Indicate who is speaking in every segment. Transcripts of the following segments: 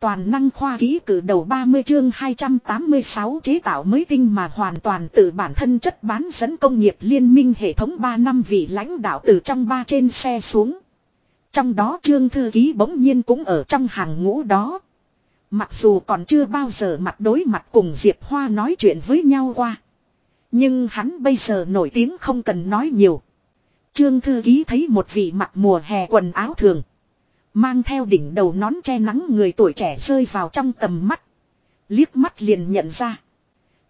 Speaker 1: Toàn năng khoa ký cử đầu 30 chương 286 chế tạo mới tinh mà hoàn toàn từ bản thân chất bán dẫn công nghiệp liên minh hệ thống 3 năm vị lãnh đạo từ trong ba trên xe xuống. Trong đó trương thư ký bỗng nhiên cũng ở trong hàng ngũ đó. Mặc dù còn chưa bao giờ mặt đối mặt cùng Diệp Hoa nói chuyện với nhau qua. Nhưng hắn bây giờ nổi tiếng không cần nói nhiều. Trương thư ký thấy một vị mặt mùa hè quần áo thường. Mang theo đỉnh đầu nón che nắng người tuổi trẻ rơi vào trong tầm mắt. Liếc mắt liền nhận ra.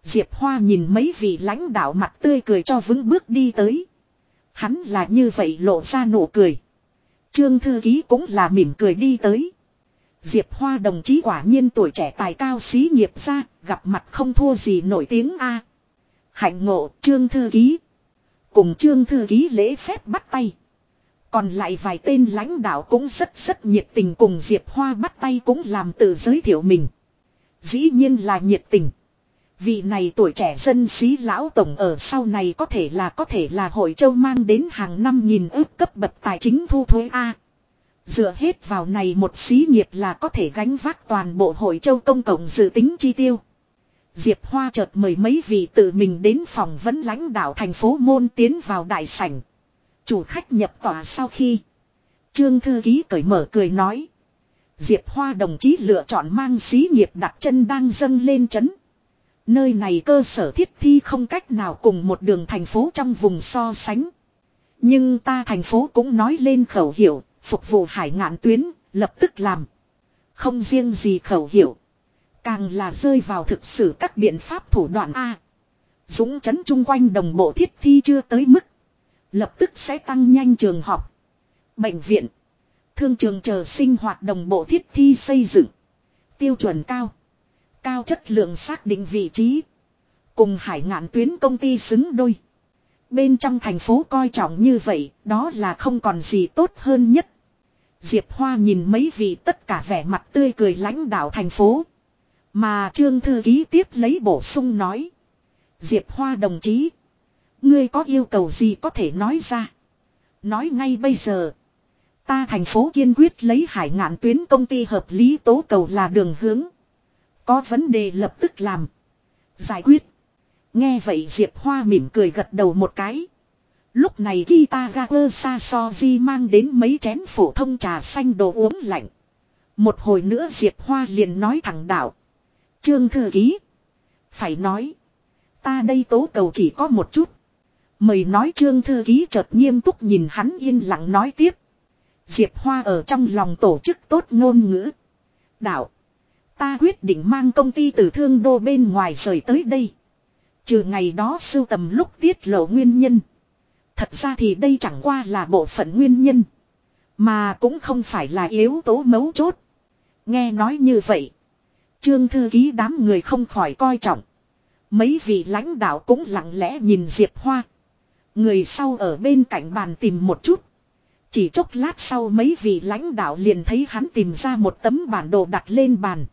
Speaker 1: Diệp Hoa nhìn mấy vị lãnh đạo mặt tươi cười cho vững bước đi tới. Hắn là như vậy lộ ra nụ cười. Trương thư ký cũng là mỉm cười đi tới. Diệp Hoa đồng chí quả nhiên tuổi trẻ tài cao xí nghiệp ra, gặp mặt không thua gì nổi tiếng A. Hạnh ngộ, Trương Thư Ký. Cùng Trương Thư Ký lễ phép bắt tay. Còn lại vài tên lãnh đạo cũng rất rất nhiệt tình cùng Diệp Hoa bắt tay cũng làm tự giới thiệu mình. Dĩ nhiên là nhiệt tình. Vị này tuổi trẻ dân sĩ lão tổng ở sau này có thể là có thể là hội châu mang đến hàng năm nghìn ước cấp bậc tài chính thu thuế A. Dựa hết vào này một xí nghiệp là có thể gánh vác toàn bộ hội châu công cộng dự tính chi tiêu. Diệp Hoa chợt mời mấy vị tự mình đến phòng vấn lãnh đạo thành phố môn tiến vào đại sảnh. Chủ khách nhập tòa sau khi. Trương Thư Ký cởi mở cười nói. Diệp Hoa đồng chí lựa chọn mang xí nghiệp đặt chân đang dâng lên chấn. Nơi này cơ sở thiết thi không cách nào cùng một đường thành phố trong vùng so sánh. Nhưng ta thành phố cũng nói lên khẩu hiệu, phục vụ hải ngạn tuyến, lập tức làm. Không riêng gì khẩu hiệu. Càng là rơi vào thực sự các biện pháp thủ đoạn A. Dũng chấn chung quanh đồng bộ thiết thi chưa tới mức. Lập tức sẽ tăng nhanh trường học. Bệnh viện. Thương trường chờ sinh hoạt đồng bộ thiết thi xây dựng. Tiêu chuẩn cao. Cao chất lượng xác định vị trí. Cùng hải ngạn tuyến công ty xứng đôi. Bên trong thành phố coi trọng như vậy, đó là không còn gì tốt hơn nhất. Diệp Hoa nhìn mấy vị tất cả vẻ mặt tươi cười lãnh đạo thành phố. Mà Trương Thư Ký tiếp lấy bổ sung nói. Diệp Hoa đồng chí. Ngươi có yêu cầu gì có thể nói ra. Nói ngay bây giờ. Ta thành phố kiên quyết lấy hải ngạn tuyến công ty hợp lý tố cầu là đường hướng. Có vấn đề lập tức làm. Giải quyết. Nghe vậy Diệp Hoa mỉm cười gật đầu một cái. Lúc này Kita Gager di mang đến mấy chén phổ thông trà xanh đồ uống lạnh. Một hồi nữa Diệp Hoa liền nói thẳng đạo. Trương thư ký. Phải nói. Ta đây tố cầu chỉ có một chút. Mời nói trương thư ký chợt nghiêm túc nhìn hắn yên lặng nói tiếp. Diệp Hoa ở trong lòng tổ chức tốt ngôn ngữ. Đạo. Ta quyết định mang công ty từ thương đô bên ngoài rời tới đây. Trừ ngày đó sưu tầm lúc tiết lộ nguyên nhân. Thật ra thì đây chẳng qua là bộ phận nguyên nhân. Mà cũng không phải là yếu tố mấu chốt. Nghe nói như vậy. Trương thư ký đám người không khỏi coi trọng. Mấy vị lãnh đạo cũng lặng lẽ nhìn Diệp Hoa. Người sau ở bên cạnh bàn tìm một chút. Chỉ chốc lát sau mấy vị lãnh đạo liền thấy hắn tìm ra một tấm bản đồ đặt lên bàn.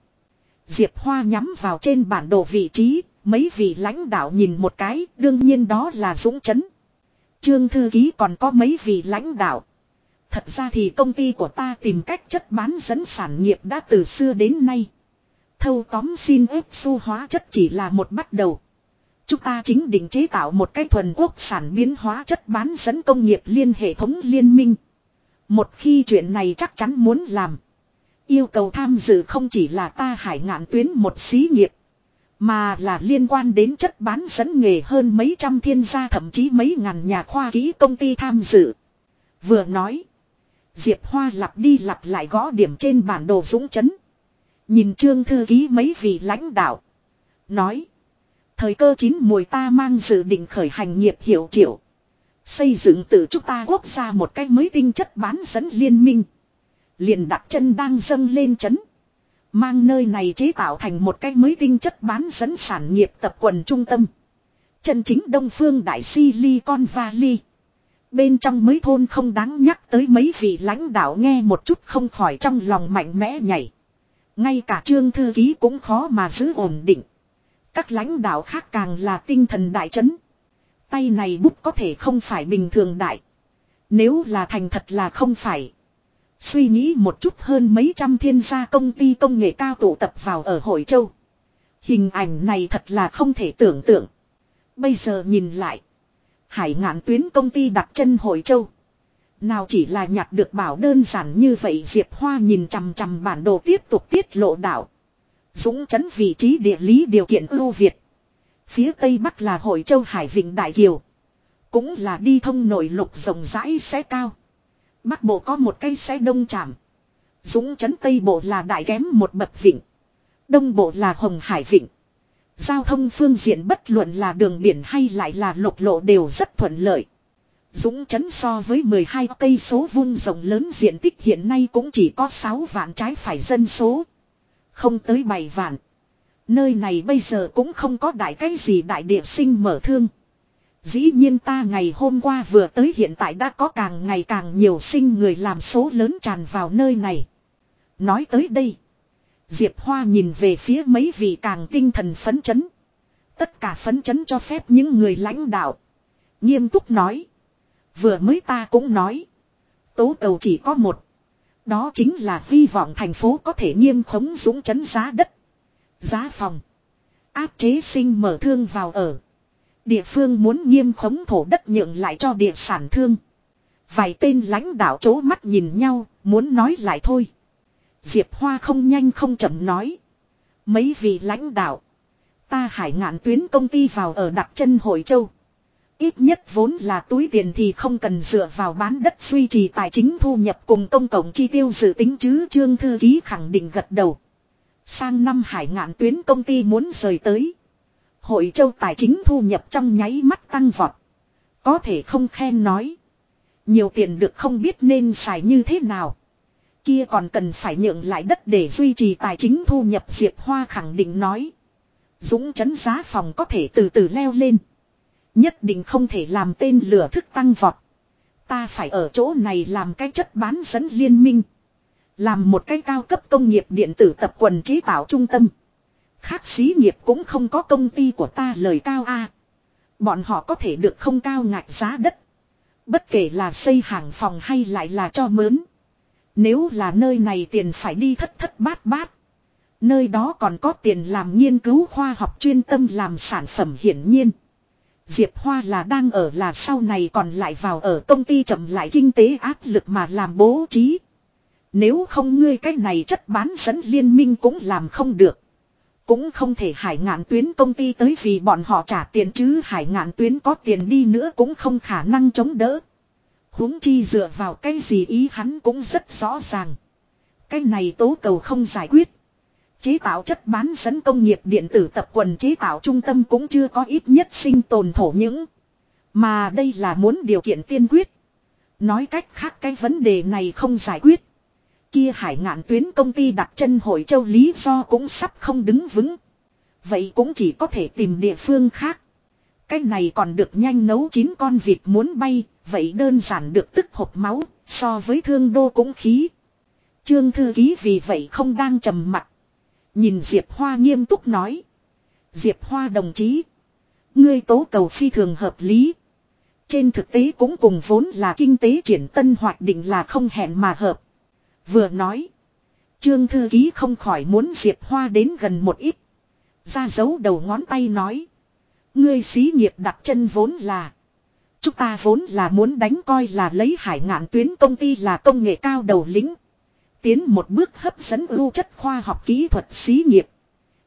Speaker 1: Diệp Hoa nhắm vào trên bản đồ vị trí, mấy vị lãnh đạo nhìn một cái, đương nhiên đó là Dũng Chấn. Trương Thư Ký còn có mấy vị lãnh đạo. Thật ra thì công ty của ta tìm cách chất bán dẫn sản nghiệp đã từ xưa đến nay. Thâu tóm xin ép su hóa chất chỉ là một bắt đầu. Chúng ta chính định chế tạo một cái thuần quốc sản biến hóa chất bán dẫn công nghiệp liên hệ thống liên minh. Một khi chuyện này chắc chắn muốn làm. Yêu cầu tham dự không chỉ là ta hải ngạn tuyến một xí nghiệp. Mà là liên quan đến chất bán dẫn nghề hơn mấy trăm thiên gia thậm chí mấy ngàn nhà khoa kỹ công ty tham dự. Vừa nói. Diệp Hoa lặp đi lặp lại gõ điểm trên bản đồ dũng chấn. Nhìn trương thư ký mấy vị lãnh đạo. Nói. Thời cơ chín mùi ta mang dự định khởi hành nghiệp hiệu triệu. Xây dựng từ chúng ta quốc gia một cách mới tinh chất bán dẫn liên minh. Liền đặt chân đang dâng lên chấn. Mang nơi này chế tạo thành một cách mới tinh chất bán dẫn sản nghiệp tập quần trung tâm. Chân chính Đông Phương Đại Silicon Valley. Bên trong mấy thôn không đáng nhắc tới mấy vị lãnh đạo nghe một chút không khỏi trong lòng mạnh mẽ nhảy. Ngay cả trương thư ký cũng khó mà giữ ổn định. Các lãnh đạo khác càng là tinh thần đại chấn. Tay này bút có thể không phải bình thường đại. Nếu là thành thật là không phải. Suy nghĩ một chút hơn mấy trăm thiên gia công ty công nghệ cao tụ tập vào ở Hội Châu. Hình ảnh này thật là không thể tưởng tượng. Bây giờ nhìn lại. Hải ngạn tuyến công ty đặt chân Hội Châu. Nào chỉ là nhặt được bảo đơn giản như vậy Diệp Hoa nhìn chằm chằm bản đồ tiếp tục tiết lộ đảo. Dũng chấn vị trí địa lý điều kiện ưu việt. Phía tây bắc là Hội Châu Hải Vịnh Đại Kiều. Cũng là đi thông nội lục rộng rãi sẽ cao. Bắc bộ có một cây xe đông chạm. Dũng chấn Tây bộ là đại kém một bậc vịnh. Đông bộ là Hồng Hải Vịnh. Giao thông phương diện bất luận là đường biển hay lại là lục lộ đều rất thuận lợi. Dũng chấn so với 12 cây số vuông rộng lớn diện tích hiện nay cũng chỉ có 6 vạn trái phải dân số. Không tới bảy vạn. Nơi này bây giờ cũng không có đại cái gì đại địa sinh mở thương. Dĩ nhiên ta ngày hôm qua vừa tới hiện tại đã có càng ngày càng nhiều sinh người làm số lớn tràn vào nơi này. Nói tới đây. Diệp Hoa nhìn về phía mấy vị càng tinh thần phấn chấn. Tất cả phấn chấn cho phép những người lãnh đạo. Nghiêm túc nói. Vừa mới ta cũng nói. Tố cầu chỉ có một. Đó chính là hy vọng thành phố có thể nghiêm khống dũng chấn giá đất. Giá phòng. Áp chế sinh mở thương vào ở. Địa phương muốn nghiêm khống thổ đất nhượng lại cho địa sản thương. Vài tên lãnh đạo chố mắt nhìn nhau, muốn nói lại thôi. Diệp Hoa không nhanh không chậm nói. Mấy vị lãnh đạo. Ta hải ngạn tuyến công ty vào ở đặt chân Hội Châu. Ít nhất vốn là túi tiền thì không cần dựa vào bán đất duy trì tài chính thu nhập cùng công cộng chi tiêu dự tính chứ Trương Thư Ký khẳng định gật đầu. Sang năm hải ngạn tuyến công ty muốn rời tới. Hội châu tài chính thu nhập trong nháy mắt tăng vọt. Có thể không khen nói. Nhiều tiền được không biết nên xài như thế nào. Kia còn cần phải nhượng lại đất để duy trì tài chính thu nhập Diệp Hoa khẳng định nói. Dũng chấn giá phòng có thể từ từ leo lên. Nhất định không thể làm tên lửa thức tăng vọt. Ta phải ở chỗ này làm cái chất bán dẫn liên minh. Làm một cái cao cấp công nghiệp điện tử tập quần chế tạo trung tâm. Khác xí nghiệp cũng không có công ty của ta lời cao a. Bọn họ có thể được không cao ngạch giá đất. Bất kể là xây hàng phòng hay lại là cho mướn. Nếu là nơi này tiền phải đi thất thất bát bát. Nơi đó còn có tiền làm nghiên cứu khoa học chuyên tâm làm sản phẩm hiển nhiên. Diệp Hoa là đang ở là sau này còn lại vào ở công ty chậm lại kinh tế áp lực mà làm bố trí. Nếu không ngươi cái này chất bán dẫn liên minh cũng làm không được. Cũng không thể hải ngạn tuyến công ty tới vì bọn họ trả tiền chứ hải ngạn tuyến có tiền đi nữa cũng không khả năng chống đỡ. huống chi dựa vào cái gì ý hắn cũng rất rõ ràng. Cái này tố cầu không giải quyết. Chế tạo chất bán dẫn công nghiệp điện tử tập quần chế tạo trung tâm cũng chưa có ít nhất sinh tồn thổ những. Mà đây là muốn điều kiện tiên quyết. Nói cách khác cái vấn đề này không giải quyết. Kia hải ngạn tuyến công ty đặt chân hội châu lý do cũng sắp không đứng vững. Vậy cũng chỉ có thể tìm địa phương khác. Cái này còn được nhanh nấu chín con vịt muốn bay, vậy đơn giản được tức hộp máu, so với thương đô cũng khí. Trương thư ký vì vậy không đang trầm mặt. Nhìn Diệp Hoa nghiêm túc nói. Diệp Hoa đồng chí. Ngươi tố cầu phi thường hợp lý. Trên thực tế cũng cùng vốn là kinh tế triển tân hoạt định là không hẹn mà hợp. Vừa nói. Trương thư ký không khỏi muốn Diệp Hoa đến gần một ít. Ra dấu đầu ngón tay nói. Ngươi xí nghiệp đặt chân vốn là. Chúng ta vốn là muốn đánh coi là lấy hải ngạn tuyến công ty là công nghệ cao đầu lĩnh. Tiến một bước hấp dẫn ưu chất khoa học kỹ thuật xí nghiệp.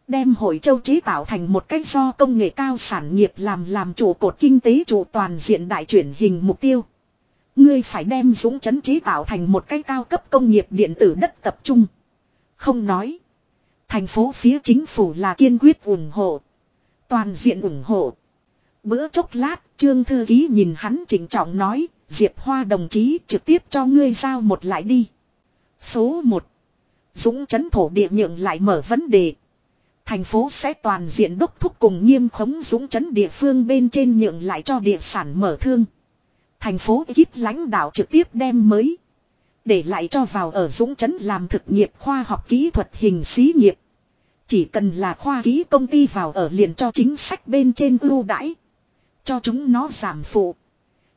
Speaker 1: Đem hội châu chế tạo thành một cách do công nghệ cao sản nghiệp làm làm trụ cột kinh tế trụ toàn diện đại chuyển hình mục tiêu. Ngươi phải đem dũng chấn chế tạo thành một cái cao cấp công nghiệp điện tử đất tập trung. Không nói. Thành phố phía chính phủ là kiên quyết ủng hộ. Toàn diện ủng hộ. Bữa chốc lát, Trương Thư Ký nhìn hắn chỉnh trọng nói, Diệp Hoa đồng chí trực tiếp cho ngươi giao một lại đi. Số 1. Dũng chấn thổ địa nhượng lại mở vấn đề. Thành phố sẽ toàn diện đốc thúc cùng nghiêm khống dũng chấn địa phương bên trên nhượng lại cho địa sản mở thương. Thành phố ekip lãnh đạo trực tiếp đem mới. Để lại cho vào ở dũng chấn làm thực nghiệp khoa học kỹ thuật hình xí nghiệp. Chỉ cần là khoa ký công ty vào ở liền cho chính sách bên trên ưu đãi. Cho chúng nó giảm phụ.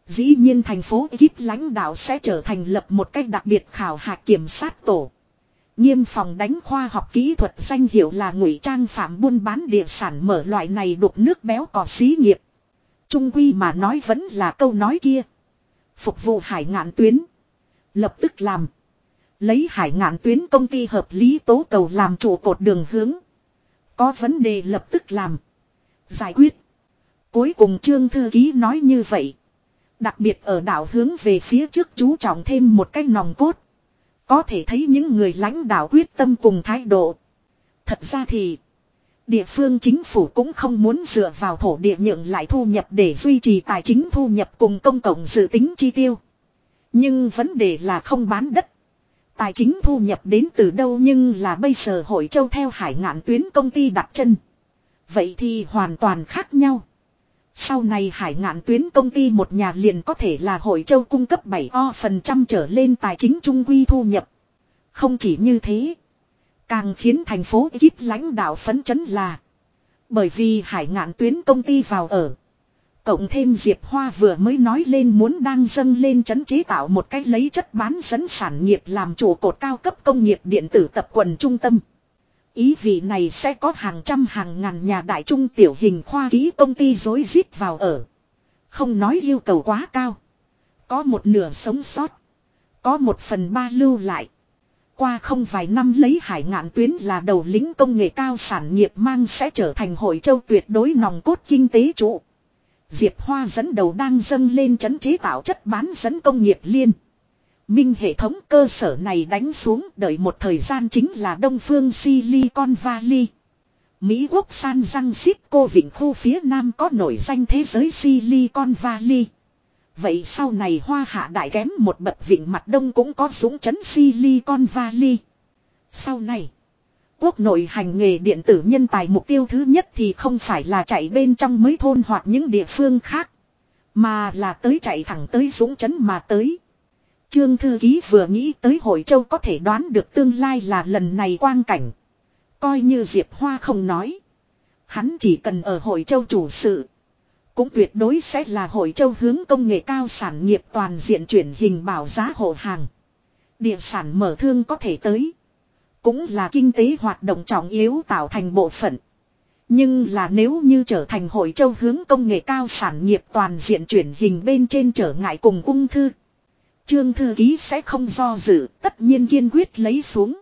Speaker 1: Dĩ nhiên thành phố ekip lãnh đạo sẽ trở thành lập một cách đặc biệt khảo hạch kiểm sát tổ. Nghiêm phòng đánh khoa học kỹ thuật danh hiệu là ngụy trang phạm buôn bán địa sản mở loại này đục nước béo cò xí nghiệp. Trung quy mà nói vẫn là câu nói kia. Phục vụ hải ngạn tuyến. Lập tức làm. Lấy hải ngạn tuyến công ty hợp lý tố cầu làm trụ cột đường hướng. Có vấn đề lập tức làm. Giải quyết. Cuối cùng trương thư ký nói như vậy. Đặc biệt ở đảo hướng về phía trước chú trọng thêm một cái nòng cốt. Có thể thấy những người lãnh đạo quyết tâm cùng thái độ. Thật ra thì. Địa phương chính phủ cũng không muốn dựa vào thổ địa nhượng lại thu nhập để duy trì tài chính thu nhập cùng công cộng dự tính chi tiêu. Nhưng vấn đề là không bán đất. Tài chính thu nhập đến từ đâu nhưng là bây giờ hội châu theo hải ngạn tuyến công ty đặt chân. Vậy thì hoàn toàn khác nhau. Sau này hải ngạn tuyến công ty một nhà liền có thể là hội châu cung cấp 7 o phần trăm trở lên tài chính trung quy thu nhập. Không chỉ như thế. Càng khiến thành phố ekip lãnh đạo phấn chấn là. Bởi vì hải ngạn tuyến công ty vào ở. Cộng thêm Diệp Hoa vừa mới nói lên muốn đang dâng lên chấn chế tạo một cách lấy chất bán dẫn sản nghiệp làm chủ cột cao cấp công nghiệp điện tử tập quần trung tâm. Ý vị này sẽ có hàng trăm hàng ngàn nhà đại trung tiểu hình khoa ký công ty dối rít vào ở. Không nói yêu cầu quá cao. Có một nửa sống sót. Có một phần ba lưu lại. Qua không vài năm lấy hải ngạn tuyến là đầu lính công nghệ cao sản nghiệp mang sẽ trở thành hội châu tuyệt đối nòng cốt kinh tế trụ. Diệp Hoa dẫn đầu đang dâng lên chấn chế tạo chất bán dẫn công nghiệp liên. Minh hệ thống cơ sở này đánh xuống đợi một thời gian chính là Đông Phương Silicon Valley. Mỹ quốc San Francisco vịnh khu phía Nam có nổi danh thế giới Silicon Valley. Vậy sau này hoa hạ đại kém một bậc vịnh mặt đông cũng có súng chấn Silicon Valley. Sau này, quốc nội hành nghề điện tử nhân tài mục tiêu thứ nhất thì không phải là chạy bên trong mấy thôn hoặc những địa phương khác. Mà là tới chạy thẳng tới dũng chấn mà tới. Trương Thư Ký vừa nghĩ tới Hội Châu có thể đoán được tương lai là lần này quang cảnh. Coi như Diệp Hoa không nói. Hắn chỉ cần ở Hội Châu chủ sự. Cũng tuyệt đối sẽ là Hội Châu hướng công nghệ cao sản nghiệp toàn diện chuyển hình bảo giá hộ hàng. Địa sản mở thương có thể tới. Cũng là kinh tế hoạt động trọng yếu tạo thành bộ phận. Nhưng là nếu như trở thành Hội Châu hướng công nghệ cao sản nghiệp toàn diện chuyển hình bên trên trở ngại cùng ung thư. Trương thư ký sẽ không do dự, tất nhiên kiên quyết lấy xuống.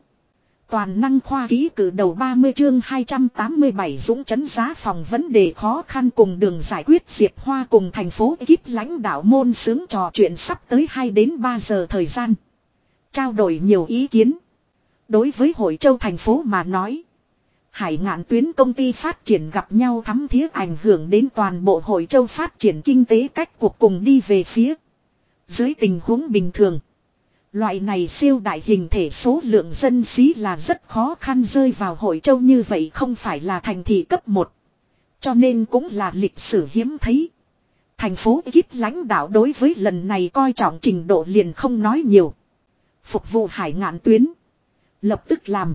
Speaker 1: Toàn năng khoa ký cử đầu 30 chương 287 dũng chấn giá phòng vấn đề khó khăn cùng đường giải quyết Diệp Hoa cùng thành phố ekip lãnh đạo môn sướng trò chuyện sắp tới 2 đến 3 giờ thời gian. Trao đổi nhiều ý kiến. Đối với Hội Châu thành phố mà nói. Hải ngạn tuyến công ty phát triển gặp nhau thắm thiết ảnh hưởng đến toàn bộ Hội Châu phát triển kinh tế cách cuộc cùng đi về phía. Dưới tình huống bình thường. Loại này siêu đại hình thể số lượng dân xí là rất khó khăn rơi vào hội châu như vậy không phải là thành thị cấp 1. Cho nên cũng là lịch sử hiếm thấy. Thành phố kíp lãnh đạo đối với lần này coi trọng trình độ liền không nói nhiều. Phục vụ hải ngạn tuyến. Lập tức làm.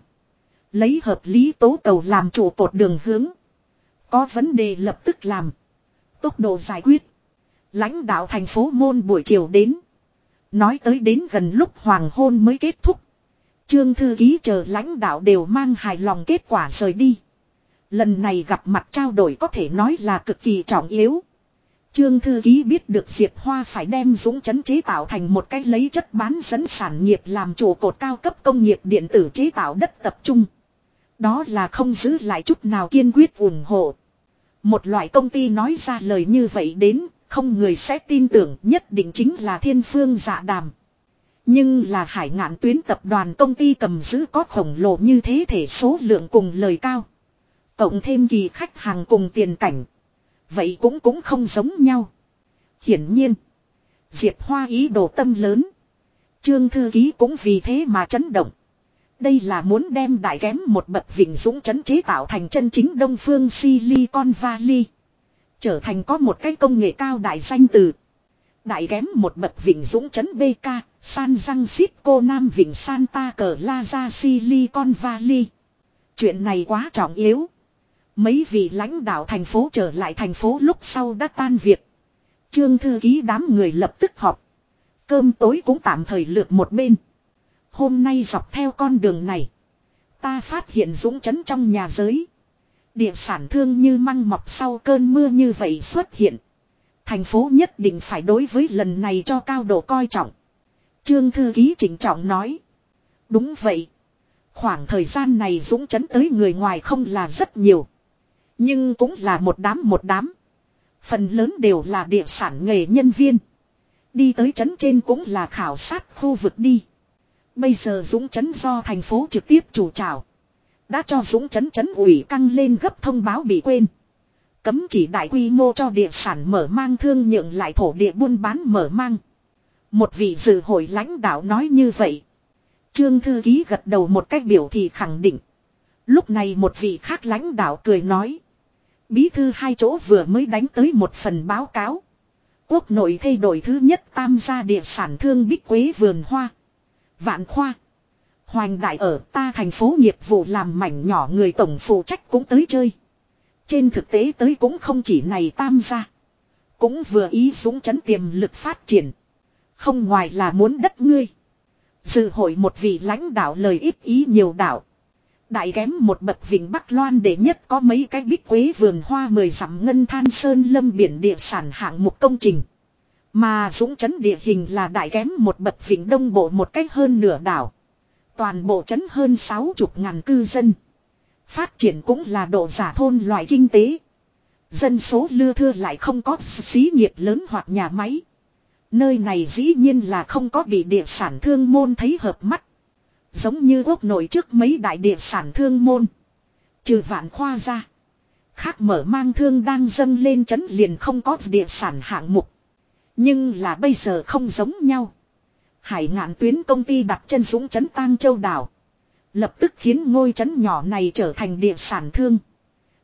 Speaker 1: Lấy hợp lý tố cầu làm chủ cột đường hướng. Có vấn đề lập tức làm. Tốc độ giải quyết. Lãnh đạo thành phố môn buổi chiều đến. Nói tới đến gần lúc hoàng hôn mới kết thúc. Trương thư ký chờ lãnh đạo đều mang hài lòng kết quả rời đi. Lần này gặp mặt trao đổi có thể nói là cực kỳ trọng yếu. Trương thư ký biết được Diệp Hoa phải đem dũng chấn chế tạo thành một cách lấy chất bán dẫn sản nghiệp làm trụ cột cao cấp công nghiệp điện tử chế tạo đất tập trung. Đó là không giữ lại chút nào kiên quyết ủng hộ. Một loại công ty nói ra lời như vậy đến không người sẽ tin tưởng nhất định chính là thiên phương dạ đàm. Nhưng là hải ngạn tuyến tập đoàn công ty cầm giữ có khổng lồ như thế thể số lượng cùng lời cao. Cộng thêm kỳ khách hàng cùng tiền cảnh. Vậy cũng cũng không giống nhau. Hiển nhiên. Diệp Hoa ý đồ tâm lớn. Trương Thư Ký cũng vì thế mà chấn động. Đây là muốn đem đại kém một bậc vịnh dũng chấn chế tạo thành chân chính Đông Phương Silicon Valley. Trở thành có một cái công nghệ cao đại danh từ. Đại ghém một bậc vịnh dũng chấn BK, San Răng cô Nam Vịnh Santa Cờ La Gia Silicon Valley. Chuyện này quá trọng yếu. Mấy vị lãnh đạo thành phố trở lại thành phố lúc sau đã tan việc. Trương thư ký đám người lập tức họp. Cơm tối cũng tạm thời lượt một bên. Hôm nay dọc theo con đường này. Ta phát hiện dũng chấn trong nhà giới. Địa sản thương như măng mọc sau cơn mưa như vậy xuất hiện. Thành phố nhất định phải đối với lần này cho cao độ coi trọng. Trương thư ký chỉnh trọng nói. Đúng vậy. Khoảng thời gian này dũng chấn tới người ngoài không là rất nhiều. Nhưng cũng là một đám một đám. Phần lớn đều là địa sản nghề nhân viên. Đi tới chấn trên cũng là khảo sát khu vực đi. Bây giờ Dũng chấn do thành phố trực tiếp chủ trào. Đã cho Dũng chấn chấn ủy căng lên gấp thông báo bị quên. Cấm chỉ đại quy mô cho địa sản mở mang thương nhượng lại thổ địa buôn bán mở mang. Một vị dự hội lãnh đạo nói như vậy. Trương thư ký gật đầu một cách biểu thị khẳng định. Lúc này một vị khác lãnh đạo cười nói. Bí thư hai chỗ vừa mới đánh tới một phần báo cáo. Quốc nội thay đổi thứ nhất tam gia địa sản thương bích quế vườn hoa. Vạn khoa. Hoành đại ở, ta thành phố nghiệp vụ làm mảnh nhỏ người tổng phụ trách cũng tới chơi. Trên thực tế tới cũng không chỉ này tam gia. Cũng vừa ý dũng chấn tiềm lực phát triển. Không ngoài là muốn đất ngươi. Dự hội một vị lãnh đạo lời ít ý nhiều đạo. Đại kém một bậc vịnh Bắc Loan để nhất có mấy cái bích quế vườn hoa mười dặm ngân than sơn lâm biển địa sản hạng mục công trình. Mà dũng chấn địa hình là đại kém một bậc vịnh đông bộ một cách hơn nửa đảo. Toàn bộ chấn hơn sáu chục ngàn cư dân. Phát triển cũng là độ giả thôn loại kinh tế. Dân số lưa thưa lại không có xí nghiệp lớn hoặc nhà máy. Nơi này dĩ nhiên là không có bị địa sản thương môn thấy hợp mắt. Giống như quốc nội trước mấy đại địa sản thương môn. Trừ vạn khoa ra. Khác mở mang thương đang dâng lên chấn liền không có địa sản hạng mục. Nhưng là bây giờ không giống nhau. Hải ngạn tuyến công ty đặt chân dũng chấn tang châu đảo. Lập tức khiến ngôi chấn nhỏ này trở thành địa sản thương.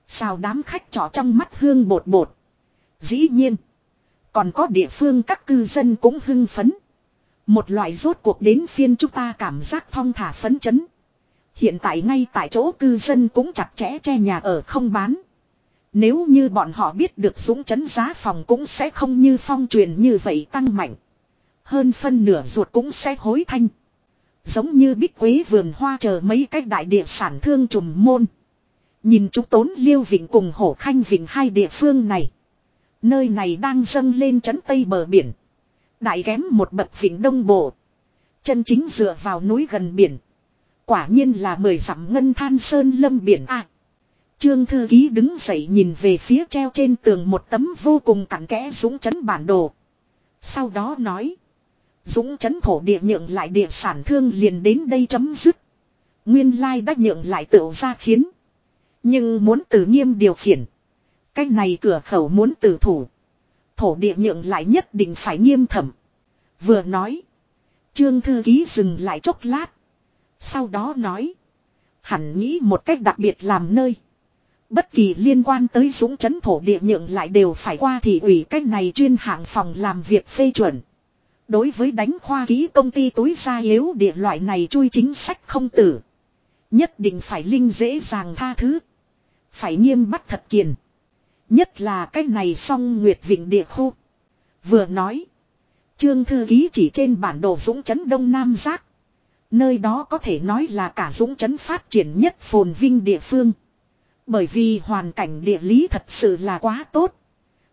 Speaker 1: Sao đám khách trọ trong mắt hương bột bột. Dĩ nhiên. Còn có địa phương các cư dân cũng hưng phấn. Một loại rốt cuộc đến phiên chúng ta cảm giác thong thả phấn chấn. Hiện tại ngay tại chỗ cư dân cũng chặt chẽ che nhà ở không bán. Nếu như bọn họ biết được dũng chấn giá phòng cũng sẽ không như phong truyền như vậy tăng mạnh. Hơn phân nửa ruột cũng sẽ hối thanh. Giống như bích quế vườn hoa chờ mấy cái đại địa sản thương trùm môn. Nhìn chúng tốn liêu vịnh cùng hổ khanh vịnh hai địa phương này. Nơi này đang dâng lên chấn tây bờ biển. Đại ghém một bậc vịnh đông bộ. Chân chính dựa vào núi gần biển. Quả nhiên là mười dặm ngân than sơn lâm biển A. Trương thư ký đứng dậy nhìn về phía treo trên tường một tấm vô cùng cặn kẽ dũng chấn bản đồ. Sau đó nói. Dũng chấn thổ địa nhượng lại địa sản thương liền đến đây chấm dứt. Nguyên lai đã nhượng lại tựu ra khiến. Nhưng muốn từ nghiêm điều khiển. Cái này cửa khẩu muốn từ thủ. Thổ địa nhượng lại nhất định phải nghiêm thẩm. Vừa nói. Trương thư ký dừng lại chốc lát. Sau đó nói. Hẳn nghĩ một cách đặc biệt làm nơi. Bất kỳ liên quan tới dũng chấn thổ địa nhượng lại đều phải qua thị ủy cách này chuyên hạng phòng làm việc phê chuẩn. Đối với đánh khoa ký công ty túi ra yếu địa loại này chui chính sách không tử. Nhất định phải linh dễ dàng tha thứ. Phải nghiêm bắt thật kiền. Nhất là cái này song Nguyệt Vịnh địa khu. Vừa nói. Trương Thư Ký chỉ trên bản đồ Dũng Trấn Đông Nam Giác. Nơi đó có thể nói là cả Dũng Trấn phát triển nhất phồn vinh địa phương. Bởi vì hoàn cảnh địa lý thật sự là quá tốt.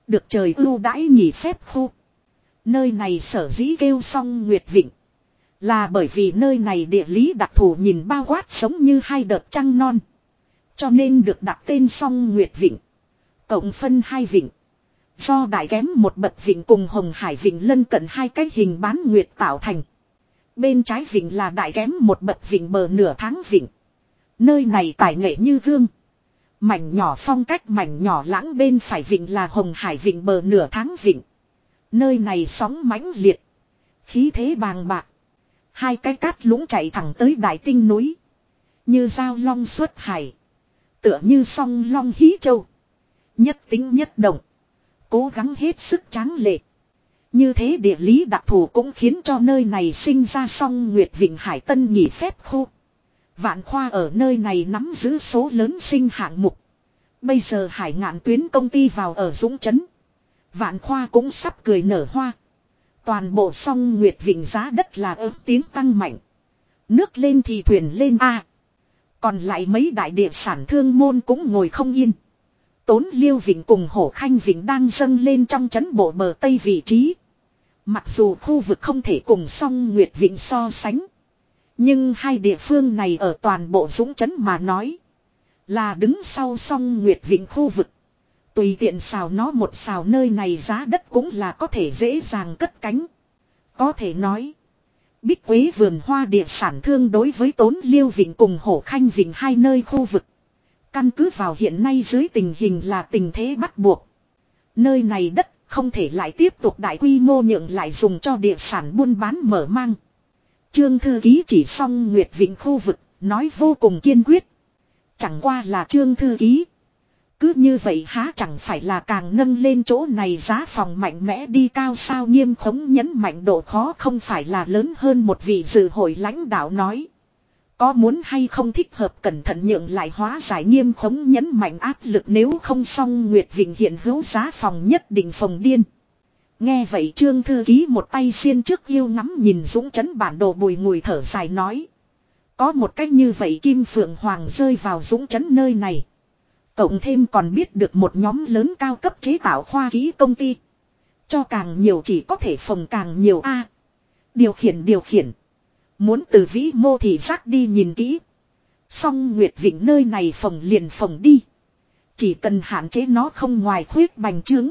Speaker 1: Được trời ưu đãi nghỉ phép khu. Nơi này sở dĩ kêu song Nguyệt Vịnh. Là bởi vì nơi này địa lý đặc thù nhìn bao quát giống như hai đợt trăng non. Cho nên được đặt tên song Nguyệt Vịnh. Cộng phân hai vịnh. Do đại kém một bậc vịnh cùng Hồng Hải vịnh lân cận hai cái hình bán nguyệt tạo thành. Bên trái vịnh là đại kém một bậc vịnh bờ nửa tháng vịnh. Nơi này tài nghệ như gương. Mảnh nhỏ phong cách mảnh nhỏ lãng bên phải vịnh là Hồng Hải vịnh bờ nửa tháng vịnh. Nơi này sóng mãnh liệt. Khí thế bàng bạc. Hai cái cát lũng chạy thẳng tới đại tinh núi. Như dao long xuất hải. Tựa như song long hí châu. Nhất tính nhất động. Cố gắng hết sức tráng lệ. Như thế địa lý đặc thù cũng khiến cho nơi này sinh ra song Nguyệt Vịnh Hải Tân nghỉ phép khu. Vạn Khoa ở nơi này nắm giữ số lớn sinh hạng mục. Bây giờ hải ngạn tuyến công ty vào ở Dũng Trấn. Vạn khoa cũng sắp cười nở hoa. Toàn bộ song nguyệt vịnh giá đất là ớt tiếng tăng mạnh. Nước lên thì thuyền lên A. còn lại mấy đại địa sản thương môn cũng ngồi không yên. Tốn liêu vịnh cùng hổ khanh vịnh đang dâng lên trong chấn bộ bờ tây vị trí. Mặc dù khu vực không thể cùng song nguyệt vịnh so sánh. Nhưng hai địa phương này ở toàn bộ dũng chấn mà nói. Là đứng sau song nguyệt vịnh khu vực. Tùy tiện xào nó một xào nơi này giá đất cũng là có thể dễ dàng cất cánh. Có thể nói. Bích Quế vườn hoa địa sản thương đối với tốn liêu vịnh cùng hổ khanh vịnh hai nơi khu vực. Căn cứ vào hiện nay dưới tình hình là tình thế bắt buộc. Nơi này đất không thể lại tiếp tục đại quy mô nhượng lại dùng cho địa sản buôn bán mở mang. Trương Thư Ký chỉ xong Nguyệt Vịnh khu vực, nói vô cùng kiên quyết. Chẳng qua là Trương Thư Ký. Cứ như vậy há chẳng phải là càng nâng lên chỗ này giá phòng mạnh mẽ đi cao sao nghiêm khống nhấn mạnh độ khó không phải là lớn hơn một vị dự hội lãnh đạo nói. Có muốn hay không thích hợp cẩn thận nhượng lại hóa giải nghiêm khống nhấn mạnh áp lực nếu không xong Nguyệt Vịnh hiện hữu giá phòng nhất định phòng điên. Nghe vậy Trương Thư Ký một tay xiên trước yêu ngắm nhìn dũng chấn bản đồ bùi ngùi thở dài nói. Có một cách như vậy Kim Phượng Hoàng rơi vào dũng chấn nơi này. Cộng thêm còn biết được một nhóm lớn cao cấp chế tạo khoa ký công ty. Cho càng nhiều chỉ có thể phòng càng nhiều A. điều khiển điều khiển. Muốn từ vĩ mô thì rác đi nhìn kỹ. Song Nguyệt Vịnh nơi này phòng liền phòng đi. Chỉ cần hạn chế nó không ngoài khuyết bành trướng.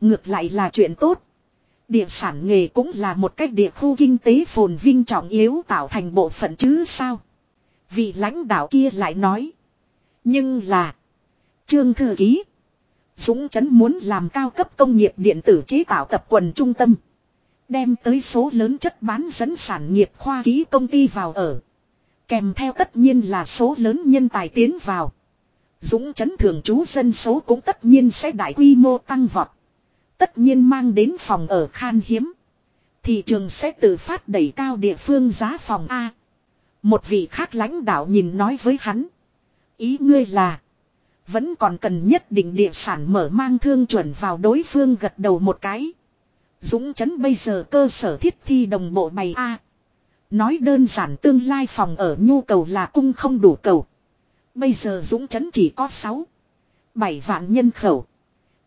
Speaker 1: Ngược lại là chuyện tốt. Địa sản nghề cũng là một cách địa khu kinh tế phồn vinh trọng yếu tạo thành bộ phận chứ sao. Vị lãnh đạo kia lại nói. Nhưng là. Trương Thư Ký. Dũng Chấn muốn làm cao cấp công nghiệp điện tử chế tạo tập quần trung tâm. Đem tới số lớn chất bán dẫn sản nghiệp khoa ký công ty vào ở. Kèm theo tất nhiên là số lớn nhân tài tiến vào. Dũng chấn thường trú dân số cũng tất nhiên sẽ đại quy mô tăng vọt. Tất nhiên mang đến phòng ở khan hiếm. Thị trường sẽ tự phát đẩy cao địa phương giá phòng A. Một vị khác lãnh đạo nhìn nói với hắn. Ý ngươi là. Vẫn còn cần nhất định địa sản mở mang thương chuẩn vào đối phương gật đầu một cái. Dũng chấn bây giờ cơ sở thiết thi đồng bộ bày A. Nói đơn giản tương lai phòng ở nhu cầu là cung không đủ cầu. Bây giờ Dũng chấn chỉ có 6. 7 vạn nhân khẩu.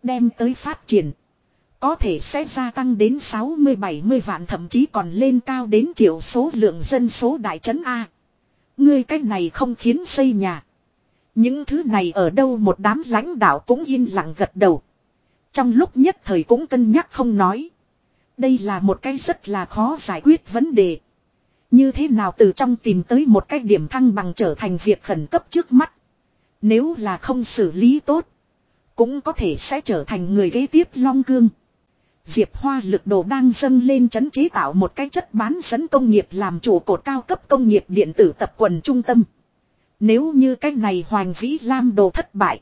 Speaker 1: Đem tới phát triển. Có thể sẽ gia tăng đến 60-70 vạn thậm chí còn lên cao đến triệu số lượng dân số đại trấn A. Ngươi cách này không khiến xây nhà. Những thứ này ở đâu một đám lãnh đạo cũng yên lặng gật đầu. Trong lúc nhất thời cũng cân nhắc không nói. Đây là một cái rất là khó giải quyết vấn đề. Như thế nào từ trong tìm tới một cái điểm thăng bằng trở thành việc khẩn cấp trước mắt. Nếu là không xử lý tốt. Cũng có thể sẽ trở thành người kế tiếp long cương. Diệp Hoa lực đồ đang dâng lên chấn chế tạo một cái chất bán dẫn công nghiệp làm chủ cột cao cấp công nghiệp điện tử tập quần trung tâm. Nếu như cái này Hoàng Vĩ Lam đồ thất bại.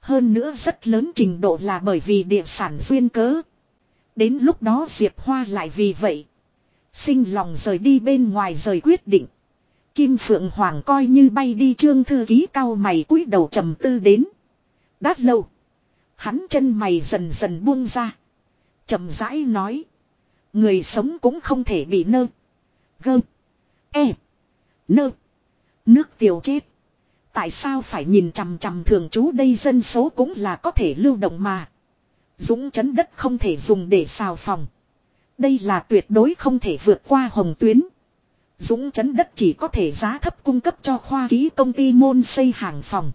Speaker 1: Hơn nữa rất lớn trình độ là bởi vì địa sản duyên cớ. Đến lúc đó Diệp Hoa lại vì vậy. Sinh lòng rời đi bên ngoài rời quyết định. Kim Phượng Hoàng coi như bay đi trương thư ký cao mày cúi đầu trầm tư đến. Đát lâu. Hắn chân mày dần dần buông ra. trầm rãi nói. Người sống cũng không thể bị nơ. Gơ. E. Nơ. Nước tiểu chết. Tại sao phải nhìn chằm chằm thường trú đây dân số cũng là có thể lưu động mà. Dũng chấn đất không thể dùng để xào phòng. Đây là tuyệt đối không thể vượt qua hồng tuyến. Dũng chấn đất chỉ có thể giá thấp cung cấp cho khoa ký công ty môn xây hàng phòng.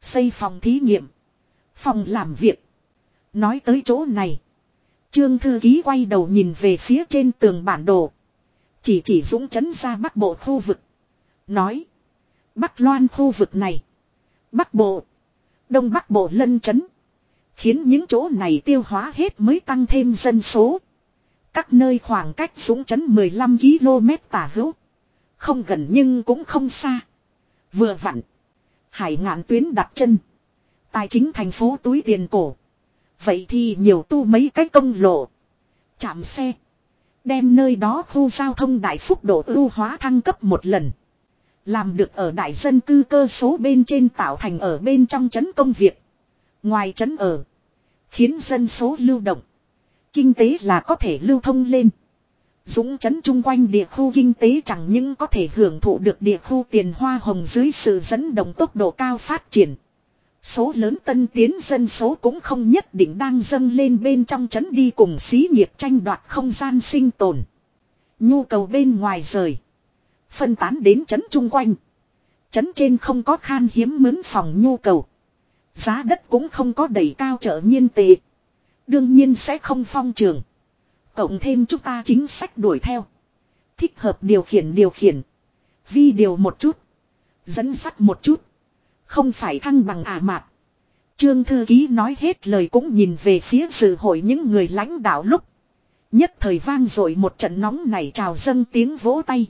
Speaker 1: Xây phòng thí nghiệm. Phòng làm việc. Nói tới chỗ này. Trương thư ký quay đầu nhìn về phía trên tường bản đồ. Chỉ chỉ dũng chấn ra bắc bộ khu vực. Nói. Bắc loan khu vực này. Bắc bộ. Đông bắc bộ lân chấn. Khiến những chỗ này tiêu hóa hết mới tăng thêm dân số. Các nơi khoảng cách xuống chấn 15 km tả hữu. Không gần nhưng cũng không xa. Vừa vặn. Hải ngạn tuyến đặt chân. Tài chính thành phố túi tiền cổ. Vậy thì nhiều tu mấy cái công lộ. Chạm xe. Đem nơi đó khu giao thông đại phúc độ ưu hóa thăng cấp một lần. Làm được ở đại dân cư cơ số bên trên tạo thành ở bên trong trấn công việc. Ngoài trấn ở. Khiến dân số lưu động. Kinh tế là có thể lưu thông lên. Dũng chấn chung quanh địa khu kinh tế chẳng những có thể hưởng thụ được địa khu tiền hoa hồng dưới sự dẫn động tốc độ cao phát triển. Số lớn tân tiến dân số cũng không nhất định đang dâng lên bên trong chấn đi cùng xí nghiệp tranh đoạt không gian sinh tồn. Nhu cầu bên ngoài rời. Phân tán đến chấn chung quanh. Chấn trên không có khan hiếm mướn phòng nhu cầu. Giá đất cũng không có đẩy cao trở nhiên tệ. Đương nhiên sẽ không phong trường. Cộng thêm chúng ta chính sách đuổi theo. Thích hợp điều khiển điều khiển. Vi điều một chút. Dẫn sắt một chút. Không phải thăng bằng ả mạc Trương thư ký nói hết lời cũng nhìn về phía dự hội những người lãnh đạo lúc. Nhất thời vang rồi một trận nóng này trào dâng tiếng vỗ tay.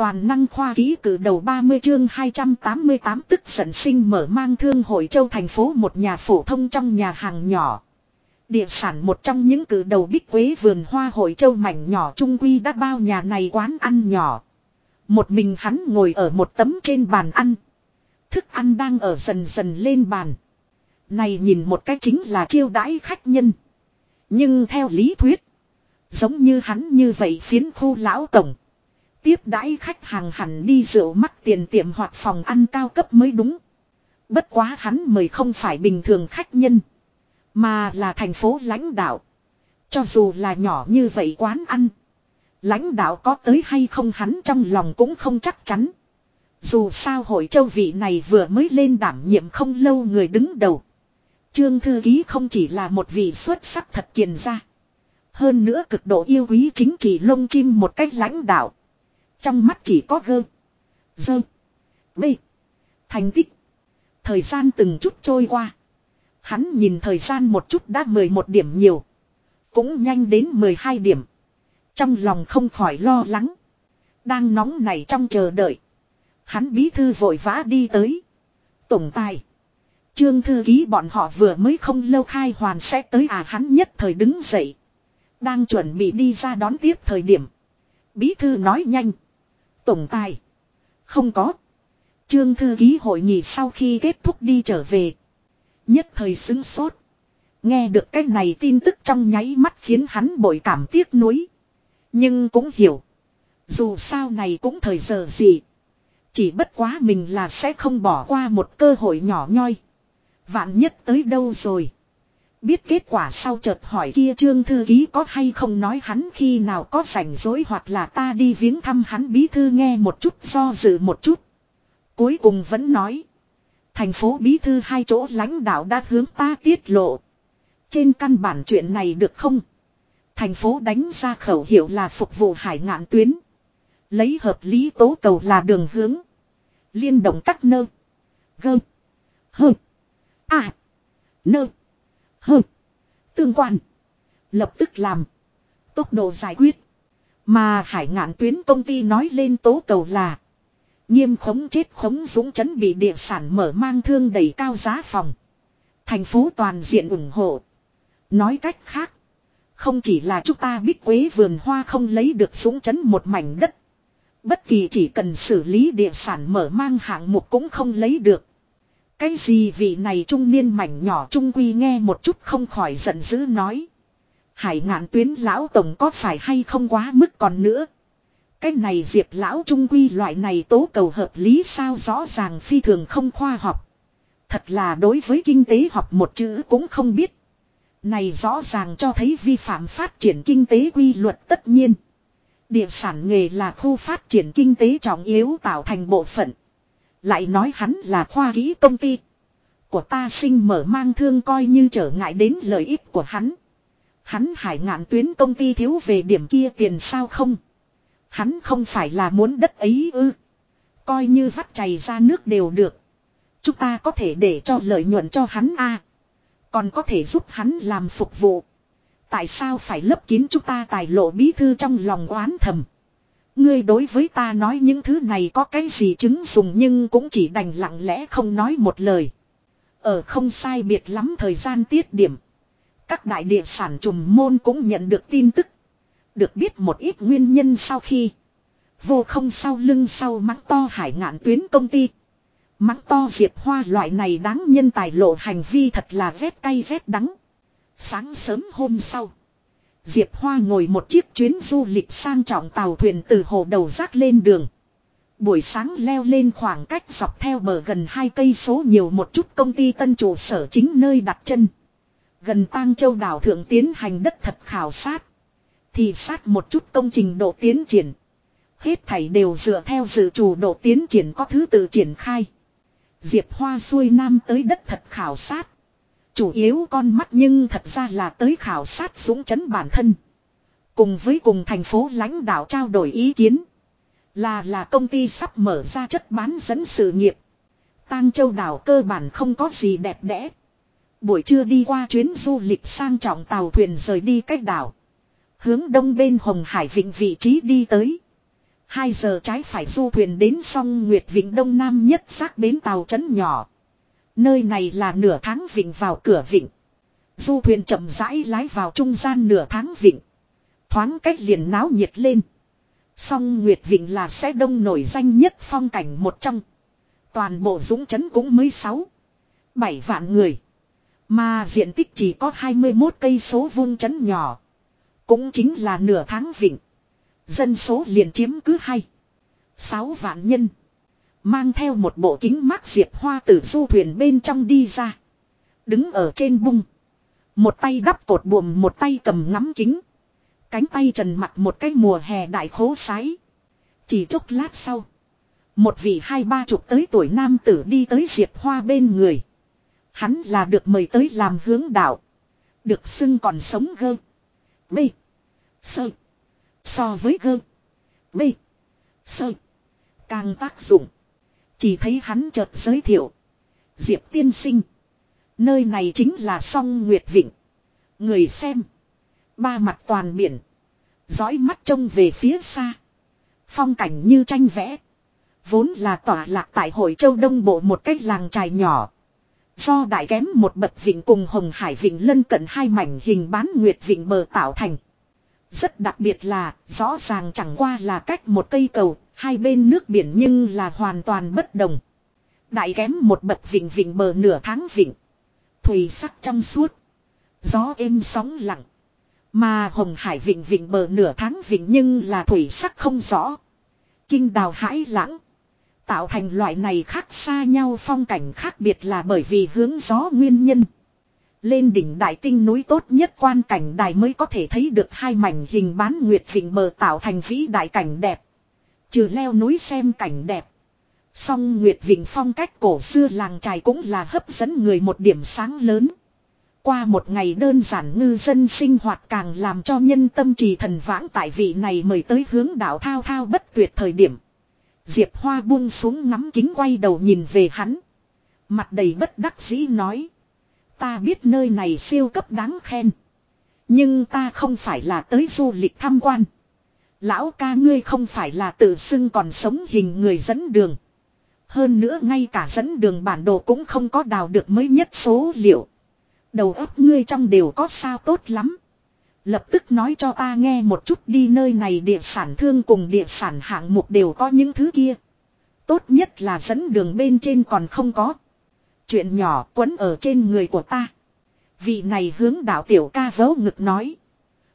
Speaker 1: Toàn năng khoa ký cử đầu 30 chương 288 tức giận sinh mở mang thương hội châu thành phố một nhà phổ thông trong nhà hàng nhỏ. Địa sản một trong những cử đầu bích quế vườn hoa hội châu mảnh nhỏ trung quy đã bao nhà này quán ăn nhỏ. Một mình hắn ngồi ở một tấm trên bàn ăn. Thức ăn đang ở dần dần lên bàn. Này nhìn một cách chính là chiêu đãi khách nhân. Nhưng theo lý thuyết. Giống như hắn như vậy phiến khu lão tổng. Tiếp đãi khách hàng hẳn đi rượu mắt tiền tiệm hoặc phòng ăn cao cấp mới đúng. Bất quá hắn mời không phải bình thường khách nhân. Mà là thành phố lãnh đạo. Cho dù là nhỏ như vậy quán ăn. Lãnh đạo có tới hay không hắn trong lòng cũng không chắc chắn. Dù sao hội châu vị này vừa mới lên đảm nhiệm không lâu người đứng đầu. Trương Thư Ký không chỉ là một vị xuất sắc thật kiền ra, Hơn nữa cực độ yêu quý chính trị lông chim một cách lãnh đạo. Trong mắt chỉ có gơ. Dơ. Bê. Thành tích. Thời gian từng chút trôi qua. Hắn nhìn thời gian một chút đã 11 điểm nhiều. Cũng nhanh đến 12 điểm. Trong lòng không khỏi lo lắng. Đang nóng này trong chờ đợi. Hắn bí thư vội vã đi tới. Tổng tài. Trương thư ký bọn họ vừa mới không lâu khai hoàn sẽ tới à hắn nhất thời đứng dậy. Đang chuẩn bị đi ra đón tiếp thời điểm. Bí thư nói nhanh. Tổng tài. Không có. Trương thư ký hội nghị sau khi kết thúc đi trở về. Nhất thời xứng sốt. Nghe được cái này tin tức trong nháy mắt khiến hắn bội cảm tiếc nuối. Nhưng cũng hiểu. Dù sao này cũng thời giờ gì. Chỉ bất quá mình là sẽ không bỏ qua một cơ hội nhỏ nhoi. Vạn nhất tới đâu rồi. Biết kết quả sau chợt hỏi kia trương thư ký có hay không nói hắn khi nào có rảnh rỗi hoặc là ta đi viếng thăm hắn bí thư nghe một chút, do dự một chút. Cuối cùng vẫn nói. Thành phố bí thư hai chỗ lãnh đạo đã hướng ta tiết lộ. Trên căn bản chuyện này được không? Thành phố đánh ra khẩu hiệu là phục vụ hải ngạn tuyến. Lấy hợp lý tố cầu là đường hướng. Liên động các nơ. Gơ. Hơ. À. Nơ hừ, Tương quan. Lập tức làm. Tốc độ giải quyết. Mà hải ngạn tuyến công ty nói lên tố cầu là. Nghiêm khống chết khống dũng chấn bị địa sản mở mang thương đẩy cao giá phòng. Thành phố toàn diện ủng hộ. Nói cách khác. Không chỉ là chúng ta biết quế vườn hoa không lấy được dũng chấn một mảnh đất. Bất kỳ chỉ cần xử lý địa sản mở mang hạng mục cũng không lấy được. Cái gì vị này trung niên mảnh nhỏ trung quy nghe một chút không khỏi giận dữ nói. Hải ngạn tuyến lão tổng có phải hay không quá mức còn nữa. Cái này diệp lão trung quy loại này tố cầu hợp lý sao rõ ràng phi thường không khoa học. Thật là đối với kinh tế học một chữ cũng không biết. Này rõ ràng cho thấy vi phạm phát triển kinh tế quy luật tất nhiên. Địa sản nghề là khu phát triển kinh tế trọng yếu tạo thành bộ phận. Lại nói hắn là khoa kỹ công ty. Của ta sinh mở mang thương coi như trở ngại đến lợi ích của hắn. Hắn hải ngạn tuyến công ty thiếu về điểm kia tiền sao không? Hắn không phải là muốn đất ấy ư. Coi như vắt chảy ra nước đều được. Chúng ta có thể để cho lợi nhuận cho hắn a Còn có thể giúp hắn làm phục vụ. Tại sao phải lấp kín chúng ta tài lộ bí thư trong lòng oán thầm. Ngươi đối với ta nói những thứ này có cái gì chứng dùng nhưng cũng chỉ đành lặng lẽ không nói một lời. Ở không sai biệt lắm thời gian tiết điểm. Các đại địa sản trùm môn cũng nhận được tin tức. Được biết một ít nguyên nhân sau khi. Vô không sau lưng sau mắng to hải ngạn tuyến công ty. Mắng to diệp hoa loại này đáng nhân tài lộ hành vi thật là rét cay rét đắng. Sáng sớm hôm sau. Diệp Hoa ngồi một chiếc chuyến du lịch sang trọng tàu thuyền từ hồ đầu rác lên đường. Buổi sáng leo lên khoảng cách dọc theo bờ gần hai cây số nhiều một chút công ty tân trụ sở chính nơi đặt chân. Gần Tang Châu đảo thượng tiến hành đất thật khảo sát. Thì sát một chút công trình độ tiến triển. Hết thảy đều dựa theo dự chủ độ tiến triển có thứ tự triển khai. Diệp Hoa xuôi nam tới đất thật khảo sát. Chủ yếu con mắt nhưng thật ra là tới khảo sát dũng chấn bản thân. Cùng với cùng thành phố lãnh đạo trao đổi ý kiến. Là là công ty sắp mở ra chất bán dẫn sự nghiệp. Tang Châu đảo cơ bản không có gì đẹp đẽ. Buổi trưa đi qua chuyến du lịch sang trọng tàu thuyền rời đi cách đảo. Hướng đông bên Hồng Hải Vịnh vị trí đi tới. 2 giờ trái phải du thuyền đến sông Nguyệt Vịnh Đông Nam nhất xác bến tàu trấn nhỏ. Nơi này là nửa tháng vịnh vào cửa vịnh. Du thuyền chậm rãi lái vào trung gian nửa tháng vịnh. Thoáng cách liền náo nhiệt lên. Song Nguyệt Vịnh là sẽ đông nổi danh nhất phong cảnh một trong. Toàn bộ dũng chấn cũng mới 6. 7 vạn người. Mà diện tích chỉ có 21 cây số vuông chấn nhỏ. Cũng chính là nửa tháng vịnh. Dân số liền chiếm cứ hay. 6 vạn nhân. Mang theo một bộ kính mắt diệp hoa từ du thuyền bên trong đi ra. Đứng ở trên bung. Một tay đắp cột buồm, một tay cầm ngắm kính. Cánh tay trần mặt một cái mùa hè đại khố sái. Chỉ chốc lát sau. Một vị hai ba chục tới tuổi nam tử đi tới diệp hoa bên người. Hắn là được mời tới làm hướng đạo. Được xưng còn sống gơ. B. Sơ. So với gơ. B. Sơ. Càng tác dụng. Chỉ thấy hắn chợt giới thiệu. Diệp tiên sinh. Nơi này chính là song Nguyệt Vịnh. Người xem. Ba mặt toàn biển. Dõi mắt trông về phía xa. Phong cảnh như tranh vẽ. Vốn là tỏa lạc tại hội châu Đông Bộ một cái làng trài nhỏ. Do đại kém một bậc vịnh cùng Hồng Hải Vịnh lân cận hai mảnh hình bán nguyệt vịnh bờ tạo thành. Rất đặc biệt là, rõ ràng chẳng qua là cách một cây cầu, hai bên nước biển nhưng là hoàn toàn bất đồng. Đại kém một bậc vịnh vịnh bờ nửa tháng vịnh. Thủy sắc trong suốt. Gió êm sóng lặng. Mà Hồng Hải vịnh vịnh bờ nửa tháng vịnh nhưng là thủy sắc không rõ. Kinh đào hãi lãng. Tạo thành loại này khác xa nhau phong cảnh khác biệt là bởi vì hướng gió nguyên nhân. Lên đỉnh đại tinh núi tốt nhất quan cảnh đài mới có thể thấy được hai mảnh hình bán nguyệt vịnh bờ tạo thành vĩ đại cảnh đẹp. Trừ leo núi xem cảnh đẹp. Song Nguyệt Vịnh phong cách cổ xưa làng trài cũng là hấp dẫn người một điểm sáng lớn. Qua một ngày đơn giản ngư dân sinh hoạt càng làm cho nhân tâm trì thần vãng tại vị này mời tới hướng đảo thao thao bất tuyệt thời điểm. Diệp Hoa buông xuống ngắm kính quay đầu nhìn về hắn. Mặt đầy bất đắc dĩ nói. Ta biết nơi này siêu cấp đáng khen. Nhưng ta không phải là tới du lịch tham quan. Lão ca ngươi không phải là tự xưng còn sống hình người dẫn đường. Hơn nữa ngay cả dẫn đường bản đồ cũng không có đào được mới nhất số liệu. Đầu óc ngươi trong đều có sao tốt lắm. Lập tức nói cho ta nghe một chút đi nơi này địa sản thương cùng địa sản hạng mục đều có những thứ kia. Tốt nhất là dẫn đường bên trên còn không có. Chuyện nhỏ quấn ở trên người của ta. Vị này hướng đạo tiểu ca vớ ngực nói.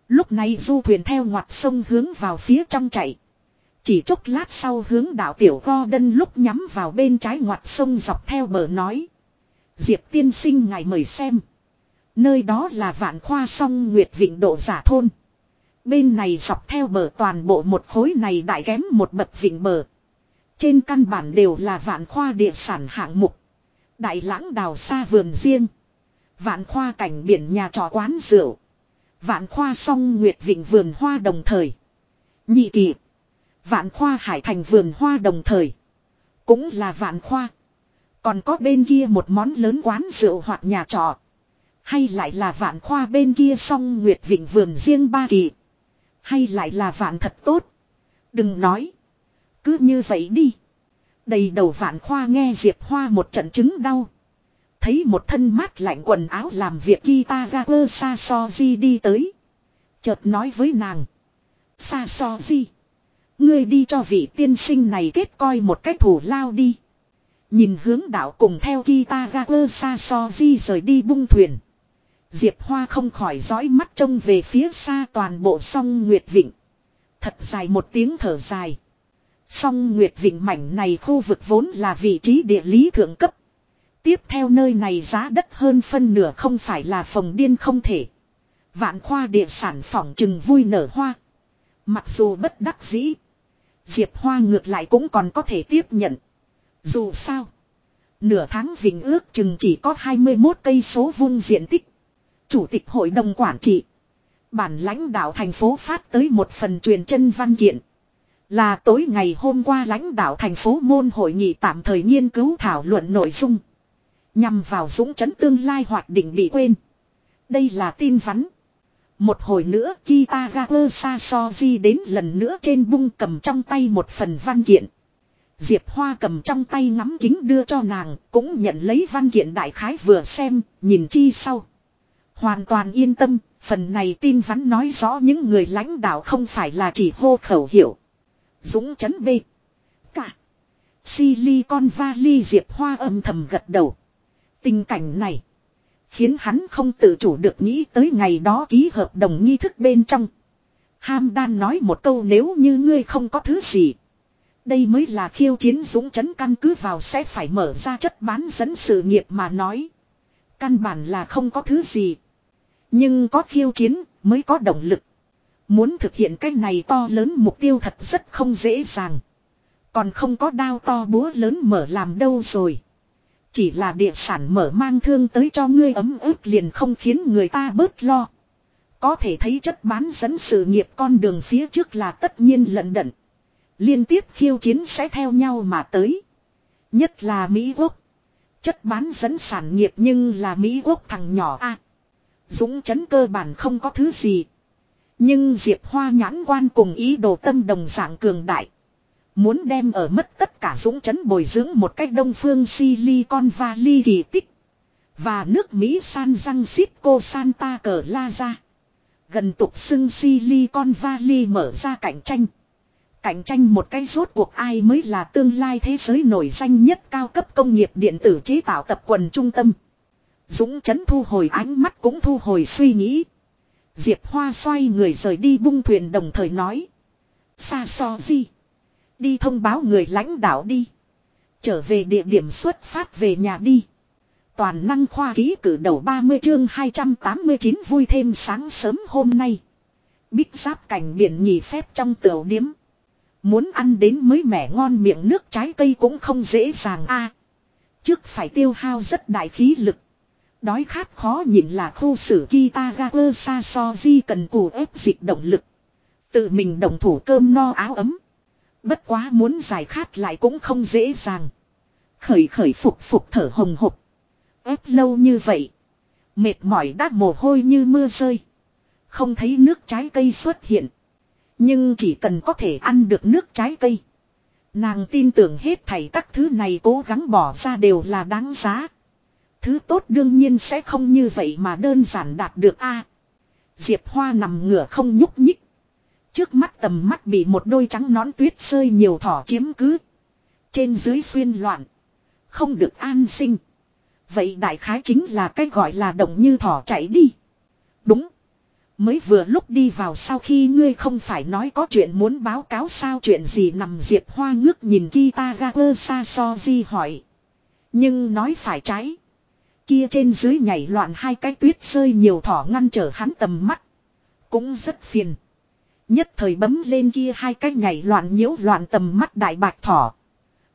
Speaker 1: Lúc này du thuyền theo ngoặt sông hướng vào phía trong chạy. Chỉ chốc lát sau hướng đảo tiểu go đân lúc nhắm vào bên trái ngoặt sông dọc theo bờ nói. Diệp tiên sinh ngài mời xem. Nơi đó là vạn khoa song nguyệt vịnh độ giả thôn. Bên này dọc theo bờ toàn bộ một khối này đại kém một bậc vịnh bờ. Trên căn bản đều là vạn khoa địa sản hạng mục. Đại lãng đào xa vườn riêng. Vạn khoa cảnh biển nhà trò quán rượu. Vạn khoa song nguyệt vịnh vườn hoa đồng thời. Nhị kỳ. Vạn khoa hải thành vườn hoa đồng thời. Cũng là vạn khoa. Còn có bên kia một món lớn quán rượu hoặc nhà trọ. Hay lại là vạn khoa bên kia song nguyệt vịnh vườn riêng ba kỳ. Hay lại là vạn thật tốt. Đừng nói. Cứ như vậy đi. Đầy đầu vạn khoa nghe Diệp Hoa một trận chứng đau. Thấy một thân mát lạnh quần áo làm việc Kitagawa Sasoji đi tới. Chợt nói với nàng. Sasoji. Ngươi đi cho vị tiên sinh này kết coi một cách thủ lao đi. Nhìn hướng đạo cùng theo Kitagawa Sasoji rời đi bung thuyền. Diệp Hoa không khỏi dõi mắt trông về phía xa toàn bộ sông Nguyệt Vịnh. Thật dài một tiếng thở dài. Song Nguyệt Vịnh mảnh này khu vực vốn là vị trí địa lý thượng cấp. Tiếp theo nơi này giá đất hơn phân nửa không phải là phòng điên không thể. Vạn khoa địa sản phỏng chừng vui nở hoa. Mặc dù bất đắc dĩ. Diệp Hoa ngược lại cũng còn có thể tiếp nhận. Dù sao. Nửa tháng vĩnh ước chừng chỉ có 21 cây số vuông diện tích. Chủ tịch hội đồng quản trị. Bản lãnh đạo thành phố phát tới một phần truyền chân văn kiện. Là tối ngày hôm qua lãnh đạo thành phố môn hội nghị tạm thời nghiên cứu thảo luận nội dung. Nhằm vào dũng chấn tương lai hoạt định bị quên. Đây là tin vắn. Một hồi nữa Kitagawa Sasoji đến lần nữa trên bung cầm trong tay một phần văn kiện. Diệp Hoa cầm trong tay ngắm kính đưa cho nàng, cũng nhận lấy văn kiện đại khái vừa xem, nhìn chi sau. Hoàn toàn yên tâm, phần này tin vắn nói rõ những người lãnh đạo không phải là chỉ hô khẩu hiệu. Dũng chấn B. Cả. Silicon Valley Diệp Hoa âm thầm gật đầu. Tình cảnh này. Khiến hắn không tự chủ được nghĩ tới ngày đó ký hợp đồng nghi thức bên trong. Ham đan nói một câu nếu như ngươi không có thứ gì. Đây mới là khiêu chiến dũng chấn căn cứ vào sẽ phải mở ra chất bán dẫn sự nghiệp mà nói. Căn bản là không có thứ gì. Nhưng có khiêu chiến mới có động lực. Muốn thực hiện cái này to lớn mục tiêu thật rất không dễ dàng. Còn không có đao to búa lớn mở làm đâu rồi. Chỉ là địa sản mở mang thương tới cho ngươi ấm ức liền không khiến người ta bớt lo. Có thể thấy chất bán dẫn sự nghiệp con đường phía trước là tất nhiên lận đận. Liên tiếp khiêu chiến sẽ theo nhau mà tới. Nhất là Mỹ Quốc. Chất bán dẫn sản nghiệp nhưng là Mỹ Quốc thằng nhỏ a Dũng chấn cơ bản không có thứ gì. Nhưng Diệp Hoa nhãn quan cùng ý đồ tâm đồng dạng cường đại. Muốn đem ở mất tất cả dũng chấn bồi dưỡng một cách đông phương Silicon Valley kỳ tích. Và nước Mỹ San Francisco Santa Cờ La ra. Gần tục xưng Silicon Valley mở ra cạnh tranh. Cạnh tranh một cái rốt cuộc ai mới là tương lai thế giới nổi danh nhất cao cấp công nghiệp điện tử chế tạo tập quần trung tâm. Dũng chấn thu hồi ánh mắt cũng thu hồi suy nghĩ. Diệp Hoa xoay người rời đi bung thuyền đồng thời nói. Xa so gì? Đi thông báo người lãnh đạo đi. Trở về địa điểm xuất phát về nhà đi. Toàn năng khoa ký cử đầu 30 chương 289 vui thêm sáng sớm hôm nay. Bích giáp cảnh biển nhì phép trong tiểu điếm. Muốn ăn đến mới mẻ ngon miệng nước trái cây cũng không dễ dàng a. trước phải tiêu hao rất đại khí lực. Đói khát khó nhìn là khu sử Kitagawa Sasoji cần củ ép dịch động lực. Tự mình đồng thủ cơm no áo ấm. Bất quá muốn giải khát lại cũng không dễ dàng. Khởi khởi phục phục thở hồng hộc. ép lâu như vậy. Mệt mỏi đát mồ hôi như mưa rơi. Không thấy nước trái cây xuất hiện. Nhưng chỉ cần có thể ăn được nước trái cây. Nàng tin tưởng hết thảy các thứ này cố gắng bỏ ra đều là đáng giá. Thứ tốt đương nhiên sẽ không như vậy mà đơn giản đạt được a. Diệp Hoa nằm ngửa không nhúc nhích. Trước mắt tầm mắt bị một đôi trắng nón tuyết rơi nhiều thỏ chiếm cứ. Trên dưới xuyên loạn. Không được an sinh. Vậy đại khái chính là cách gọi là động như thỏ chạy đi. Đúng. Mới vừa lúc đi vào sau khi ngươi không phải nói có chuyện muốn báo cáo sao chuyện gì nằm diệp hoa ngước nhìn Kitagawa Sasoji hỏi. Nhưng nói phải trái. Kia trên dưới nhảy loạn hai cái tuyết rơi nhiều thỏ ngăn trở hắn tầm mắt. Cũng rất phiền. Nhất thời bấm lên kia hai cái nhảy loạn nhiễu loạn tầm mắt đại bạc thỏ.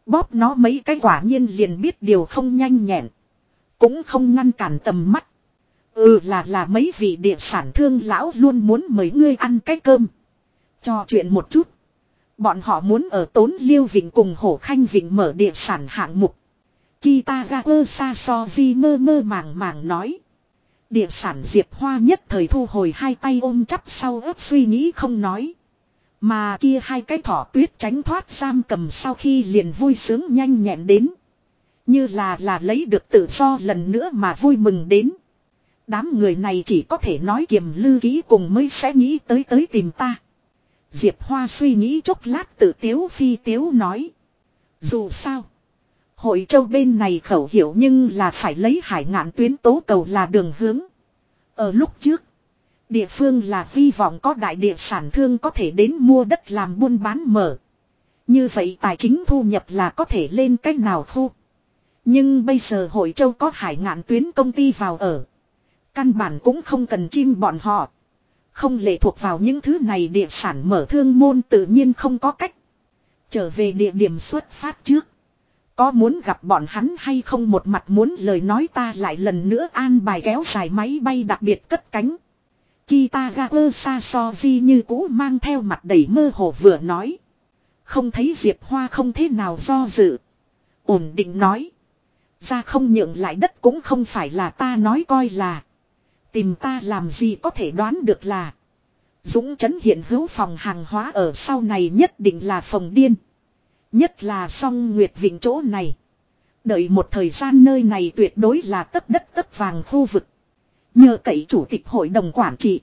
Speaker 1: Bóp nó mấy cái quả nhiên liền biết điều không nhanh nhẹn. Cũng không ngăn cản tầm mắt. Ừ là là mấy vị địa sản thương lão luôn muốn mời ngươi ăn cái cơm. Cho chuyện một chút. Bọn họ muốn ở tốn liêu vịnh cùng hổ khanh vịnh mở địa sản hạng mục. kita gaper sa so vi mơ mơ màng màng nói. Địa sản Diệp Hoa nhất thời thu hồi hai tay ôm chắp sau ớt suy nghĩ không nói. Mà kia hai cái thỏ tuyết tránh thoát giam cầm sau khi liền vui sướng nhanh nhẹn đến. Như là là lấy được tự do lần nữa mà vui mừng đến. Đám người này chỉ có thể nói kiềm lư ký cùng mới sẽ nghĩ tới tới tìm ta. Diệp Hoa suy nghĩ chốc lát tự tiếu phi tiếu nói. Dù sao. Hội châu bên này khẩu hiểu nhưng là phải lấy hải ngạn tuyến tố cầu là đường hướng. Ở lúc trước, địa phương là hy vọng có đại địa sản thương có thể đến mua đất làm buôn bán mở. Như vậy tài chính thu nhập là có thể lên cách nào thu. Nhưng bây giờ Hội Châu có hải ngạn tuyến công ty vào ở. Căn bản cũng không cần chim bọn họ. Không lệ thuộc vào những thứ này địa sản mở thương môn tự nhiên không có cách. Trở về địa điểm xuất phát trước. Có muốn gặp bọn hắn hay không một mặt muốn lời nói ta lại lần nữa an bài kéo dài máy bay đặc biệt cất cánh. Kitagawa Sasoji như cũ mang theo mặt đầy mơ hồ vừa nói. Không thấy Diệp Hoa không thế nào do dự. Ổn định nói. Ra không nhượng lại đất cũng không phải là ta nói coi là. Tìm ta làm gì có thể đoán được là. Dũng chấn hiện hữu phòng hàng hóa ở sau này nhất định là phòng điên. Nhất là song Nguyệt Vịnh chỗ này. Đợi một thời gian nơi này tuyệt đối là tất đất tất vàng khu vực. Nhờ cậy chủ tịch hội đồng quản trị.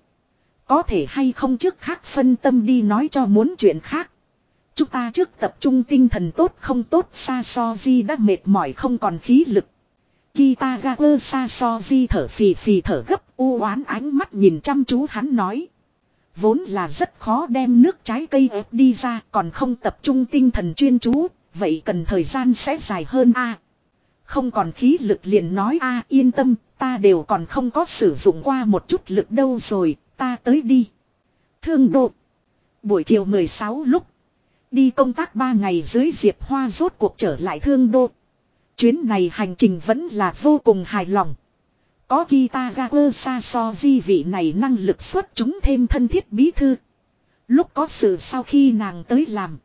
Speaker 1: Có thể hay không trước khác phân tâm đi nói cho muốn chuyện khác. Chúng ta trước tập trung tinh thần tốt không tốt xa so di đã mệt mỏi không còn khí lực. Kitagawa Sasoji thở phì phì thở gấp, u oán ánh mắt nhìn chăm chú hắn nói. Vốn là rất khó đem nước trái cây ép đi ra còn không tập trung tinh thần chuyên chú, vậy cần thời gian sẽ dài hơn a. Không còn khí lực liền nói a yên tâm, ta đều còn không có sử dụng qua một chút lực đâu rồi, ta tới đi. Thương độ. Buổi chiều 16 lúc. Đi công tác 3 ngày dưới Diệp Hoa rốt cuộc trở lại thương đô. Chuyến này hành trình vẫn là vô cùng hài lòng. Có Kitagawa Sasoji vị này năng lực xuất chúng thêm thân thiết bí thư. Lúc có sự sau khi nàng tới làm.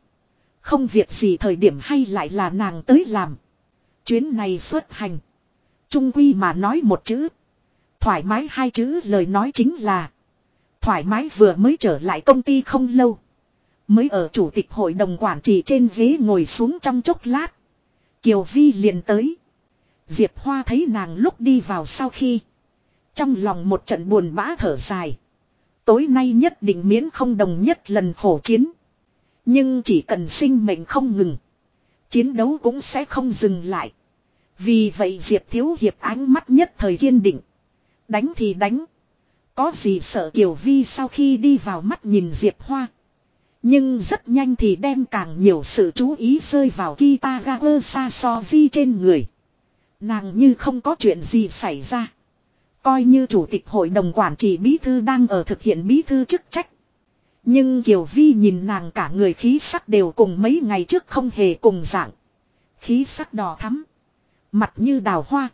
Speaker 1: Không việc gì thời điểm hay lại là nàng tới làm. Chuyến này xuất hành. Trung quy mà nói một chữ. Thoải mái hai chữ lời nói chính là. Thoải mái vừa mới trở lại công ty không lâu. Mới ở chủ tịch hội đồng quản trị trên ghế ngồi xuống trong chốc lát. Kiều Vi liền tới. Diệp Hoa thấy nàng lúc đi vào sau khi. Trong lòng một trận buồn bã thở dài. Tối nay nhất định miễn không đồng nhất lần khổ chiến. Nhưng chỉ cần sinh mệnh không ngừng. Chiến đấu cũng sẽ không dừng lại. Vì vậy Diệp Thiếu Hiệp ánh mắt nhất thời kiên định. Đánh thì đánh. Có gì sợ Kiều Vi sau khi đi vào mắt nhìn Diệp Hoa. Nhưng rất nhanh thì đem càng nhiều sự chú ý rơi vào Kitagawa Sasoji trên người. Nàng như không có chuyện gì xảy ra. Coi như chủ tịch hội đồng quản trị bí thư đang ở thực hiện bí thư chức trách. Nhưng Kiều Vi nhìn nàng cả người khí sắc đều cùng mấy ngày trước không hề cùng dạng. Khí sắc đỏ thắm. Mặt như đào hoa.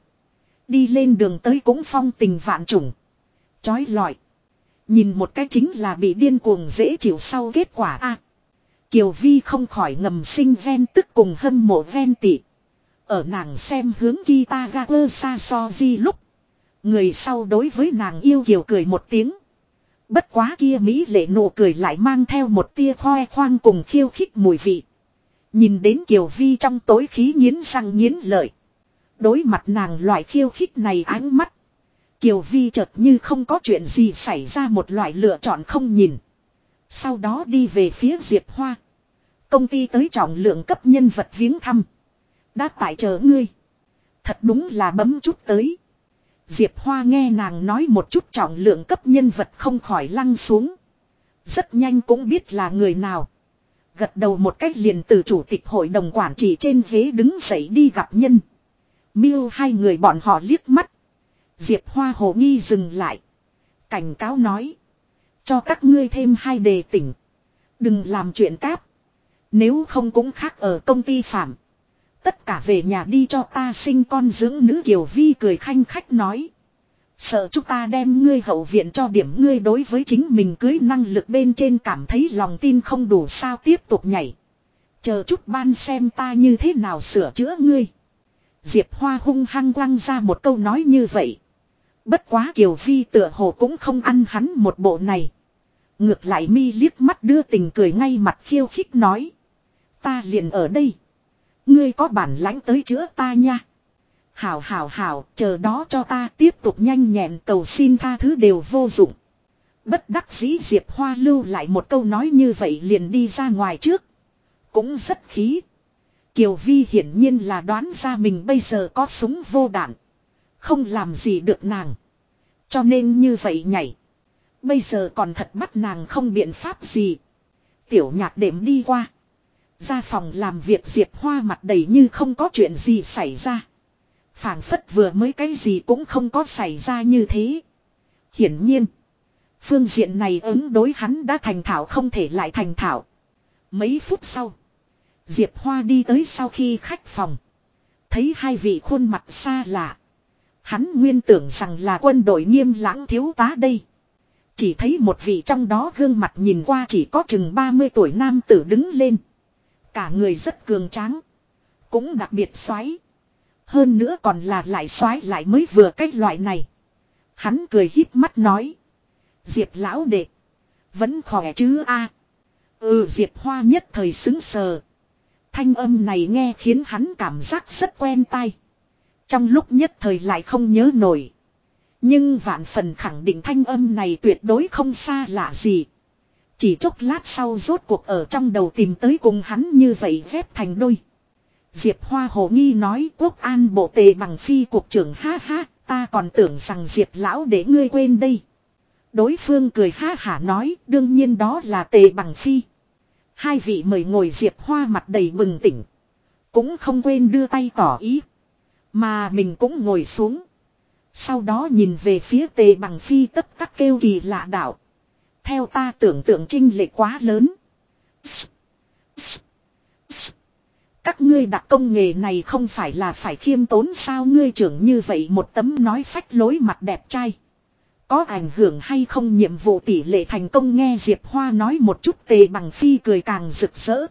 Speaker 1: Đi lên đường tới cũng phong tình vạn trùng. Chói lọi. Nhìn một cái chính là bị điên cuồng dễ chịu sau kết quả a. Kiều Vi không khỏi ngầm sinh ven tức cùng hâm mộ ven tị. Ở nàng xem hướng Kitagawa Sasoji lúc. Người sau đối với nàng yêu kiều cười một tiếng. Bất quá kia Mỹ lệ nụ cười lại mang theo một tia khoe khoang cùng khiêu khích mùi vị. Nhìn đến Kiều Vi trong tối khí nghiến răng nghiến lợi. Đối mặt nàng loại khiêu khích này ánh mắt. Kiều Vi chợt như không có chuyện gì xảy ra một loại lựa chọn không nhìn. Sau đó đi về phía Diệp Hoa. Công ty tới trọng lượng cấp nhân vật viếng thăm. Đã tại chờ ngươi. Thật đúng là bấm chút tới. Diệp Hoa nghe nàng nói một chút trọng lượng cấp nhân vật không khỏi lăng xuống. Rất nhanh cũng biết là người nào. Gật đầu một cách liền từ chủ tịch hội đồng quản trị trên ghế đứng dậy đi gặp nhân. Miêu hai người bọn họ liếc mắt. Diệp Hoa hồ nghi dừng lại. Cảnh cáo nói. Cho các ngươi thêm hai đề tỉnh. Đừng làm chuyện cáp. Nếu không cũng khác ở công ty phạm. Tất cả về nhà đi cho ta sinh con dưỡng nữ Kiều Vi cười khanh khách nói. Sợ chúng ta đem ngươi hậu viện cho điểm ngươi đối với chính mình cưới năng lực bên trên cảm thấy lòng tin không đủ sao tiếp tục nhảy. Chờ chút ban xem ta như thế nào sửa chữa ngươi. Diệp Hoa hung hăng quăng ra một câu nói như vậy. Bất quá Kiều Vi tựa hồ cũng không ăn hắn một bộ này. Ngược lại mi liếc mắt đưa tình cười ngay mặt khiêu khích nói. Ta liền ở đây. Ngươi có bản lãnh tới chữa ta nha. Hảo hảo hảo, chờ đó cho ta tiếp tục nhanh nhẹn cầu xin tha thứ đều vô dụng. Bất đắc dĩ Diệp Hoa lưu lại một câu nói như vậy liền đi ra ngoài trước. Cũng rất khí. Kiều Vi hiển nhiên là đoán ra mình bây giờ có súng vô đạn. Không làm gì được nàng. Cho nên như vậy nhảy. Bây giờ còn thật bắt nàng không biện pháp gì. Tiểu nhạc đệm đi qua. Ra phòng làm việc Diệp Hoa mặt đầy như không có chuyện gì xảy ra. phảng phất vừa mới cái gì cũng không có xảy ra như thế. Hiển nhiên. Phương diện này ứng đối hắn đã thành thảo không thể lại thành thảo. Mấy phút sau. Diệp Hoa đi tới sau khi khách phòng. Thấy hai vị khuôn mặt xa lạ. Hắn nguyên tưởng rằng là quân đội nghiêm lãng thiếu tá đây. Chỉ thấy một vị trong đó gương mặt nhìn qua chỉ có chừng 30 tuổi nam tử đứng lên. Cả người rất cường tráng. Cũng đặc biệt xoáy. Hơn nữa còn là lại xoáy lại mới vừa cách loại này. Hắn cười híp mắt nói. Diệp lão đệ. Vẫn khỏe chứ a Ừ Diệp Hoa nhất thời xứng sờ. Thanh âm này nghe khiến hắn cảm giác rất quen tai. Trong lúc nhất thời lại không nhớ nổi. Nhưng vạn phần khẳng định thanh âm này tuyệt đối không xa lạ gì. Chỉ chốc lát sau rốt cuộc ở trong đầu tìm tới cùng hắn như vậy dép thành đôi. Diệp Hoa hồ nghi nói quốc an bộ tề bằng phi cục trưởng ha ha, ta còn tưởng rằng Diệp lão để ngươi quên đây. Đối phương cười ha hả nói đương nhiên đó là tề bằng phi. Hai vị mời ngồi Diệp Hoa mặt đầy bừng tỉnh. Cũng không quên đưa tay tỏ ý. Mà mình cũng ngồi xuống. Sau đó nhìn về phía tề bằng phi tất các kêu kỳ lạ đạo. Theo ta tưởng tượng trinh lệ quá lớn. Các ngươi đặt công nghề này không phải là phải khiêm tốn sao ngươi trưởng như vậy một tấm nói phách lối mặt đẹp trai. Có ảnh hưởng hay không nhiệm vụ tỷ lệ thành công nghe Diệp Hoa nói một chút tề bằng phi cười càng rực rỡ.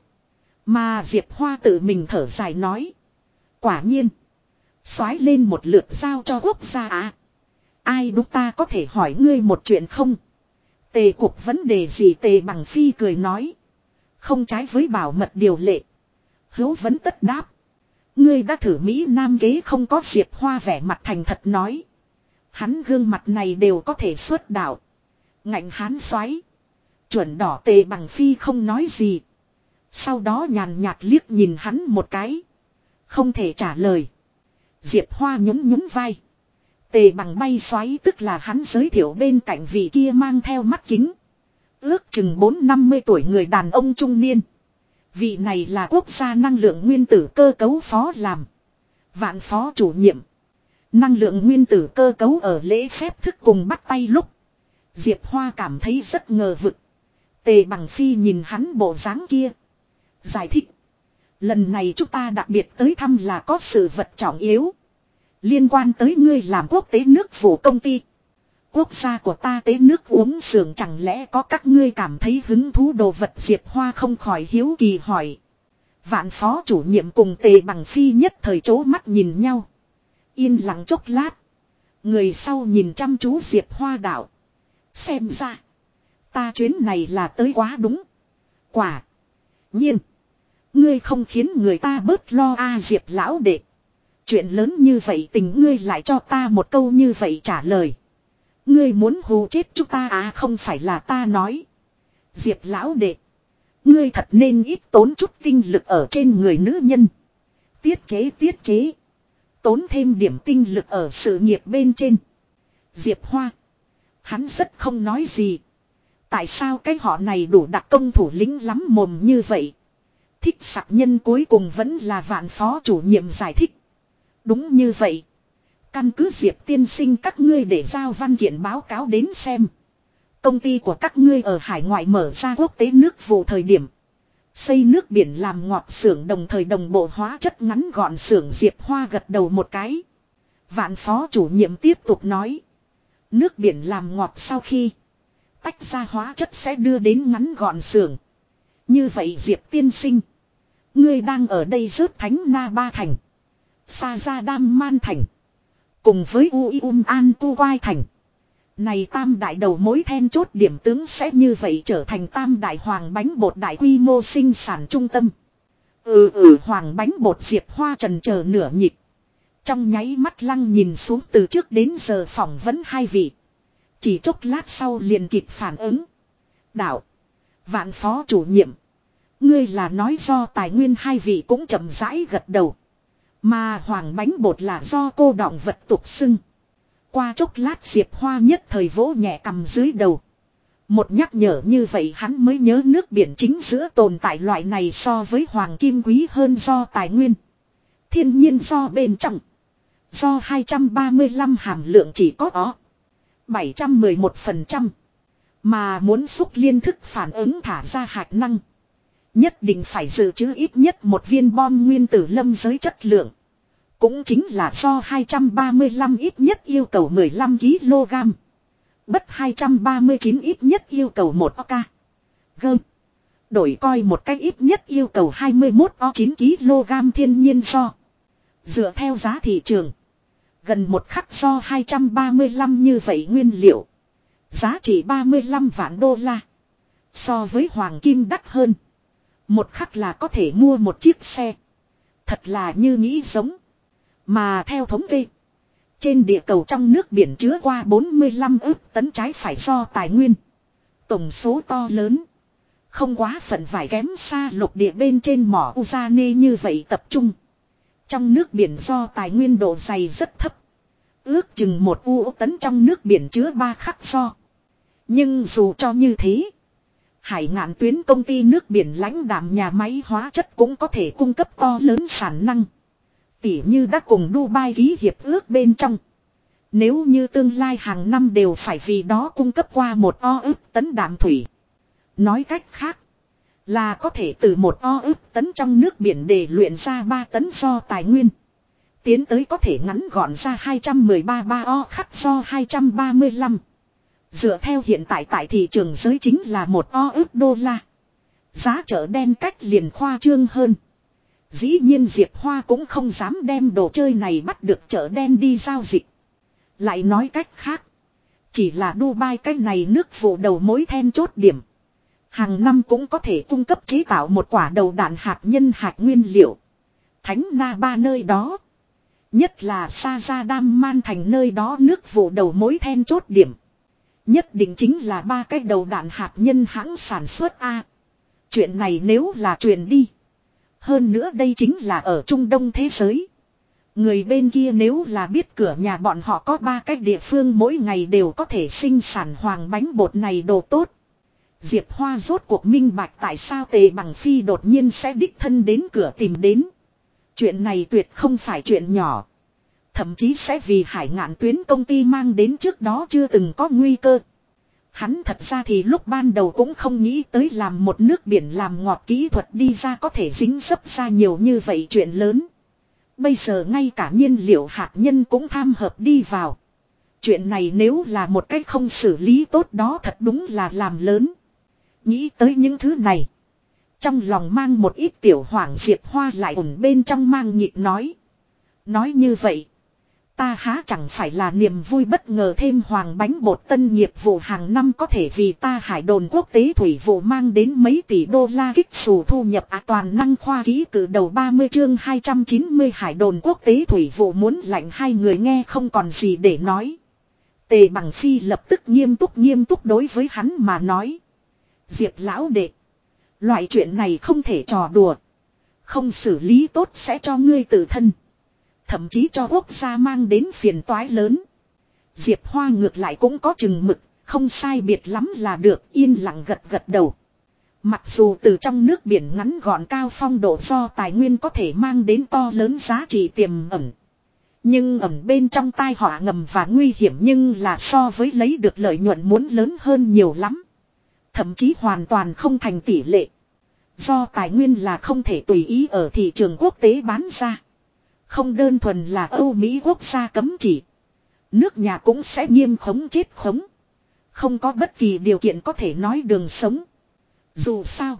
Speaker 1: Mà Diệp Hoa tự mình thở dài nói. Quả nhiên. Xoái lên một lượt giao cho quốc gia à. Ai đúng ta có thể hỏi ngươi một chuyện không? Tề cục vấn đề gì tề bằng phi cười nói. Không trái với bảo mật điều lệ. Hữu vẫn tất đáp. Ngươi đã thử Mỹ Nam ghế không có Diệp Hoa vẻ mặt thành thật nói. Hắn gương mặt này đều có thể xuất đạo. Ngạnh hán xoáy. Chuẩn đỏ tề bằng phi không nói gì. Sau đó nhàn nhạt liếc nhìn hắn một cái. Không thể trả lời. Diệp Hoa nhún nhún vai. Tề bằng bay xoáy tức là hắn giới thiệu bên cạnh vị kia mang theo mắt kính. Ước chừng 4-50 tuổi người đàn ông trung niên. Vị này là quốc gia năng lượng nguyên tử cơ cấu phó làm. Vạn phó chủ nhiệm. Năng lượng nguyên tử cơ cấu ở lễ phép thức cùng bắt tay lúc. Diệp Hoa cảm thấy rất ngờ vực. Tề bằng phi nhìn hắn bộ dáng kia. Giải thích. Lần này chúng ta đặc biệt tới thăm là có sự vật trọng yếu. Liên quan tới ngươi làm quốc tế nước vụ công ty. Quốc gia của ta tế nước uống sưởng chẳng lẽ có các ngươi cảm thấy hứng thú đồ vật Diệp Hoa không khỏi hiếu kỳ hỏi. Vạn phó chủ nhiệm cùng tề bằng phi nhất thời chố mắt nhìn nhau. Yên lặng chốc lát. Người sau nhìn chăm chú Diệp Hoa đạo. Xem ra. Ta chuyến này là tới quá đúng. Quả. Nhiên. Ngươi không khiến người ta bớt lo a Diệp lão đệ. Chuyện lớn như vậy tình ngươi lại cho ta một câu như vậy trả lời. Ngươi muốn hù chết chúng ta à không phải là ta nói. Diệp lão đệ. Ngươi thật nên ít tốn chút tinh lực ở trên người nữ nhân. Tiết chế tiết chế. Tốn thêm điểm tinh lực ở sự nghiệp bên trên. Diệp Hoa. Hắn rất không nói gì. Tại sao cái họ này đủ đặc công thủ lĩnh lắm mồm như vậy. Thích sạc nhân cuối cùng vẫn là vạn phó chủ nhiệm giải thích. Đúng như vậy. Căn cứ Diệp tiên sinh các ngươi để giao văn kiện báo cáo đến xem. Công ty của các ngươi ở hải ngoại mở ra quốc tế nước vụ thời điểm. Xây nước biển làm ngọt xưởng đồng thời đồng bộ hóa chất ngắn gọn xưởng Diệp Hoa gật đầu một cái. Vạn phó chủ nhiệm tiếp tục nói. Nước biển làm ngọt sau khi tách ra hóa chất sẽ đưa đến ngắn gọn xưởng. Như vậy Diệp tiên sinh. Ngươi đang ở đây rớt thánh na ba thành. Sa ra đam man thành. Cùng với U Um An Tu Quai thành. Này tam đại đầu mối then chốt điểm tướng sẽ như vậy trở thành tam đại hoàng bánh bột đại quy mô sinh sản trung tâm. Ừ ừ hoàng bánh bột diệp hoa trần chờ nửa nhịp. Trong nháy mắt lăng nhìn xuống từ trước đến giờ phỏng vấn hai vị. Chỉ chốc lát sau liền kịp phản ứng. Đạo. Vạn phó chủ nhiệm. Ngươi là nói do tài nguyên hai vị cũng chậm rãi gật đầu. Mà hoàng bánh bột là do cô đọng vật tục xưng. Qua chốc lát Diệp Hoa nhất thời vỗ nhẹ cầm dưới đầu. Một nhắc nhở như vậy hắn mới nhớ nước biển chính giữa tồn tại loại này so với hoàng kim quý hơn do tài nguyên. Thiên nhiên do bên trong. Do 235 hàm lượng chỉ có ó. 711%. Mà muốn xúc liên thức phản ứng thả ra hạt năng. Nhất định phải dự trữ ít nhất một viên bom nguyên tử lâm giới chất lượng. Cũng chính là do 235 ít nhất yêu cầu 15 kg. Bất 239 ít nhất yêu cầu 1 ok. Gơm. Đổi coi một cách ít nhất yêu cầu 21 o 9 kg thiên nhiên do. Dựa theo giá thị trường. Gần một khắc do 235 như vậy nguyên liệu. Giá trị 35 vạn đô la. So với hoàng kim đắt hơn. Một khắc là có thể mua một chiếc xe. Thật là như nghĩ giống. Mà theo thống kê. Trên địa cầu trong nước biển chứa qua 45 ức tấn trái phải do tài nguyên. Tổng số to lớn. Không quá phận vải kém xa lục địa bên trên mỏ Uzane như vậy tập trung. Trong nước biển do tài nguyên độ dày rất thấp. Ước chừng một u tấn trong nước biển chứa ba khắc do. Nhưng dù cho như thế. Hải ngạn tuyến công ty nước biển lãnh đạm nhà máy hóa chất cũng có thể cung cấp to lớn sản năng. Tỉ như đã cùng Dubai ký hiệp ước bên trong. Nếu như tương lai hàng năm đều phải vì đó cung cấp qua một o ức tấn đạm thủy. Nói cách khác. Là có thể từ một o ức tấn trong nước biển để luyện ra 3 tấn do tài nguyên. Tiến tới có thể ngắn gọn ra 213 ba o khắc do 235. Dựa theo hiện tại tại thị trường giới chính là một o ức đô la. Giá chợ đen cách liền khoa trương hơn. Dĩ nhiên Diệp Hoa cũng không dám đem đồ chơi này bắt được chợ đen đi giao dịch. Lại nói cách khác. Chỉ là Dubai cái này nước vụ đầu mối then chốt điểm. Hàng năm cũng có thể cung cấp chế tạo một quả đầu đạn hạt nhân hạt nguyên liệu. Thánh Na Ba nơi đó. Nhất là Sa Gia Đam Man thành nơi đó nước vụ đầu mối then chốt điểm. Nhất định chính là ba cái đầu đạn hạt nhân hãng sản xuất A. Chuyện này nếu là truyền đi. Hơn nữa đây chính là ở Trung Đông thế giới. Người bên kia nếu là biết cửa nhà bọn họ có ba cách địa phương mỗi ngày đều có thể sinh sản hoàng bánh bột này đồ tốt. Diệp Hoa rốt cuộc minh bạch tại sao tề bằng phi đột nhiên sẽ đích thân đến cửa tìm đến. Chuyện này tuyệt không phải chuyện nhỏ. Thậm chí sẽ vì hải ngạn tuyến công ty mang đến trước đó chưa từng có nguy cơ. Hắn thật ra thì lúc ban đầu cũng không nghĩ tới làm một nước biển làm ngọt kỹ thuật đi ra có thể dính dấp ra nhiều như vậy chuyện lớn. Bây giờ ngay cả nhiên liệu hạt nhân cũng tham hợp đi vào. Chuyện này nếu là một cách không xử lý tốt đó thật đúng là làm lớn. Nghĩ tới những thứ này. Trong lòng mang một ít tiểu hoàng diệp hoa lại ổn bên trong mang nhịp nói. Nói như vậy. Ta há chẳng phải là niềm vui bất ngờ thêm hoàng bánh bột tân nghiệp vụ hàng năm có thể vì ta hải đồn quốc tế thủy vụ mang đến mấy tỷ đô la kích xù thu nhập à toàn năng khoa ký cử đầu 30 chương 290 hải đồn quốc tế thủy vụ muốn lạnh hai người nghe không còn gì để nói. Tề bằng phi lập tức nghiêm túc nghiêm túc đối với hắn mà nói. Diệp lão đệ. Loại chuyện này không thể trò đùa. Không xử lý tốt sẽ cho ngươi tự thân. Thậm chí cho quốc gia mang đến phiền toái lớn. Diệp Hoa ngược lại cũng có chừng mực, không sai biệt lắm là được yên lặng gật gật đầu. Mặc dù từ trong nước biển ngắn gọn cao phong độ do tài nguyên có thể mang đến to lớn giá trị tiềm ẩn. Nhưng ẩn bên trong tai họa ngầm và nguy hiểm nhưng là so với lấy được lợi nhuận muốn lớn hơn nhiều lắm. Thậm chí hoàn toàn không thành tỷ lệ. Do tài nguyên là không thể tùy ý ở thị trường quốc tế bán ra. Không đơn thuần là Âu Mỹ quốc gia cấm chỉ. Nước nhà cũng sẽ nghiêm khống chết khống. Không có bất kỳ điều kiện có thể nói đường sống. Dù sao.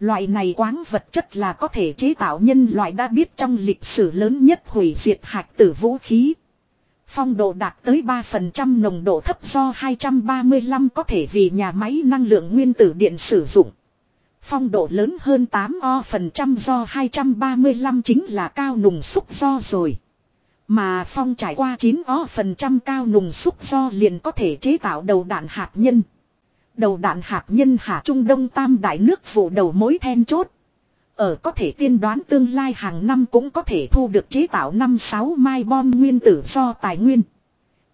Speaker 1: Loại này quáng vật chất là có thể chế tạo nhân loại đã biết trong lịch sử lớn nhất hủy diệt hạt tử vũ khí. Phong độ đạt tới 3% nồng độ thấp do 235 có thể vì nhà máy năng lượng nguyên tử điện sử dụng. Phong độ lớn hơn 8 o phần trăm do 235 chính là cao nùng xúc do rồi. Mà phong trải qua 9 o phần trăm cao nùng xúc do liền có thể chế tạo đầu đạn hạt nhân. Đầu đạn hạt nhân hạ Trung Đông tam đại nước vụ đầu mối then chốt. Ở có thể tiên đoán tương lai hàng năm cũng có thể thu được chế tạo 5-6 mai bom nguyên tử do tài nguyên.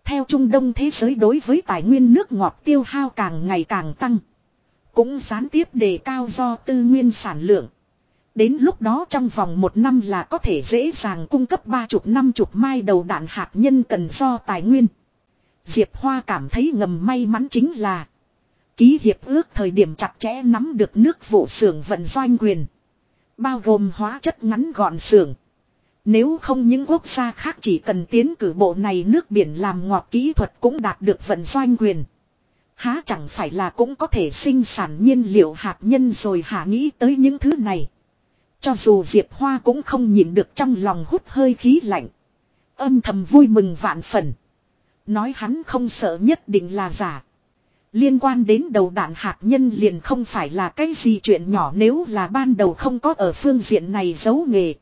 Speaker 1: Theo Trung Đông thế giới đối với tài nguyên nước ngọt tiêu hao càng ngày càng tăng. Cũng gián tiếp đề cao do tư nguyên sản lượng. Đến lúc đó trong vòng một năm là có thể dễ dàng cung cấp ba chục năm chục mai đầu đạn hạt nhân cần do tài nguyên. Diệp Hoa cảm thấy ngầm may mắn chính là Ký hiệp ước thời điểm chặt chẽ nắm được nước vụ xưởng vận doanh quyền. Bao gồm hóa chất ngắn gọn xưởng. Nếu không những quốc gia khác chỉ cần tiến cử bộ này nước biển làm ngọt kỹ thuật cũng đạt được vận doanh quyền. Há chẳng phải là cũng có thể sinh sản nhiên liệu hạt nhân rồi hả nghĩ tới những thứ này. Cho dù Diệp Hoa cũng không nhịn được trong lòng hút hơi khí lạnh. Âm thầm vui mừng vạn phần. Nói hắn không sợ nhất định là giả. Liên quan đến đầu đạn hạt nhân liền không phải là cái gì chuyện nhỏ nếu là ban đầu không có ở phương diện này giấu nghề.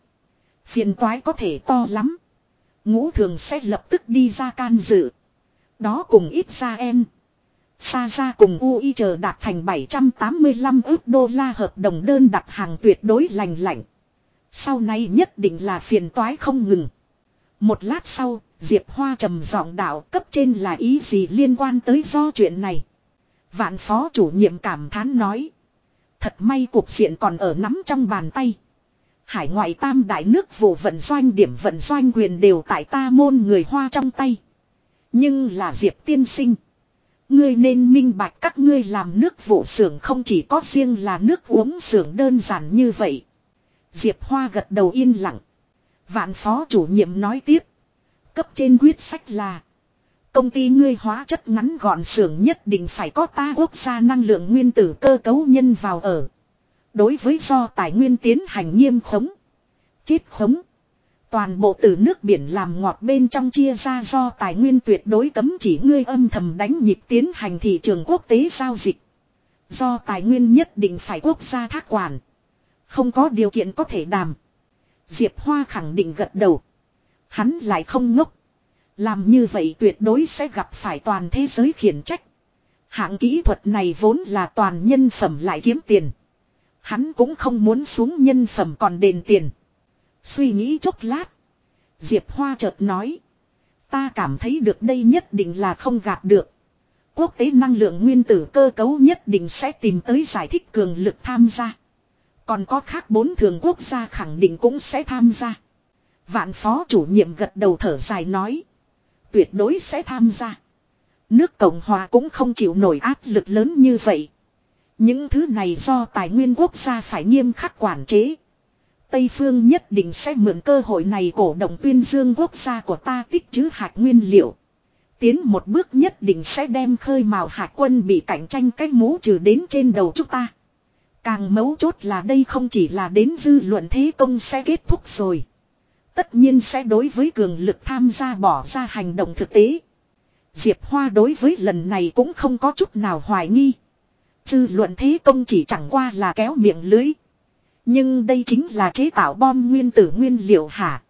Speaker 1: Phiền toái có thể to lắm. Ngũ thường sẽ lập tức đi ra can dự. Đó cùng ít ra em. Sa ra cùng UI chờ đạt thành 785 ước đô la hợp đồng đơn đặt hàng tuyệt đối lành lạnh. Sau này nhất định là phiền toái không ngừng. Một lát sau, Diệp Hoa trầm giọng đạo cấp trên là ý gì liên quan tới do chuyện này. Vạn phó chủ nhiệm cảm thán nói. Thật may cuộc diện còn ở nắm trong bàn tay. Hải ngoại tam đại nước vụ vận doanh điểm vận doanh quyền đều tại ta môn người hoa trong tay. Nhưng là Diệp tiên sinh. Ngươi nên minh bạch các ngươi làm nước vụ xưởng không chỉ có riêng là nước uống xưởng đơn giản như vậy. Diệp Hoa gật đầu yên lặng. Vạn phó chủ nhiệm nói tiếp. Cấp trên quyết sách là. Công ty ngươi hóa chất ngắn gọn xưởng nhất định phải có ta quốc gia năng lượng nguyên tử cơ cấu nhân vào ở. Đối với do tài nguyên tiến hành nghiêm khống. Chết khống. Toàn bộ từ nước biển làm ngọt bên trong chia ra do tài nguyên tuyệt đối cấm chỉ ngươi âm thầm đánh nhịp tiến hành thị trường quốc tế giao dịch. Do tài nguyên nhất định phải quốc gia thác quản. Không có điều kiện có thể đàm. Diệp Hoa khẳng định gật đầu. Hắn lại không ngốc. Làm như vậy tuyệt đối sẽ gặp phải toàn thế giới khiển trách. Hạng kỹ thuật này vốn là toàn nhân phẩm lại kiếm tiền. Hắn cũng không muốn xuống nhân phẩm còn đền tiền. Suy nghĩ chốc lát. Diệp Hoa chợt nói. Ta cảm thấy được đây nhất định là không gạt được. Quốc tế năng lượng nguyên tử cơ cấu nhất định sẽ tìm tới giải thích cường lực tham gia. Còn có khác bốn thường quốc gia khẳng định cũng sẽ tham gia. Vạn phó chủ nhiệm gật đầu thở dài nói tuyệt đối sẽ tham gia. Nước Cộng Hòa cũng không chịu nổi áp lực lớn như vậy. Những thứ này do tài nguyên quốc gia phải nghiêm khắc quản chế. Tây phương nhất định sẽ mượn cơ hội này cổ động tuyên dương quốc gia của ta tích trữ hạt nguyên liệu. Tiến một bước nhất định sẽ đem khơi mào hạt quân bị cạnh tranh cách mũ trừ đến trên đầu chúng ta. Càng mấu chốt là đây không chỉ là đến dư luận thế công sẽ kết thúc rồi. Tất nhiên sẽ đối với cường lực tham gia bỏ ra hành động thực tế. Diệp Hoa đối với lần này cũng không có chút nào hoài nghi. Dư luận thế công chỉ chẳng qua là kéo miệng lưới. Nhưng đây chính là chế tạo bom nguyên tử nguyên liệu hả.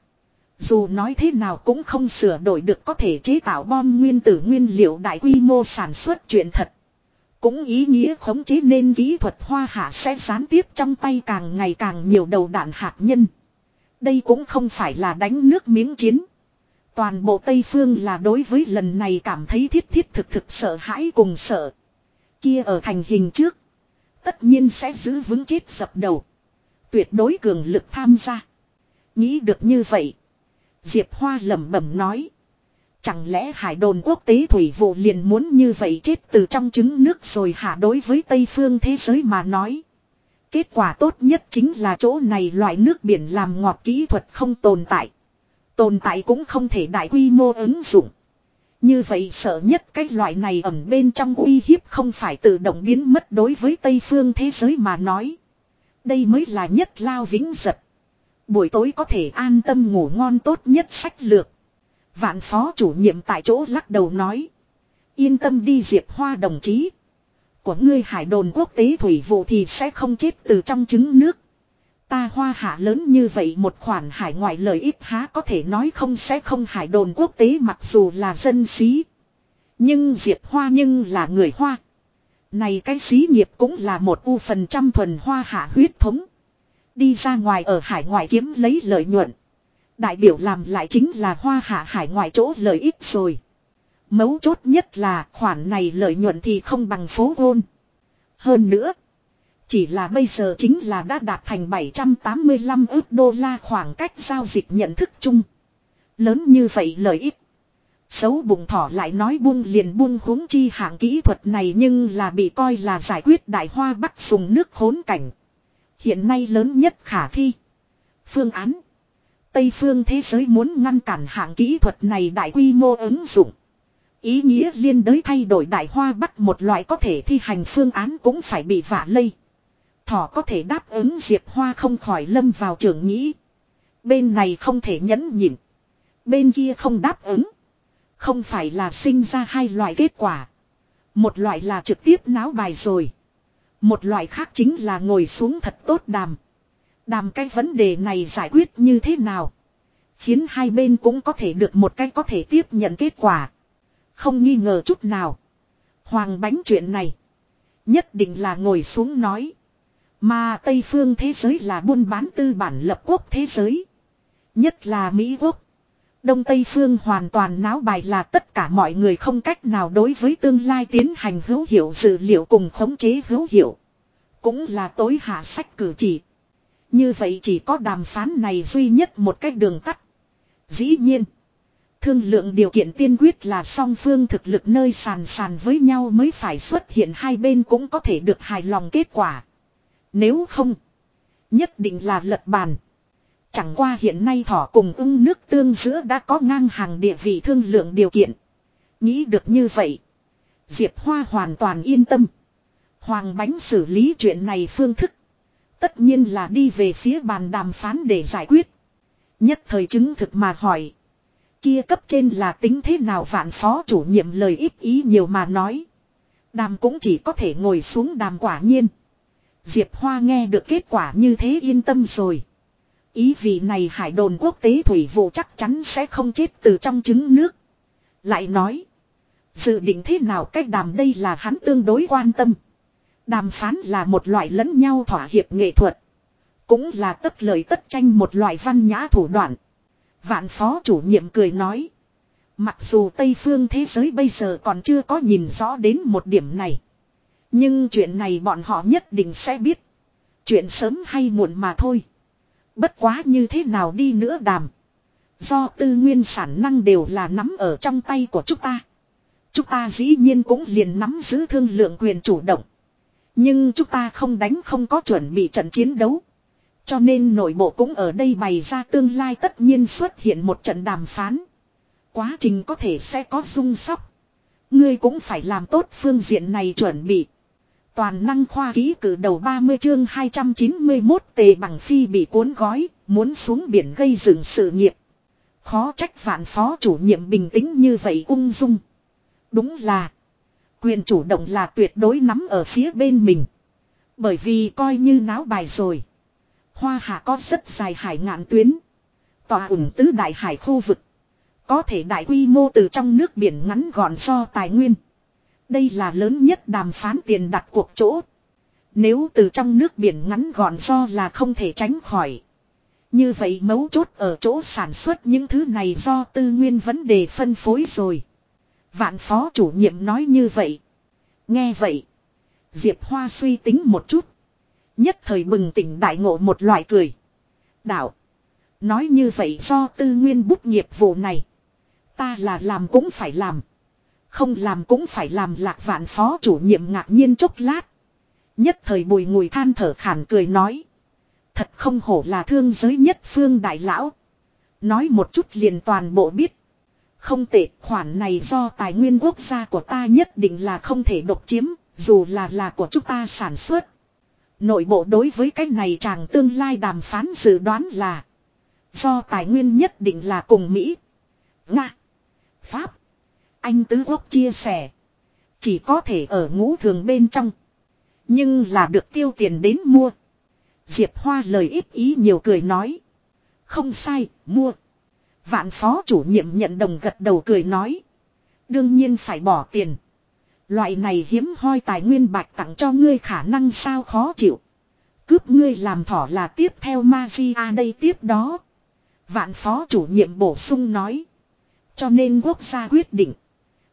Speaker 1: Dù nói thế nào cũng không sửa đổi được có thể chế tạo bom nguyên tử nguyên liệu đại quy mô sản xuất chuyện thật. Cũng ý nghĩa khống chế nên kỹ thuật hoa hạ sẽ gián tiếp trong tay càng ngày càng nhiều đầu đạn hạt nhân. Đây cũng không phải là đánh nước miếng chiến. Toàn bộ Tây Phương là đối với lần này cảm thấy thiết thiết thực thực sợ hãi cùng sợ. Kia ở thành hình trước. Tất nhiên sẽ giữ vững chết dập đầu. Tuyệt đối cường lực tham gia. Nghĩ được như vậy. Diệp Hoa lẩm bẩm nói. Chẳng lẽ hải đồn quốc tế thủy vụ liền muốn như vậy chết từ trong trứng nước rồi hả đối với Tây Phương thế giới mà nói. Kết quả tốt nhất chính là chỗ này loại nước biển làm ngọt kỹ thuật không tồn tại. Tồn tại cũng không thể đại quy mô ứng dụng. Như vậy sợ nhất cái loại này ẩn bên trong uy hiếp không phải tự động biến mất đối với Tây phương thế giới mà nói. Đây mới là nhất lao vĩnh giật. Buổi tối có thể an tâm ngủ ngon tốt nhất sách lược. Vạn phó chủ nhiệm tại chỗ lắc đầu nói. Yên tâm đi Diệp Hoa đồng chí của ngươi hải đồn quốc tế thủy vụ thì sẽ không chết từ trong trứng nước. Ta hoa hạ lớn như vậy một khoản hải ngoại lợi ích há có thể nói không sẽ không hải đồn quốc tế mặc dù là dân xí. Nhưng Diệp Hoa nhưng là người Hoa. Này cái xí nghiệp cũng là một u phần trăm thuần hoa hạ huyết thống. Đi ra ngoài ở hải ngoại kiếm lấy lợi nhuận. Đại biểu làm lại chính là hoa hạ hải ngoại chỗ lợi ích rồi. Mấu chốt nhất là khoản này lợi nhuận thì không bằng phố gôn. Hơn nữa. Chỉ là bây giờ chính là đã đạt thành 785 ước đô la khoảng cách giao dịch nhận thức chung. Lớn như vậy lợi ích. Xấu bụng thỏ lại nói buông liền buông huống chi hạng kỹ thuật này nhưng là bị coi là giải quyết đại hoa bắc dùng nước khốn cảnh. Hiện nay lớn nhất khả thi. Phương án. Tây phương thế giới muốn ngăn cản hạng kỹ thuật này đại quy mô ứng dụng. Ý nghĩa liên đới thay đổi đại hoa bắc một loại có thể thi hành phương án cũng phải bị vả lây. Thỏ có thể đáp ứng Diệp Hoa không khỏi lâm vào trường nghĩ. Bên này không thể nhẫn nhịn. Bên kia không đáp ứng. Không phải là sinh ra hai loại kết quả. Một loại là trực tiếp náo bài rồi. Một loại khác chính là ngồi xuống thật tốt đàm. Đàm cái vấn đề này giải quyết như thế nào. Khiến hai bên cũng có thể được một cái có thể tiếp nhận kết quả. Không nghi ngờ chút nào. Hoàng bánh chuyện này. Nhất định là ngồi xuống nói. Mà Tây phương thế giới là buôn bán tư bản lập quốc thế giới. Nhất là Mỹ quốc. Đông Tây phương hoàn toàn náo bài là tất cả mọi người không cách nào đối với tương lai tiến hành hữu hiệu dữ liệu cùng khống chế hữu hiệu. Cũng là tối hạ sách cử chỉ. Như vậy chỉ có đàm phán này duy nhất một cách đường tắt. Dĩ nhiên. Thương lượng điều kiện tiên quyết là song phương thực lực nơi sàn sàn với nhau mới phải xuất hiện hai bên cũng có thể được hài lòng kết quả. Nếu không, nhất định là lật bàn. Chẳng qua hiện nay thỏ cùng ưng nước tương giữa đã có ngang hàng địa vị thương lượng điều kiện. Nghĩ được như vậy. Diệp Hoa hoàn toàn yên tâm. Hoàng bánh xử lý chuyện này phương thức. Tất nhiên là đi về phía bàn đàm phán để giải quyết. Nhất thời chứng thực mà hỏi. Kia cấp trên là tính thế nào vạn phó chủ nhiệm lời ít ý nhiều mà nói. Đàm cũng chỉ có thể ngồi xuống đàm quả nhiên. Diệp Hoa nghe được kết quả như thế yên tâm rồi. Ý vị này hải đồn quốc tế thủy vụ chắc chắn sẽ không chết từ trong trứng nước. Lại nói. Dự định thế nào cách đàm đây là hắn tương đối quan tâm. Đàm phán là một loại lẫn nhau thỏa hiệp nghệ thuật. Cũng là tất lời tất tranh một loại văn nhã thủ đoạn. Vạn phó chủ nhiệm cười nói. Mặc dù Tây phương thế giới bây giờ còn chưa có nhìn rõ đến một điểm này. Nhưng chuyện này bọn họ nhất định sẽ biết. Chuyện sớm hay muộn mà thôi. Bất quá như thế nào đi nữa đàm. Do tư nguyên sản năng đều là nắm ở trong tay của chúng ta. Chúng ta dĩ nhiên cũng liền nắm giữ thương lượng quyền chủ động. Nhưng chúng ta không đánh không có chuẩn bị trận chiến đấu. Cho nên nội bộ cũng ở đây bày ra tương lai tất nhiên xuất hiện một trận đàm phán. Quá trình có thể sẽ có rung sóc. Ngươi cũng phải làm tốt phương diện này chuẩn bị. Toàn năng khoa ký cử đầu 30 chương 291 tề bằng phi bị cuốn gói, muốn xuống biển gây dựng sự nghiệp. Khó trách vạn phó chủ nhiệm bình tĩnh như vậy ung dung. Đúng là. Quyền chủ động là tuyệt đối nắm ở phía bên mình. Bởi vì coi như náo bài rồi. Hoa hạ có rất dài hải ngạn tuyến. Tòa ủng tứ đại hải khu vực. Có thể đại quy mô từ trong nước biển ngắn gọn do tài nguyên. Đây là lớn nhất đàm phán tiền đặt cuộc chỗ. Nếu từ trong nước biển ngắn gọn do là không thể tránh khỏi. Như vậy mấu chốt ở chỗ sản xuất những thứ này do tư nguyên vấn đề phân phối rồi. Vạn phó chủ nhiệm nói như vậy. Nghe vậy. Diệp Hoa suy tính một chút. Nhất thời bừng tỉnh đại ngộ một loại cười. Đạo. Nói như vậy do tư nguyên bút nghiệp vụ này. Ta là làm cũng phải làm. Không làm cũng phải làm lạc vạn phó chủ nhiệm ngạc nhiên chốc lát. Nhất thời bùi ngùi than thở khản cười nói. Thật không hổ là thương giới nhất phương đại lão. Nói một chút liền toàn bộ biết. Không tệ, khoản này do tài nguyên quốc gia của ta nhất định là không thể độc chiếm, dù là là của chúng ta sản xuất. Nội bộ đối với cái này chàng tương lai đàm phán dự đoán là Do tài nguyên nhất định là cùng Mỹ, Nga, Pháp, anh tứ quốc chia sẻ. Chỉ có thể ở ngũ thường bên trong. Nhưng là được tiêu tiền đến mua. Diệp Hoa lời ít ý nhiều cười nói. Không sai, mua. Vạn phó chủ nhiệm nhận đồng gật đầu cười nói. Đương nhiên phải bỏ tiền. Loại này hiếm hoi tài nguyên bạch tặng cho ngươi khả năng sao khó chịu. Cướp ngươi làm thỏ là tiếp theo ma di a đây tiếp đó. Vạn phó chủ nhiệm bổ sung nói. Cho nên quốc gia quyết định.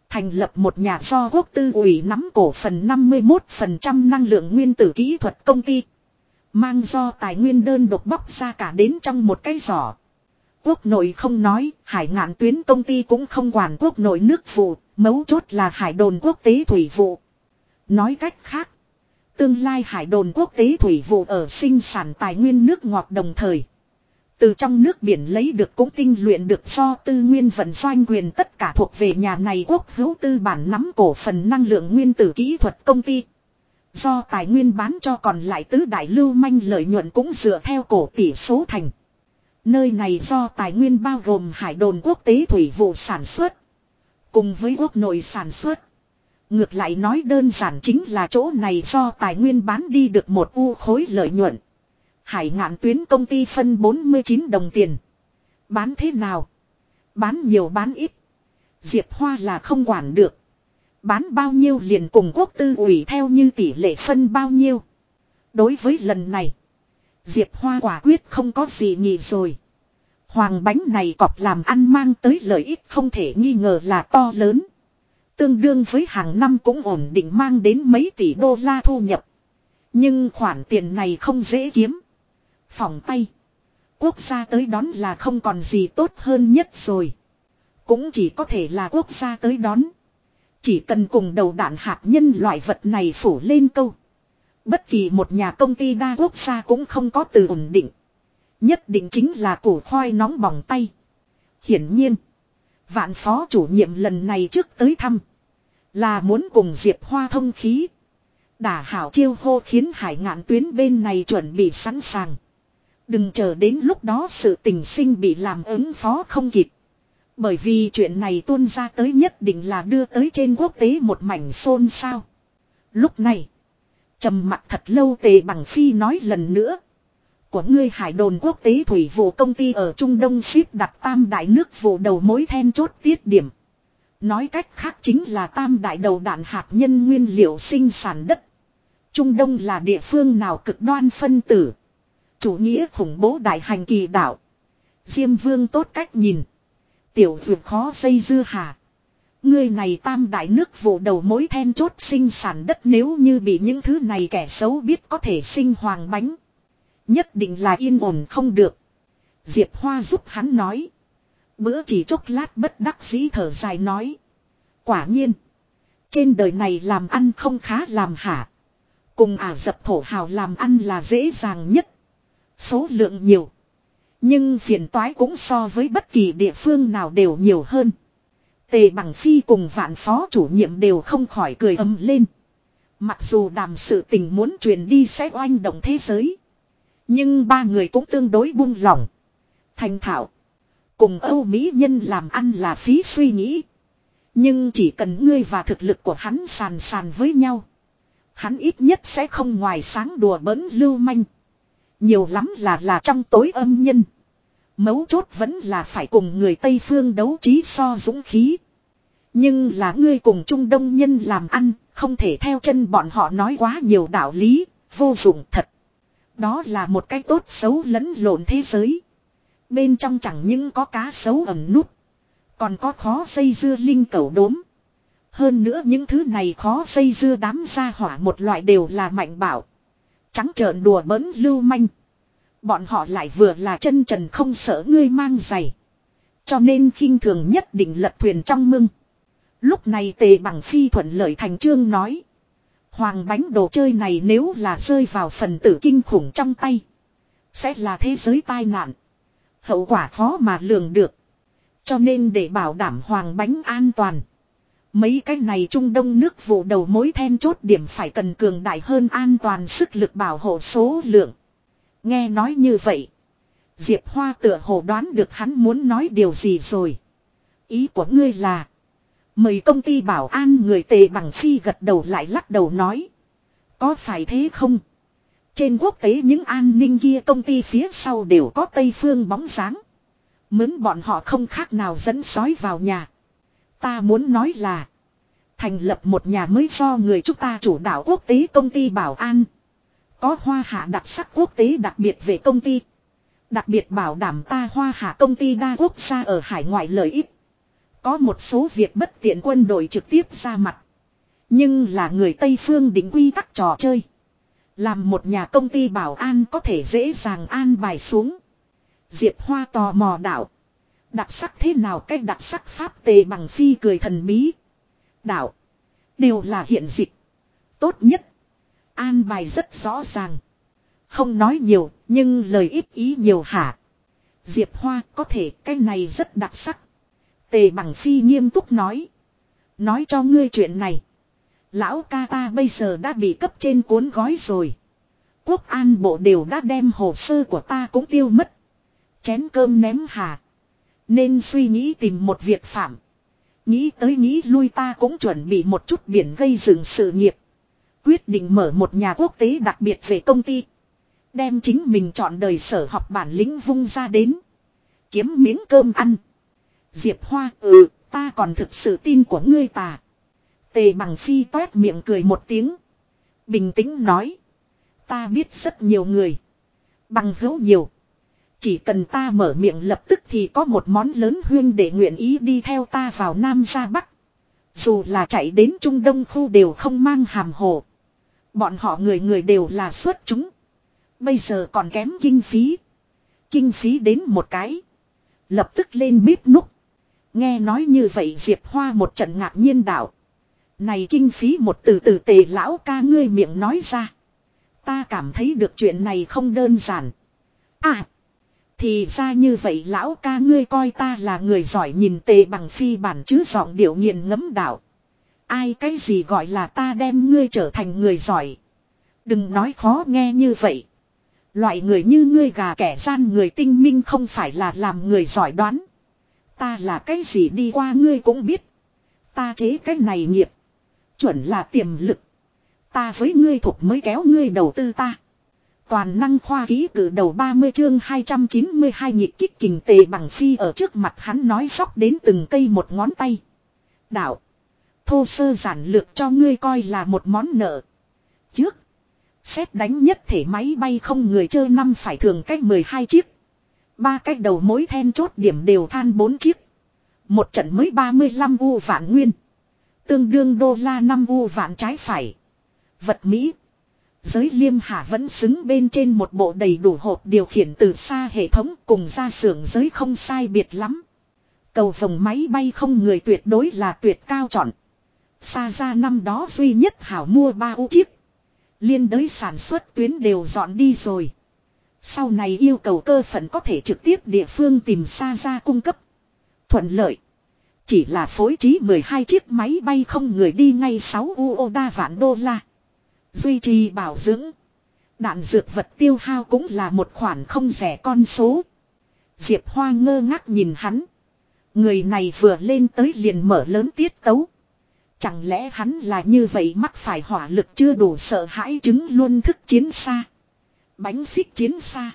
Speaker 1: Thành lập một nhà do quốc tư ủy nắm cổ phần 51% năng lượng nguyên tử kỹ thuật công ty. Mang do tài nguyên đơn độc bóc ra cả đến trong một cái giỏ. Quốc nội không nói, hải ngạn tuyến công ty cũng không quản quốc nội nước vụ, mấu chốt là hải đồn quốc tế thủy vụ. Nói cách khác, tương lai hải đồn quốc tế thủy vụ ở sinh sản tài nguyên nước ngọt đồng thời. Từ trong nước biển lấy được cũng tinh luyện được do tư nguyên vận doanh quyền tất cả thuộc về nhà này quốc hữu tư bản nắm cổ phần năng lượng nguyên tử kỹ thuật công ty. Do tài nguyên bán cho còn lại tứ đại lưu manh lợi nhuận cũng dựa theo cổ tỷ số thành. Nơi này do tài nguyên bao gồm hải đồn quốc tế thủy vụ sản xuất. Cùng với quốc nội sản xuất. Ngược lại nói đơn giản chính là chỗ này do tài nguyên bán đi được một u khối lợi nhuận. Hải ngạn tuyến công ty phân 49 đồng tiền. Bán thế nào? Bán nhiều bán ít. Diệp Hoa là không quản được. Bán bao nhiêu liền cùng quốc tư ủy theo như tỷ lệ phân bao nhiêu. Đối với lần này. Diệp Hoa quả quyết không có gì nhỉ rồi. Hoàng bánh này cọp làm ăn mang tới lợi ích không thể nghi ngờ là to lớn. Tương đương với hàng năm cũng ổn định mang đến mấy tỷ đô la thu nhập. Nhưng khoản tiền này không dễ kiếm. Phòng tay. Quốc gia tới đón là không còn gì tốt hơn nhất rồi. Cũng chỉ có thể là quốc gia tới đón. Chỉ cần cùng đầu đạn hạt nhân loại vật này phủ lên câu. Bất kỳ một nhà công ty đa quốc gia cũng không có từ ổn định. Nhất định chính là củ khoai nóng bỏng tay. Hiển nhiên. Vạn phó chủ nhiệm lần này trước tới thăm. Là muốn cùng Diệp Hoa thông khí. Đả hảo chiêu hô khiến hải ngạn tuyến bên này chuẩn bị sẵn sàng. Đừng chờ đến lúc đó sự tình sinh bị làm ứng phó không kịp. Bởi vì chuyện này tuôn ra tới nhất định là đưa tới trên quốc tế một mảnh xôn xao. Lúc này, trầm mặt thật lâu tề bằng phi nói lần nữa. Của ngươi hải đồn quốc tế thủy vụ công ty ở Trung Đông ship đặt tam đại nước vụ đầu mối then chốt tiết điểm. Nói cách khác chính là tam đại đầu đạn hạt nhân nguyên liệu sinh sản đất. Trung Đông là địa phương nào cực đoan phân tử. Chủ nghĩa khủng bố đại hành kỳ đạo. Diêm vương tốt cách nhìn. Tiểu vượt khó xây dư hà. người này tam đại nước vụ đầu mối then chốt sinh sản đất nếu như bị những thứ này kẻ xấu biết có thể sinh hoàng bánh. Nhất định là yên ổn không được. Diệp Hoa giúp hắn nói. Bữa chỉ chốc lát bất đắc dĩ thở dài nói. Quả nhiên. Trên đời này làm ăn không khá làm hả. Cùng ả dập thổ hào làm ăn là dễ dàng nhất. Số lượng nhiều. Nhưng phiền toái cũng so với bất kỳ địa phương nào đều nhiều hơn. Tề bằng phi cùng vạn phó chủ nhiệm đều không khỏi cười ấm lên. Mặc dù đàm sự tình muốn truyền đi sẽ oanh động thế giới. Nhưng ba người cũng tương đối buông lỏng. Thành thạo. Cùng Âu Mỹ nhân làm ăn là phí suy nghĩ. Nhưng chỉ cần ngươi và thực lực của hắn sàn sàn với nhau. Hắn ít nhất sẽ không ngoài sáng đùa bỡn lưu manh. Nhiều lắm là là trong tối âm nhân. Mấu chốt vẫn là phải cùng người Tây Phương đấu trí so dũng khí. Nhưng là ngươi cùng Trung Đông nhân làm ăn, không thể theo chân bọn họ nói quá nhiều đạo lý, vô dụng thật. Đó là một cái tốt xấu lẫn lộn thế giới. Bên trong chẳng những có cá xấu ẩn nút. Còn có khó xây dưa linh cẩu đốm. Hơn nữa những thứ này khó xây dưa đám gia hỏa một loại đều là mạnh bảo. Trắng trợn đùa bỡn lưu manh. Bọn họ lại vừa là chân trần không sợ ngươi mang giày. Cho nên khinh thường nhất định lật thuyền trong mưng. Lúc này tề bằng phi thuận lợi thành trương nói. Hoàng bánh đồ chơi này nếu là rơi vào phần tử kinh khủng trong tay. Sẽ là thế giới tai nạn. Hậu quả khó mà lường được. Cho nên để bảo đảm hoàng bánh an toàn. Mấy cái này Trung Đông nước vụ đầu mối then chốt điểm phải cần cường đại hơn an toàn sức lực bảo hộ số lượng. Nghe nói như vậy. Diệp Hoa tựa hồ đoán được hắn muốn nói điều gì rồi. Ý của ngươi là. Mời công ty bảo an người tề bằng phi gật đầu lại lắc đầu nói. Có phải thế không? Trên quốc tế những an ninh kia công ty phía sau đều có Tây Phương bóng dáng. Mướn bọn họ không khác nào dẫn sói vào nhà. Ta muốn nói là. Thành lập một nhà mới do người chúng ta chủ đạo quốc tế công ty bảo an. Có hoa hạ đặc sắc quốc tế đặc biệt về công ty. Đặc biệt bảo đảm ta hoa hạ công ty đa quốc gia ở hải ngoại lợi ích. Có một số việc bất tiện quân đội trực tiếp ra mặt. Nhưng là người Tây Phương định quy tắc trò chơi. Làm một nhà công ty bảo an có thể dễ dàng an bài xuống. Diệp Hoa tò mò đạo. Đặc sắc thế nào cách đặc sắc pháp tề bằng phi cười thần bí. Đạo. Đều là hiện dịch. Tốt nhất. An bài rất rõ ràng. Không nói nhiều, nhưng lời ít ý nhiều hả. Diệp Hoa có thể cái này rất đặc sắc. Tề bằng phi nghiêm túc nói. Nói cho ngươi chuyện này. Lão ca ta bây giờ đã bị cấp trên cuốn gói rồi. Quốc an bộ đều đã đem hồ sơ của ta cũng tiêu mất. Chén cơm ném hà. Nên suy nghĩ tìm một việc phạm. Nghĩ tới nghĩ lui ta cũng chuẩn bị một chút biển gây dựng sự nghiệp. Quyết định mở một nhà quốc tế đặc biệt về công ty. Đem chính mình chọn đời sở học bản lĩnh vung ra đến. Kiếm miếng cơm ăn. Diệp Hoa ừ ta còn thực sự tin của ngươi tà. Tề bằng phi toét miệng cười một tiếng. Bình tĩnh nói. Ta biết rất nhiều người. Bằng hữu nhiều. Chỉ cần ta mở miệng lập tức thì có một món lớn huyên để nguyện ý đi theo ta vào Nam ra Bắc. Dù là chạy đến Trung Đông khu đều không mang hàm hồ. Bọn họ người người đều là xuất chúng. Bây giờ còn kém kinh phí. Kinh phí đến một cái. Lập tức lên bếp núc. Nghe nói như vậy Diệp Hoa một trận ngạc nhiên đạo. Này kinh phí một từ từ tề lão ca ngươi miệng nói ra. Ta cảm thấy được chuyện này không đơn giản. À. Thì ra như vậy lão ca ngươi coi ta là người giỏi nhìn tề bằng phi bản chứ giọng điệu nghiền ngấm đạo. Ai cái gì gọi là ta đem ngươi trở thành người giỏi. Đừng nói khó nghe như vậy. Loại người như ngươi gà kẻ gian người tinh minh không phải là làm người giỏi đoán. Ta là cái gì đi qua ngươi cũng biết. Ta chế cái này nghiệp. Chuẩn là tiềm lực. Ta với ngươi thuộc mới kéo ngươi đầu tư ta. Toàn năng khoa ký cử đầu 30 chương 292 nhịp kích kình tề bằng phi ở trước mặt hắn nói sóc đến từng cây một ngón tay. Đạo. Thô sơ giản lược cho ngươi coi là một món nợ. Trước. Xét đánh nhất thể máy bay không người chơi năm phải thường cách 12 chiếc. Ba cách đầu mối then chốt điểm đều than 4 chiếc. Một trận mới 35 u vạn nguyên. Tương đương đô la 5 u vạn trái phải. Vật Mỹ. Giới liêm hạ vẫn xứng bên trên một bộ đầy đủ hộp điều khiển từ xa hệ thống cùng ra xưởng giới không sai biệt lắm. Cầu vòng máy bay không người tuyệt đối là tuyệt cao chọn. Xa ra năm đó duy nhất hảo mua ba u chiếc. Liên đới sản xuất tuyến đều dọn đi rồi. Sau này yêu cầu cơ phận có thể trực tiếp địa phương tìm xa ra cung cấp. Thuận lợi. Chỉ là phối trí 12 chiếc máy bay không người đi ngay 6 UO vạn đô la. Duy trì bảo dưỡng. Đạn dược vật tiêu hao cũng là một khoản không rẻ con số. Diệp Hoa ngơ ngác nhìn hắn. Người này vừa lên tới liền mở lớn tiết tấu. Chẳng lẽ hắn là như vậy mắc phải hỏa lực chưa đủ sợ hãi chứng luôn thức chiến xa. Bánh xích chiến xa.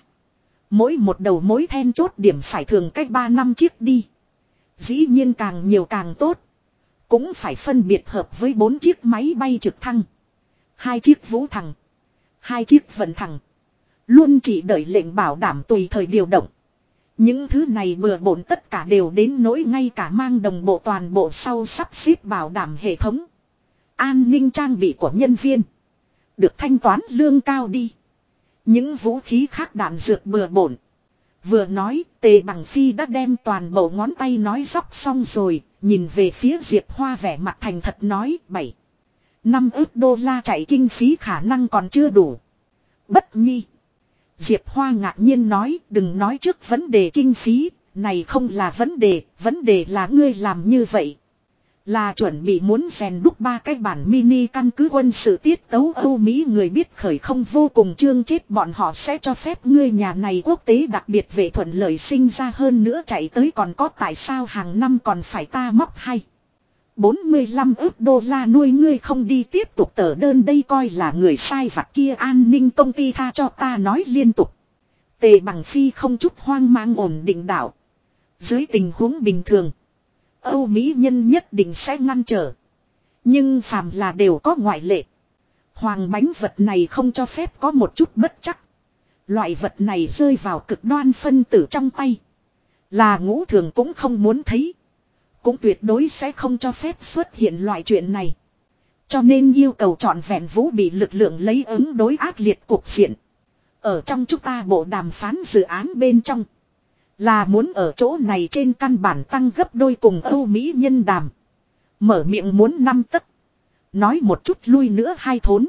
Speaker 1: Mỗi một đầu mối then chốt điểm phải thường cách 3 năm chiếc đi. Dĩ nhiên càng nhiều càng tốt. Cũng phải phân biệt hợp với bốn chiếc máy bay trực thăng. Hai chiếc vũ thẳng. Hai chiếc vận thẳng. Luôn chỉ đợi lệnh bảo đảm tùy thời điều động. Những thứ này bừa bộn tất cả đều đến nỗi ngay cả mang đồng bộ toàn bộ sau sắp xếp bảo đảm hệ thống. An ninh trang bị của nhân viên. Được thanh toán lương cao đi. Những vũ khí khác đạn dược bừa bộn. Vừa nói, tề bằng phi đã đem toàn bộ ngón tay nói dóc xong rồi, nhìn về phía Diệp Hoa vẻ mặt thành thật nói, bảy. Năm ước đô la chạy kinh phí khả năng còn chưa đủ. Bất nhi. Diệp Hoa ngạc nhiên nói, đừng nói trước vấn đề kinh phí, này không là vấn đề, vấn đề là ngươi làm như vậy. Là chuẩn bị muốn rèn đúc ba cái bản mini căn cứ quân sự tiết tấu Âu Mỹ người biết khởi không vô cùng chương chết bọn họ sẽ cho phép ngươi nhà này quốc tế đặc biệt về thuận lợi sinh ra hơn nữa chạy tới còn có tại sao hàng năm còn phải ta móc hay. 45 ức đô la nuôi ngươi không đi tiếp tục tờ đơn đây coi là người sai vặt kia an ninh công ty tha cho ta nói liên tục. Tề bằng phi không chút hoang mang ổn định đảo. Dưới tình huống bình thường. Âu Mỹ nhân nhất định sẽ ngăn trở. Nhưng phàm là đều có ngoại lệ. Hoàng bánh vật này không cho phép có một chút bất chắc. Loại vật này rơi vào cực đoan phân tử trong tay. Là ngũ thường cũng không muốn thấy. Cũng tuyệt đối sẽ không cho phép xuất hiện loại chuyện này. Cho nên yêu cầu chọn vẹn vũ bị lực lượng lấy ứng đối ác liệt cuộc diện. Ở trong chúng ta bộ đàm phán dự án bên trong. Là muốn ở chỗ này trên căn bản tăng gấp đôi cùng Âu Mỹ nhân đàm. Mở miệng muốn năm tấc. Nói một chút lui nữa hai thốn.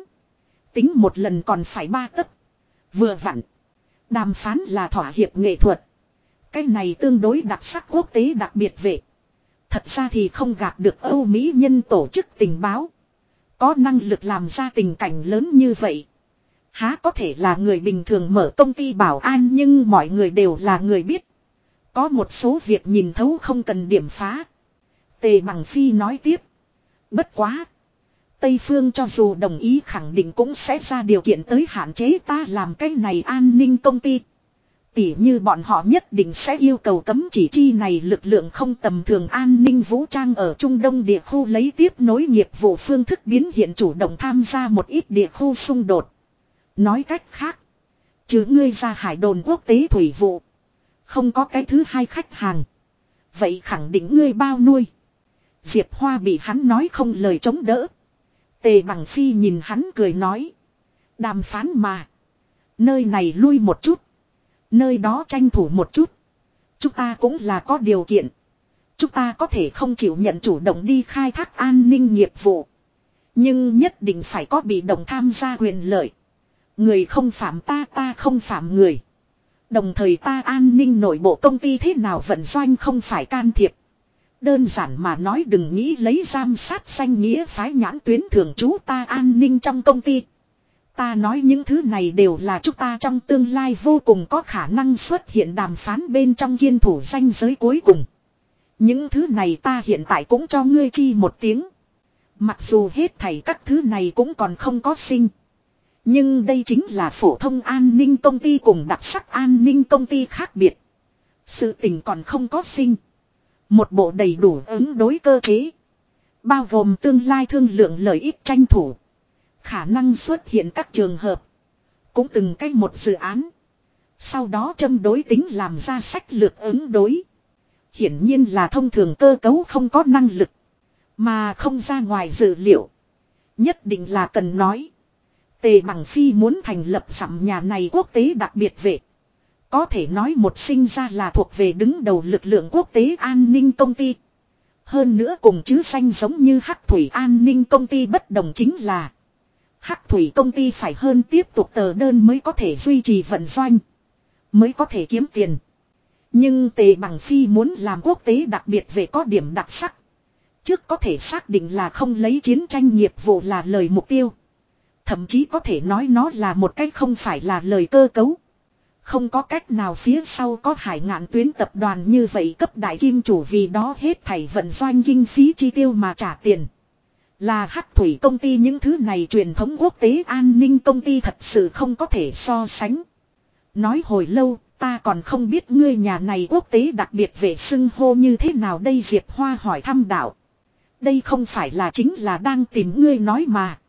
Speaker 1: Tính một lần còn phải ba tấc. Vừa vặn. Đàm phán là thỏa hiệp nghệ thuật. Cái này tương đối đặc sắc quốc tế đặc biệt về. Thật ra thì không gạt được Âu Mỹ nhân tổ chức tình báo. Có năng lực làm ra tình cảnh lớn như vậy. Há có thể là người bình thường mở công ty bảo an nhưng mọi người đều là người biết. Có một số việc nhìn thấu không cần điểm phá. Tề Bằng Phi nói tiếp. Bất quá. Tây Phương cho dù đồng ý khẳng định cũng sẽ ra điều kiện tới hạn chế ta làm cái này an ninh công ty. Tỉ như bọn họ nhất định sẽ yêu cầu cấm chỉ chi này lực lượng không tầm thường an ninh vũ trang ở Trung Đông địa khu lấy tiếp nối nghiệp vụ phương thức biến hiện chủ động tham gia một ít địa khu xung đột. Nói cách khác, chứ ngươi ra hải đồn quốc tế thủy vụ. Không có cái thứ hai khách hàng. Vậy khẳng định ngươi bao nuôi. Diệp Hoa bị hắn nói không lời chống đỡ. Tề bằng phi nhìn hắn cười nói. Đàm phán mà. Nơi này lui một chút. Nơi đó tranh thủ một chút. Chúng ta cũng là có điều kiện. Chúng ta có thể không chịu nhận chủ động đi khai thác an ninh nghiệp vụ. Nhưng nhất định phải có bị động tham gia quyền lợi. Người không phạm ta ta không phạm người. Đồng thời ta an ninh nội bộ công ty thế nào vận doanh không phải can thiệp. Đơn giản mà nói đừng nghĩ lấy giam sát xanh nghĩa phái nhãn tuyến thường trú ta an ninh trong công ty. Ta nói những thứ này đều là chúng ta trong tương lai vô cùng có khả năng xuất hiện đàm phán bên trong kiên thủ danh giới cuối cùng. Những thứ này ta hiện tại cũng cho ngươi chi một tiếng. Mặc dù hết thảy các thứ này cũng còn không có sinh. Nhưng đây chính là phổ thông an ninh công ty cùng đặc sắc an ninh công ty khác biệt. Sự tình còn không có sinh. Một bộ đầy đủ ứng đối cơ chế. Bao gồm tương lai thương lượng lợi ích tranh thủ. Khả năng xuất hiện các trường hợp. Cũng từng cách một dự án. Sau đó châm đối tính làm ra sách lược ứng đối. Hiển nhiên là thông thường cơ cấu không có năng lực. Mà không ra ngoài dự liệu. Nhất định là cần nói. Tề Bằng Phi muốn thành lập sẵm nhà này quốc tế đặc biệt vệ. Có thể nói một sinh ra là thuộc về đứng đầu lực lượng quốc tế an ninh công ty. Hơn nữa cùng chứ xanh giống như Hắc Thủy an ninh công ty bất đồng chính là Hắc Thủy công ty phải hơn tiếp tục tờ đơn mới có thể duy trì vận doanh. Mới có thể kiếm tiền. Nhưng Tề Bằng Phi muốn làm quốc tế đặc biệt về có điểm đặc sắc. Trước có thể xác định là không lấy chiến tranh nghiệp vụ là lời mục tiêu. Thậm chí có thể nói nó là một cách không phải là lời cơ cấu. Không có cách nào phía sau có hải ngạn tuyến tập đoàn như vậy cấp đại kim chủ vì đó hết thảy vận doanh kinh phí chi tiêu mà trả tiền. Là hắc thủy công ty những thứ này truyền thống quốc tế an ninh công ty thật sự không có thể so sánh. Nói hồi lâu, ta còn không biết ngươi nhà này quốc tế đặc biệt về xưng hô như thế nào đây Diệp Hoa hỏi thăm đạo. Đây không phải là chính là đang tìm ngươi nói mà.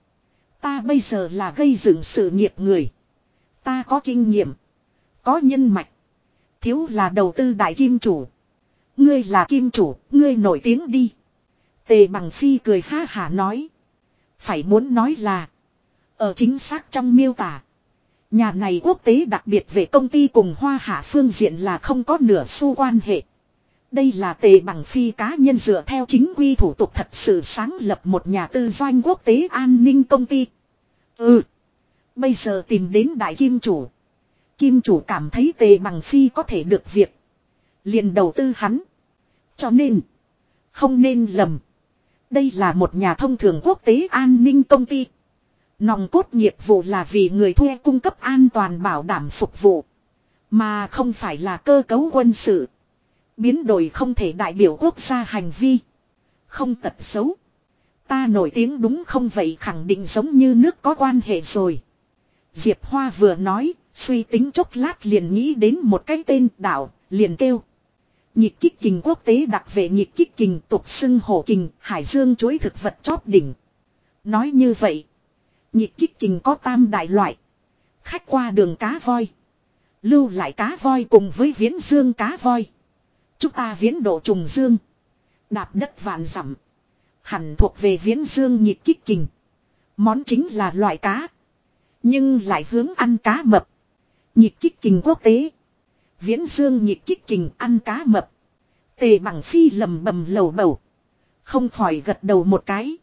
Speaker 1: Ta bây giờ là gây dựng sự nghiệp người. Ta có kinh nghiệm. Có nhân mạch. Thiếu là đầu tư đại kim chủ. Ngươi là kim chủ, ngươi nổi tiếng đi. Tề bằng phi cười ha hả nói. Phải muốn nói là. Ở chính xác trong miêu tả. Nhà này quốc tế đặc biệt về công ty cùng hoa hạ phương diện là không có nửa xu quan hệ. Đây là tề bằng phi cá nhân dựa theo chính quy thủ tục thật sự sáng lập một nhà tư doanh quốc tế an ninh công ty. Ừ. Bây giờ tìm đến đại kim chủ. Kim chủ cảm thấy tề bằng phi có thể được việc. liền đầu tư hắn. Cho nên. Không nên lầm. Đây là một nhà thông thường quốc tế an ninh công ty. Nòng cốt nghiệp vụ là vì người thuê cung cấp an toàn bảo đảm phục vụ. Mà không phải là cơ cấu quân sự. Biến đổi không thể đại biểu quốc gia hành vi. Không tật xấu. Ta nổi tiếng đúng không vậy khẳng định giống như nước có quan hệ rồi. Diệp Hoa vừa nói, suy tính chốc lát liền nghĩ đến một cái tên đảo, liền kêu. Nhịp kích kình quốc tế đặc về nhịp kích kình tục xưng hổ kình, hải dương chuối thực vật chóp đỉnh. Nói như vậy, nhịp kích kình có tam đại loại. Khách qua đường cá voi. Lưu lại cá voi cùng với viễn dương cá voi. Chúng ta viễn độ trùng dương. Đạp đất vạn dặm Hẳn thuộc về viễn dương nhịp kích kình. Món chính là loại cá. Nhưng lại hướng ăn cá mập. Nhịp kích kình quốc tế. Viễn dương nhịp kích kình ăn cá mập. Tề bằng phi lầm bầm lầu bầu. Không khỏi gật đầu một cái.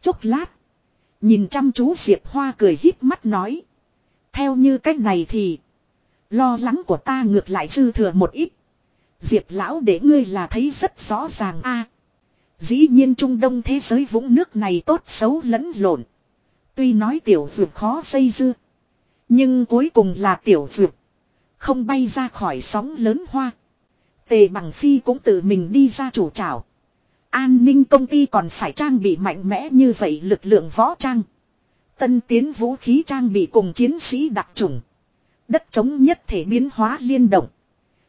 Speaker 1: Chốc lát. Nhìn chăm chú Diệp Hoa cười híp mắt nói. Theo như cách này thì. Lo lắng của ta ngược lại dư thừa một ít. Diệp lão để ngươi là thấy rất rõ ràng a. dĩ nhiên Trung Đông thế giới vũng nước này tốt xấu lẫn lộn. Tuy nói tiểu dược khó xây dưa. Nhưng cuối cùng là tiểu dược. Không bay ra khỏi sóng lớn hoa. Tề bằng phi cũng tự mình đi ra chủ trảo. An ninh công ty còn phải trang bị mạnh mẽ như vậy lực lượng võ trang. Tân tiến vũ khí trang bị cùng chiến sĩ đặc trùng. Đất chống nhất thể biến hóa liên động.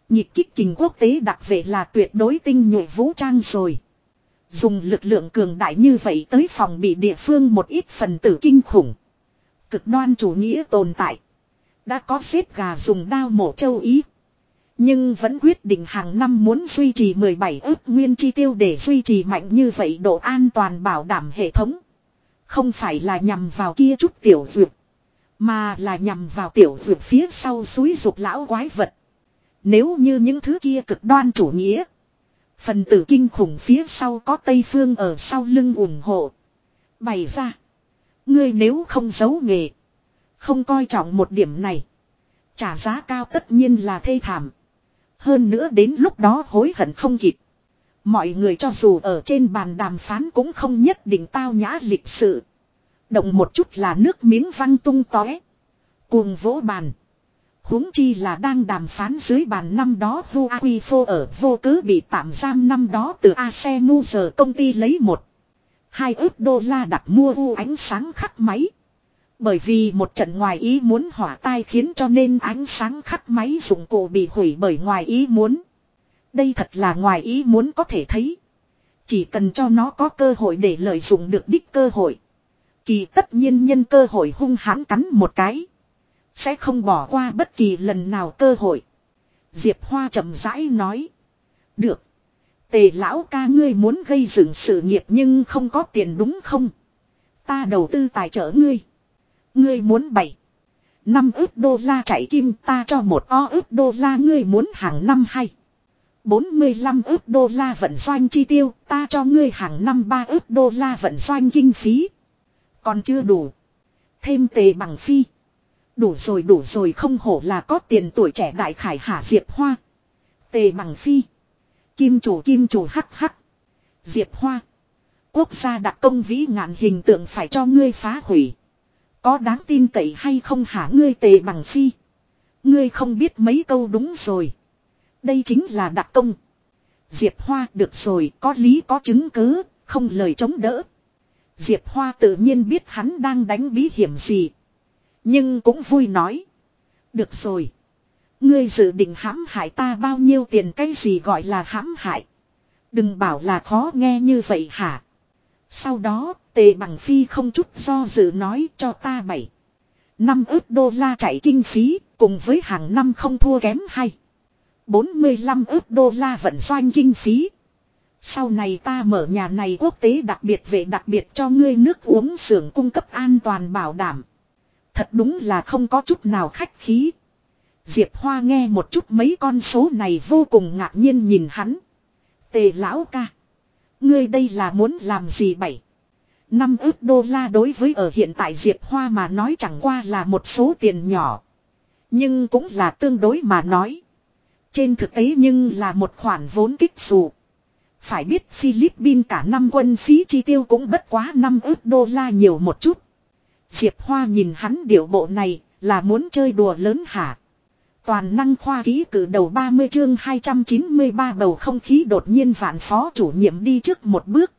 Speaker 1: Nhịp kích kình quốc tế đặc vệ là tuyệt đối tinh nhuệ vũ trang rồi. Dùng lực lượng cường đại như vậy tới phòng bị địa phương một ít phần tử kinh khủng. Cực đoan chủ nghĩa tồn tại. Đã có xếp gà dùng đao mổ châu Ý. Nhưng vẫn quyết định hàng năm muốn duy trì 17 ước nguyên chi tiêu để duy trì mạnh như vậy độ an toàn bảo đảm hệ thống. Không phải là nhằm vào kia chút tiểu dược. Mà là nhằm vào tiểu dược phía sau suối dục lão quái vật. Nếu như những thứ kia cực đoan chủ nghĩa. Phần tử kinh khủng phía sau có Tây Phương ở sau lưng ủng hộ. Bày ra. Ngươi nếu không giấu nghề. Không coi trọng một điểm này. Trả giá cao tất nhiên là thê thảm. Hơn nữa đến lúc đó hối hận không kịp. Mọi người cho dù ở trên bàn đàm phán cũng không nhất định tao nhã lịch sự. Động một chút là nước miếng văng tung tóe. Cuồng vỗ bàn huống chi là đang đàm phán dưới bàn năm đó Vu Phô ở vô cớ bị tạm giam năm đó từ Ace giờ công ty lấy một hai ước đô la đặt mua u ánh sáng khắc máy. Bởi vì một trận ngoài ý muốn hỏa tai khiến cho nên ánh sáng khắc máy dụng cụ bị hủy bởi ngoài ý muốn. Đây thật là ngoài ý muốn có thể thấy. Chỉ cần cho nó có cơ hội để lợi dụng được đích cơ hội. Kỳ tất nhiên nhân cơ hội hung hãn cắn một cái. Sẽ không bỏ qua bất kỳ lần nào cơ hội. Diệp Hoa chậm rãi nói. Được. Tề lão ca ngươi muốn gây dựng sự nghiệp nhưng không có tiền đúng không? Ta đầu tư tài trợ ngươi. Ngươi muốn bảy. Năm ước đô la chạy kim ta cho một o ước đô la ngươi muốn hàng năm hay. 45 ước đô la vận doanh chi tiêu ta cho ngươi hàng năm 3 ước đô la vận doanh kinh phí. Còn chưa đủ. Thêm tề bằng phi. Đủ rồi đủ rồi, không hổ là có tiền tuổi trẻ đại khải hạ Diệp Hoa. Tề bằng phi. Kim chủ kim chủ, hắc hắc. Diệp Hoa. Quốc gia đặc công vĩ ngạn hình tượng phải cho ngươi phá hủy. Có đáng tin cậy hay không hả ngươi tề bằng phi. Ngươi không biết mấy câu đúng rồi. Đây chính là đặc công. Diệp Hoa được rồi có lý có chứng cứ, không lời chống đỡ. Diệp Hoa tự nhiên biết hắn đang đánh bí hiểm gì, nhưng cũng vui nói. Được rồi. Ngươi dự định hãm hại ta bao nhiêu tiền cái gì gọi là hãm hại. Đừng bảo là khó nghe như vậy hả. Sau đó, tề bằng phi không chút do dự nói cho ta bảy. Năm ước đô la chạy kinh phí, cùng với hàng năm không thua kém hay. 45 ước đô la vận doanh kinh phí. Sau này ta mở nhà này quốc tế đặc biệt về đặc biệt cho ngươi nước uống xưởng cung cấp an toàn bảo đảm. Thật đúng là không có chút nào khách khí. Diệp Hoa nghe một chút mấy con số này vô cùng ngạc nhiên nhìn hắn. Tề lão ca. Ngươi đây là muốn làm gì bảy? Năm ước đô la đối với ở hiện tại Diệp Hoa mà nói chẳng qua là một số tiền nhỏ. Nhưng cũng là tương đối mà nói. Trên thực tế nhưng là một khoản vốn kích dù. Phải biết Philippines cả năm quân phí chi tiêu cũng bất quá 5 ước đô la nhiều một chút. Diệp Hoa nhìn hắn điệu bộ này là muốn chơi đùa lớn hả. Toàn năng khoa ký cử đầu 30 chương 293 bầu không khí đột nhiên vạn phó chủ nhiệm đi trước một bước.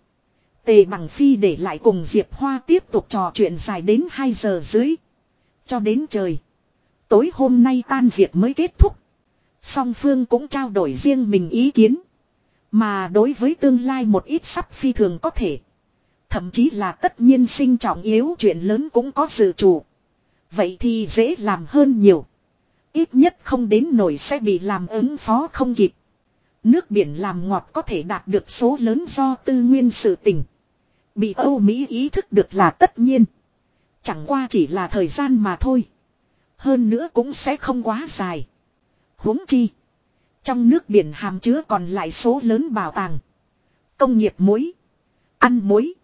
Speaker 1: Tề bằng phi để lại cùng Diệp Hoa tiếp tục trò chuyện dài đến 2 giờ dưới. Cho đến trời. Tối hôm nay tan việc mới kết thúc. Song phương cũng trao đổi riêng mình ý kiến. Mà đối với tương lai một ít sắp phi thường có thể. Thậm chí là tất nhiên sinh trọng yếu chuyện lớn cũng có dự chủ. Vậy thì dễ làm hơn nhiều. Ít nhất không đến nổi sẽ bị làm ứng phó không kịp. Nước biển làm ngọt có thể đạt được số lớn do tư nguyên sự tình. Bị Âu Mỹ ý thức được là tất nhiên. Chẳng qua chỉ là thời gian mà thôi. Hơn nữa cũng sẽ không quá dài. huống chi. Trong nước biển hàm chứa còn lại số lớn bảo tàng. Công nghiệp muối. Ăn muối.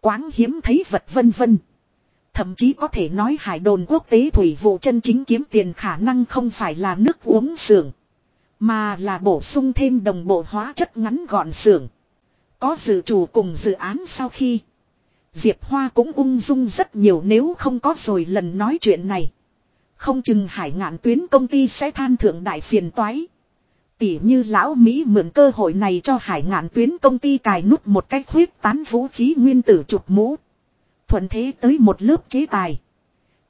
Speaker 1: Quáng hiếm thấy vật vân vân. Thậm chí có thể nói hải đồn quốc tế thủy vụ chân chính kiếm tiền khả năng không phải là nước uống xưởng, Mà là bổ sung thêm đồng bộ hóa chất ngắn gọn xưởng có dự chủ cùng dự án sau khi. Diệp Hoa cũng ung dung rất nhiều nếu không có rồi lần nói chuyện này. Không chừng hải ngạn tuyến công ty sẽ than thượng đại phiền toái. Tỉ như lão Mỹ mượn cơ hội này cho hải ngạn tuyến công ty cài nút một cách khuyết tán vũ khí nguyên tử chụp mũ. Thuận thế tới một lớp chế tài.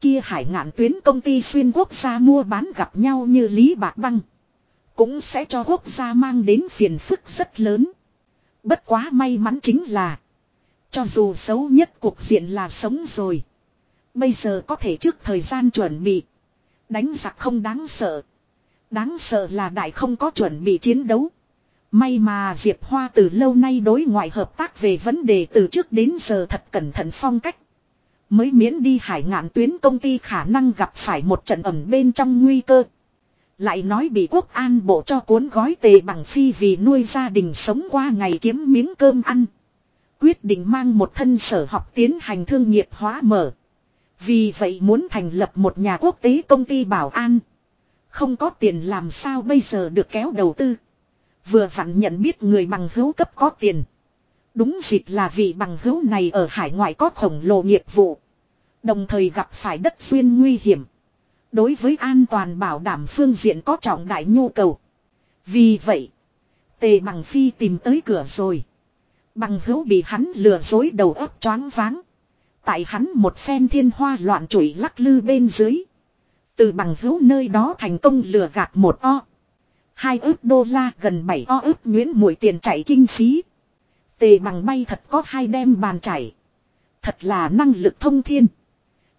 Speaker 1: Kia hải ngạn tuyến công ty xuyên quốc gia mua bán gặp nhau như Lý Bạc Băng. Cũng sẽ cho quốc gia mang đến phiền phức rất lớn. Bất quá may mắn chính là. Cho dù xấu nhất cuộc diện là sống rồi. Bây giờ có thể trước thời gian chuẩn bị. Đánh giặc không đáng sợ. Đáng sợ là đại không có chuẩn bị chiến đấu. May mà Diệp Hoa từ lâu nay đối ngoại hợp tác về vấn đề từ trước đến giờ thật cẩn thận phong cách. Mới miễn đi hải ngạn tuyến công ty khả năng gặp phải một trận ẩm bên trong nguy cơ. Lại nói bị quốc an bộ cho cuốn gói tề bằng phi vì nuôi gia đình sống qua ngày kiếm miếng cơm ăn. Quyết định mang một thân sở học tiến hành thương nghiệp hóa mở. Vì vậy muốn thành lập một nhà quốc tế công ty bảo an. Không có tiền làm sao bây giờ được kéo đầu tư. Vừa vặn nhận biết người bằng hữu cấp có tiền. Đúng dịp là vị bằng hữu này ở hải ngoại có khổng lồ nghiệp vụ. Đồng thời gặp phải đất duyên nguy hiểm. Đối với an toàn bảo đảm phương diện có trọng đại nhu cầu. Vì vậy, tề bằng phi tìm tới cửa rồi. Bằng hữu bị hắn lừa dối đầu óc choáng váng. Tại hắn một phen thiên hoa loạn chuỗi lắc lư bên dưới. Từ bằng hữu nơi đó thành công lừa gạt một o. Hai ước đô la gần bảy o ước nguyễn mũi tiền chạy kinh phí. Tề bằng bay thật có hai đem bàn chảy. Thật là năng lực thông thiên.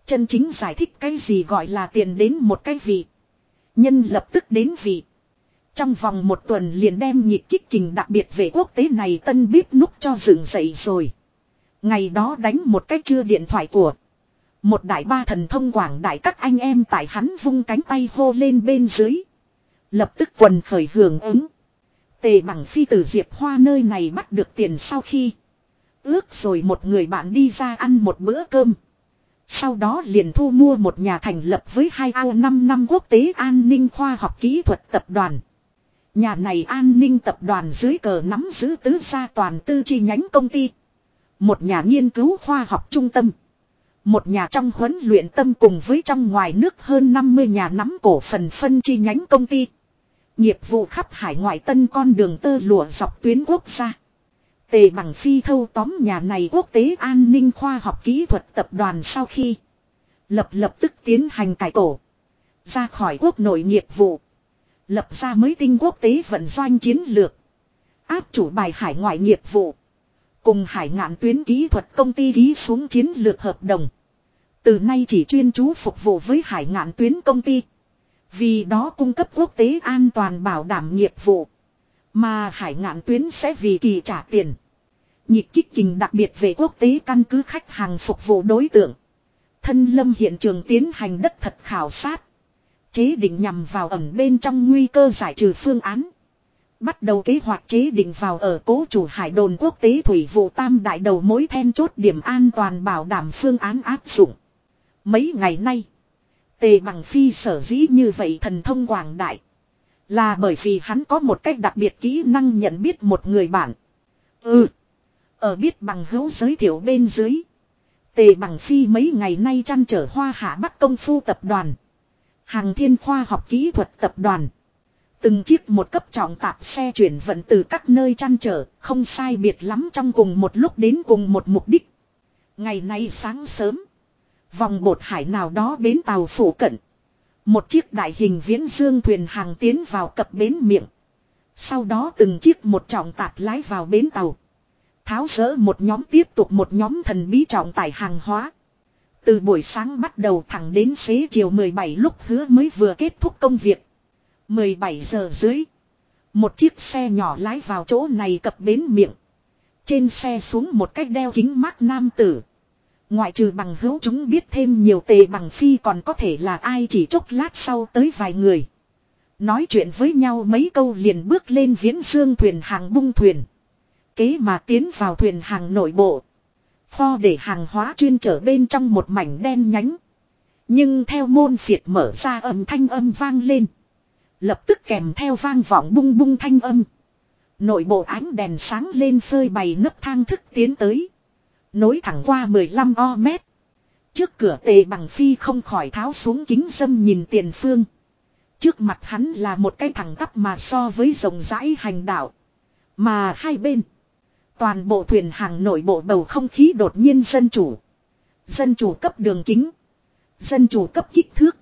Speaker 1: Chân chính giải thích cái gì gọi là tiền đến một cái vị. Nhân lập tức đến vị. Trong vòng một tuần liền đem nhịp kích kình đặc biệt về quốc tế này tân bíp nút cho dựng dậy rồi. Ngày đó đánh một cách chưa điện thoại của. Một đại ba thần thông quảng đại các anh em tại hắn vung cánh tay hô lên bên dưới. Lập tức quần khởi hưởng ứng. Tề bằng phi tử Diệp Hoa nơi này bắt được tiền sau khi. Ước rồi một người bạn đi ra ăn một bữa cơm. Sau đó liền thu mua một nhà thành lập với hai ao 5 năm quốc tế an ninh khoa học kỹ thuật tập đoàn. Nhà này an ninh tập đoàn dưới cờ nắm giữ tứ gia toàn tư chi nhánh công ty. Một nhà nghiên cứu khoa học trung tâm. Một nhà trong huấn luyện tâm cùng với trong ngoài nước hơn 50 nhà nắm cổ phần phân chi nhánh công ty. Nghiệp vụ khắp hải ngoại tân con đường tơ lụa dọc tuyến quốc gia. Tề bằng phi thâu tóm nhà này quốc tế an ninh khoa học kỹ thuật tập đoàn sau khi lập lập tức tiến hành cải tổ. Ra khỏi quốc nội nghiệp vụ. Lập ra mới tinh quốc tế vận doanh chiến lược. Áp chủ bài hải ngoại nghiệp vụ. Cùng hải ngạn tuyến kỹ thuật công ty ký xuống chiến lược hợp đồng. Từ nay chỉ chuyên chú phục vụ với hải ngạn tuyến công ty. Vì đó cung cấp quốc tế an toàn bảo đảm nghiệp vụ. Mà hải ngạn tuyến sẽ vì kỳ trả tiền. Nhịp kích kình đặc biệt về quốc tế căn cứ khách hàng phục vụ đối tượng. Thân lâm hiện trường tiến hành đất thật khảo sát. Chế định nhằm vào ẩn bên trong nguy cơ giải trừ phương án. Bắt đầu kế hoạch chế định vào ở cố chủ hải đồn quốc tế thủy vụ tam đại đầu mối then chốt điểm an toàn bảo đảm phương án áp dụng. Mấy ngày nay, tề bằng phi sở dĩ như vậy thần thông quảng đại. Là bởi vì hắn có một cách đặc biệt kỹ năng nhận biết một người bạn. Ừ. Ở biết bằng hữu giới thiệu bên dưới. Tề bằng phi mấy ngày nay chăn trở hoa hạ bắc công phu tập đoàn. Hàng thiên khoa học kỹ thuật tập đoàn. Từng chiếc một cấp trọng tạp xe chuyển vận từ các nơi chăn trở, không sai biệt lắm trong cùng một lúc đến cùng một mục đích. Ngày nay sáng sớm, vòng bột hải nào đó bến tàu phủ cận. Một chiếc đại hình viễn dương thuyền hàng tiến vào cập bến miệng. Sau đó từng chiếc một trọng tạp lái vào bến tàu. Tháo rỡ một nhóm tiếp tục một nhóm thần bí trọng tải hàng hóa. Từ buổi sáng bắt đầu thẳng đến xế chiều 17 lúc hứa mới vừa kết thúc công việc. 17 giờ dưới. Một chiếc xe nhỏ lái vào chỗ này cập bến miệng. Trên xe xuống một cách đeo kính mát nam tử. Ngoại trừ bằng hữu chúng biết thêm nhiều tề bằng phi còn có thể là ai chỉ chốc lát sau tới vài người. Nói chuyện với nhau mấy câu liền bước lên viễn dương thuyền hàng bung thuyền. Kế mà tiến vào thuyền hàng nội bộ. Kho để hàng hóa chuyên trở bên trong một mảnh đen nhánh. Nhưng theo môn phiệt mở ra âm thanh âm vang lên. Lập tức kèm theo vang vọng bung bung thanh âm. Nội bộ ánh đèn sáng lên phơi bày nấp thang thức tiến tới. Nối thẳng qua 15 o mét. Trước cửa tề bằng phi không khỏi tháo xuống kính dâm nhìn tiền phương. Trước mặt hắn là một cái thẳng tắp mà so với rộng rãi hành đạo. Mà hai bên. Toàn bộ thuyền hàng nội bộ bầu không khí đột nhiên dân chủ. Dân chủ cấp đường kính. Dân chủ cấp kích thước.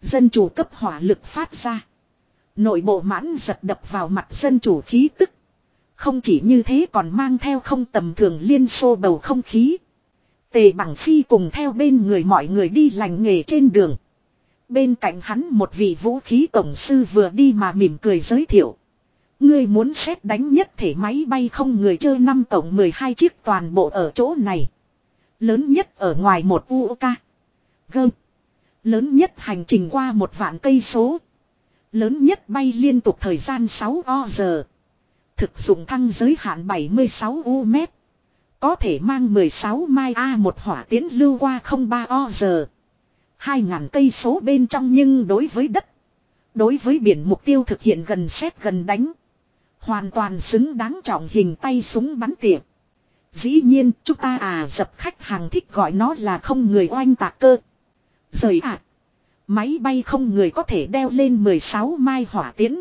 Speaker 1: Dân chủ cấp hỏa lực phát ra. Nội bộ mãn giật đập vào mặt dân chủ khí tức. Không chỉ như thế còn mang theo không tầm thường liên xô bầu không khí. Tề bằng phi cùng theo bên người mọi người đi lành nghề trên đường. Bên cạnh hắn một vị vũ khí tổng sư vừa đi mà mỉm cười giới thiệu. Ngươi muốn xét đánh nhất thể máy bay không người chơi năm tổng 12 chiếc toàn bộ ở chỗ này. Lớn nhất ở ngoài một UK. Gơm. Lớn nhất hành trình qua một vạn cây số. Lớn nhất bay liên tục thời gian 6 o giờ. Thực dụng thăng giới hạn 76 U mét. Có thể mang 16 mai A một hỏa tiến lưu qua 03 o giờ. 2.000 cây số bên trong nhưng đối với đất. Đối với biển mục tiêu thực hiện gần xét gần đánh. Hoàn toàn xứng đáng trọng hình tay súng bắn tỉa. Dĩ nhiên chúng ta à dập khách hàng thích gọi nó là không người oanh tạc cơ. Rời ạ. À, máy bay không người có thể đeo lên 16 mai hỏa tiễn.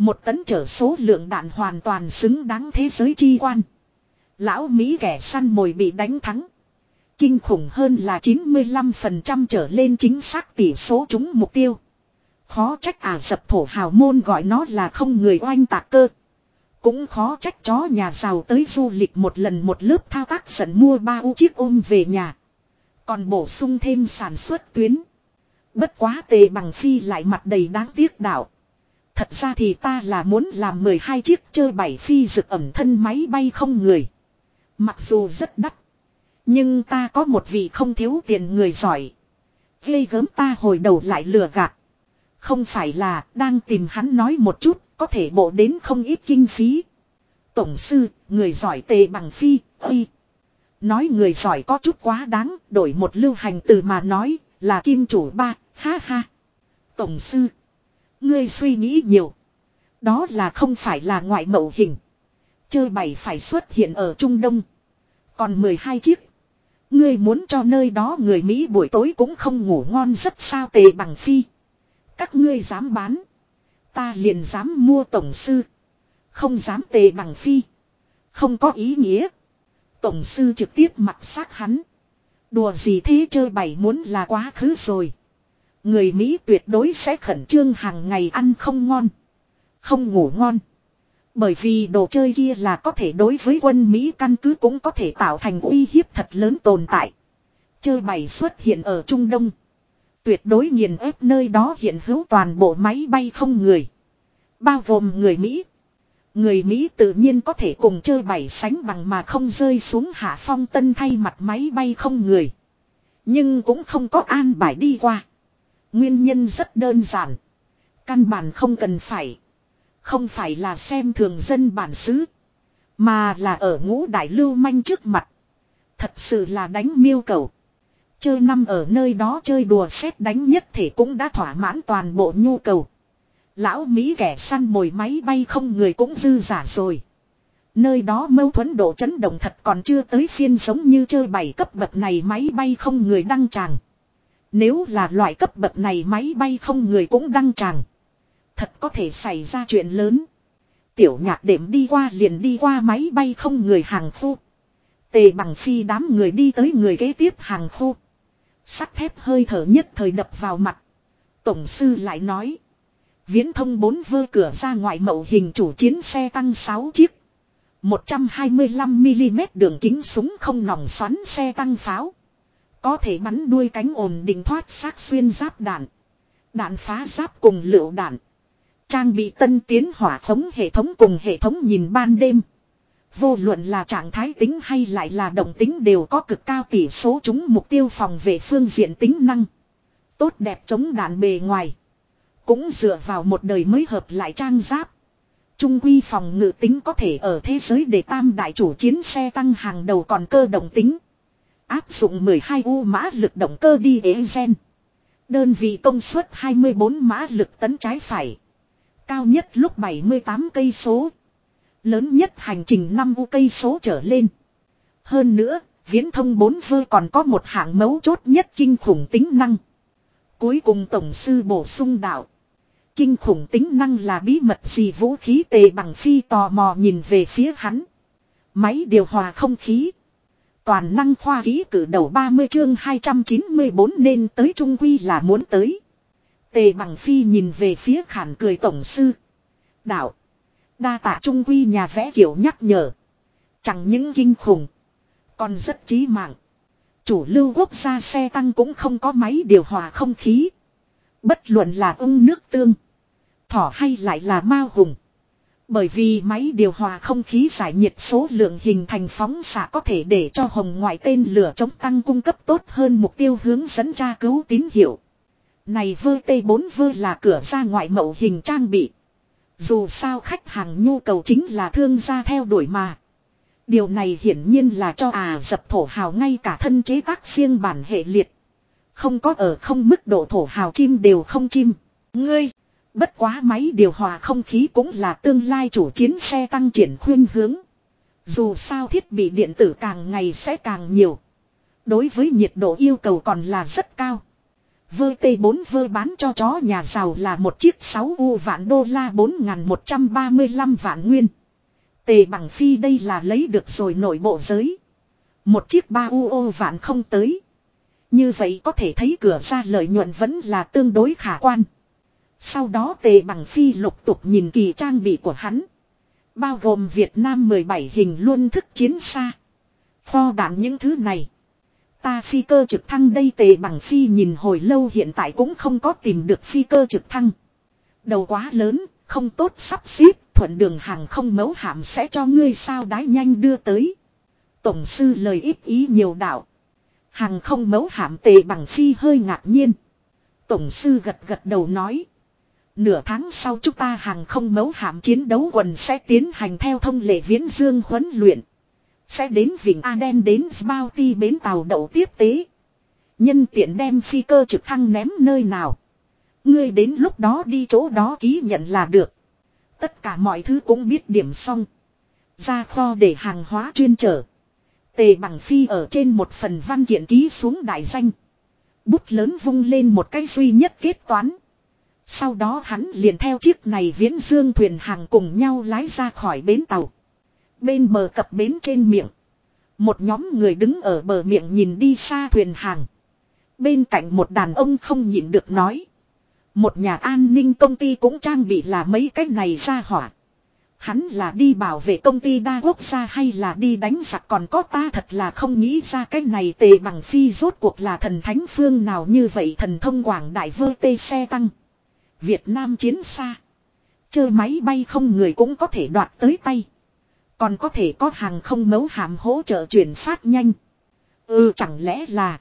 Speaker 1: Một tấn trở số lượng đạn hoàn toàn xứng đáng thế giới chi quan. Lão Mỹ kẻ săn mồi bị đánh thắng. Kinh khủng hơn là 95% trở lên chính xác tỷ số trúng mục tiêu. Khó trách à dập thổ hào môn gọi nó là không người oanh tạc cơ. Cũng khó trách chó nhà giàu tới du lịch một lần một lớp thao tác dẫn mua ba u chiếc ôm về nhà. Còn bổ sung thêm sản xuất tuyến. Bất quá tề bằng phi lại mặt đầy đáng tiếc đạo. Thật ra thì ta là muốn làm 12 chiếc chơi bảy phi rực ẩm thân máy bay không người. Mặc dù rất đắt. Nhưng ta có một vị không thiếu tiền người giỏi. Gây gớm ta hồi đầu lại lừa gạt. Không phải là đang tìm hắn nói một chút, có thể bộ đến không ít kinh phí. Tổng sư, người giỏi tề bằng phi, phi. Nói người giỏi có chút quá đáng, đổi một lưu hành từ mà nói, là kim chủ ba, ha ha. Tổng sư, ngươi suy nghĩ nhiều. Đó là không phải là ngoại mẫu hình. Chơi bảy phải xuất hiện ở Trung Đông. Còn 12 chiếc. Ngươi muốn cho nơi đó người Mỹ buổi tối cũng không ngủ ngon rất sao tề bằng phi. Các ngươi dám bán. Ta liền dám mua tổng sư. Không dám tề bằng phi. Không có ý nghĩa. Tổng sư trực tiếp mặt xác hắn. Đùa gì thế chơi bảy muốn là quá khứ rồi. Người Mỹ tuyệt đối sẽ khẩn trương hàng ngày ăn không ngon. Không ngủ ngon. Bởi vì đồ chơi kia là có thể đối với quân Mỹ căn cứ cũng có thể tạo thành uy hiếp thật lớn tồn tại. Chơi bảy xuất hiện ở Trung Đông. Tuyệt đối nghiền ép nơi đó hiện hữu toàn bộ máy bay không người. Bao gồm người Mỹ. Người Mỹ tự nhiên có thể cùng chơi bảy sánh bằng mà không rơi xuống hạ phong tân thay mặt máy bay không người. Nhưng cũng không có an bài đi qua. Nguyên nhân rất đơn giản. Căn bản không cần phải. Không phải là xem thường dân bản xứ. Mà là ở ngũ đại lưu manh trước mặt. Thật sự là đánh miêu cầu. Chơi năm ở nơi đó chơi đùa xét đánh nhất thể cũng đã thỏa mãn toàn bộ nhu cầu. Lão Mỹ kẻ săn mồi máy bay không người cũng dư giả rồi. Nơi đó mâu thuẫn độ chấn động thật còn chưa tới phiên giống như chơi bảy cấp bậc này máy bay không người đăng tràng. Nếu là loại cấp bậc này máy bay không người cũng đăng tràng. Thật có thể xảy ra chuyện lớn. Tiểu nhạc đệm đi qua liền đi qua máy bay không người hàng khu. Tề bằng phi đám người đi tới người kế tiếp hàng khu. Sắt thép hơi thở nhất thời đập vào mặt. Tổng sư lại nói. Viễn thông bốn vơ cửa ra ngoài mậu hình chủ chiến xe tăng 6 chiếc. 125mm đường kính súng không nòng xoắn xe tăng pháo. Có thể bắn đuôi cánh ổn định thoát xác xuyên giáp đạn. Đạn phá giáp cùng lựu đạn. Trang bị tân tiến hỏa thống hệ thống cùng hệ thống nhìn ban đêm. Vô luận là trạng thái tính hay lại là động tính đều có cực cao tỷ số chúng mục tiêu phòng vệ phương diện tính năng. Tốt đẹp chống đạn bề ngoài. Cũng dựa vào một đời mới hợp lại trang giáp. Trung quy phòng ngự tính có thể ở thế giới để tam đại chủ chiến xe tăng hàng đầu còn cơ động tính. Áp dụng 12 U mã lực động cơ đi ế gen. Đơn vị công suất 24 mã lực tấn trái phải. Cao nhất lúc 78 cây số. Lớn nhất hành trình 5 U cây số trở lên. Hơn nữa, viễn thông 4 vơ còn có một hạng mấu chốt nhất kinh khủng tính năng. Cuối cùng tổng sư bổ sung đạo. Kinh khủng tính năng là bí mật gì vũ khí tề bằng phi tò mò nhìn về phía hắn. Máy điều hòa không khí. Toàn năng khoa ký cử đầu 30 chương 294 nên tới Trung Quy là muốn tới. Tề bằng phi nhìn về phía khản cười tổng sư. Đạo. Đa tạ Trung Quy nhà vẽ kiểu nhắc nhở. Chẳng những kinh khủng. Còn rất trí mạng. Chủ lưu quốc gia xe tăng cũng không có máy điều hòa không khí. Bất luận là ung nước tương. Thỏ hay lại là mao hùng. Bởi vì máy điều hòa không khí giải nhiệt số lượng hình thành phóng xạ có thể để cho hồng ngoại tên lửa chống tăng cung cấp tốt hơn mục tiêu hướng dẫn tra cứu tín hiệu. Này vơ T4 vơ là cửa ra ngoại mẫu hình trang bị. Dù sao khách hàng nhu cầu chính là thương gia theo đuổi mà. Điều này hiển nhiên là cho à dập thổ hào ngay cả thân chế tác riêng bản hệ liệt. Không có ở không mức độ thổ hào chim đều không chim. Ngươi, bất quá máy điều hòa không khí cũng là tương lai chủ chiến xe tăng triển khuyên hướng. Dù sao thiết bị điện tử càng ngày sẽ càng nhiều. Đối với nhiệt độ yêu cầu còn là rất cao. Vơ T4 vơ bán cho chó nhà giàu là một chiếc 6 U vạn đô la 4.135 vạn nguyên. Tề bằng phi đây là lấy được rồi nội bộ giới. Một chiếc 3 U ô vạn không tới. Như vậy có thể thấy cửa ra lợi nhuận vẫn là tương đối khả quan. Sau đó tề bằng phi lục tục nhìn kỳ trang bị của hắn. Bao gồm Việt Nam 17 hình luôn thức chiến xa. Kho đạn những thứ này. Ta phi cơ trực thăng đây tề bằng phi nhìn hồi lâu hiện tại cũng không có tìm được phi cơ trực thăng. Đầu quá lớn, không tốt sắp xếp, thuận đường hàng không mấu hạm sẽ cho ngươi sao đái nhanh đưa tới. Tổng sư lời ít ý nhiều đạo. Hàng không mấu hạm tề bằng phi hơi ngạc nhiên. Tổng sư gật gật đầu nói. Nửa tháng sau chúng ta hàng không mấu hạm chiến đấu quần sẽ tiến hành theo thông lệ viễn dương huấn luyện. Sẽ đến Vịnh Aden đến Sbouty bến tàu đậu tiếp tế. Nhân tiện đem phi cơ trực thăng ném nơi nào. Ngươi đến lúc đó đi chỗ đó ký nhận là được. Tất cả mọi thứ cũng biết điểm xong. Ra kho để hàng hóa chuyên trở. Tề bằng phi ở trên một phần văn kiện ký xuống đại danh. Bút lớn vung lên một cái duy nhất kết toán. Sau đó hắn liền theo chiếc này viễn dương thuyền hàng cùng nhau lái ra khỏi bến tàu. Bên bờ cập bến trên miệng. Một nhóm người đứng ở bờ miệng nhìn đi xa thuyền hàng. Bên cạnh một đàn ông không nhịn được nói. Một nhà an ninh công ty cũng trang bị là mấy cái này ra hỏa. Hắn là đi bảo vệ công ty đa quốc gia hay là đi đánh giặc còn có ta thật là không nghĩ ra cái này tề bằng phi rốt cuộc là thần thánh phương nào như vậy thần thông quảng đại vơ tê xe tăng. Việt Nam chiến xa. Chơi máy bay không người cũng có thể đoạt tới tay. Còn có thể có hàng không mấu hàm hỗ trợ chuyển phát nhanh. Ừ chẳng lẽ là.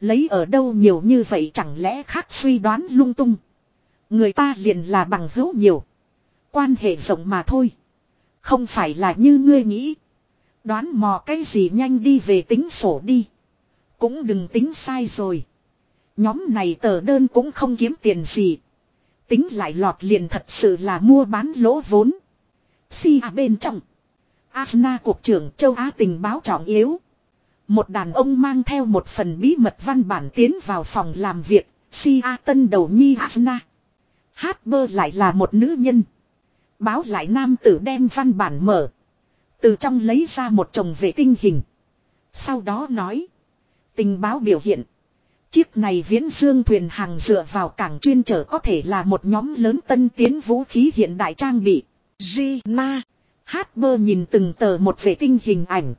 Speaker 1: Lấy ở đâu nhiều như vậy chẳng lẽ khác suy đoán lung tung. Người ta liền là bằng hữu nhiều. Quan hệ rộng mà thôi. Không phải là như ngươi nghĩ. Đoán mò cái gì nhanh đi về tính sổ đi. Cũng đừng tính sai rồi. Nhóm này tờ đơn cũng không kiếm tiền gì. Tính lại lọt liền thật sự là mua bán lỗ vốn. Si à bên trong. Asna cục trưởng châu Á tình báo trọng yếu. Một đàn ông mang theo một phần bí mật văn bản tiến vào phòng làm việc. Si A tân đầu nhi Asna. Hát bơ lại là một nữ nhân. Báo lại nam tử đem văn bản mở. Từ trong lấy ra một chồng vệ tinh hình. Sau đó nói. Tình báo biểu hiện. Chiếc này viễn dương thuyền hàng dựa vào cảng chuyên trở có thể là một nhóm lớn tân tiến vũ khí hiện đại trang bị. Gina. Hát bơ nhìn từng tờ một vệ tinh hình ảnh.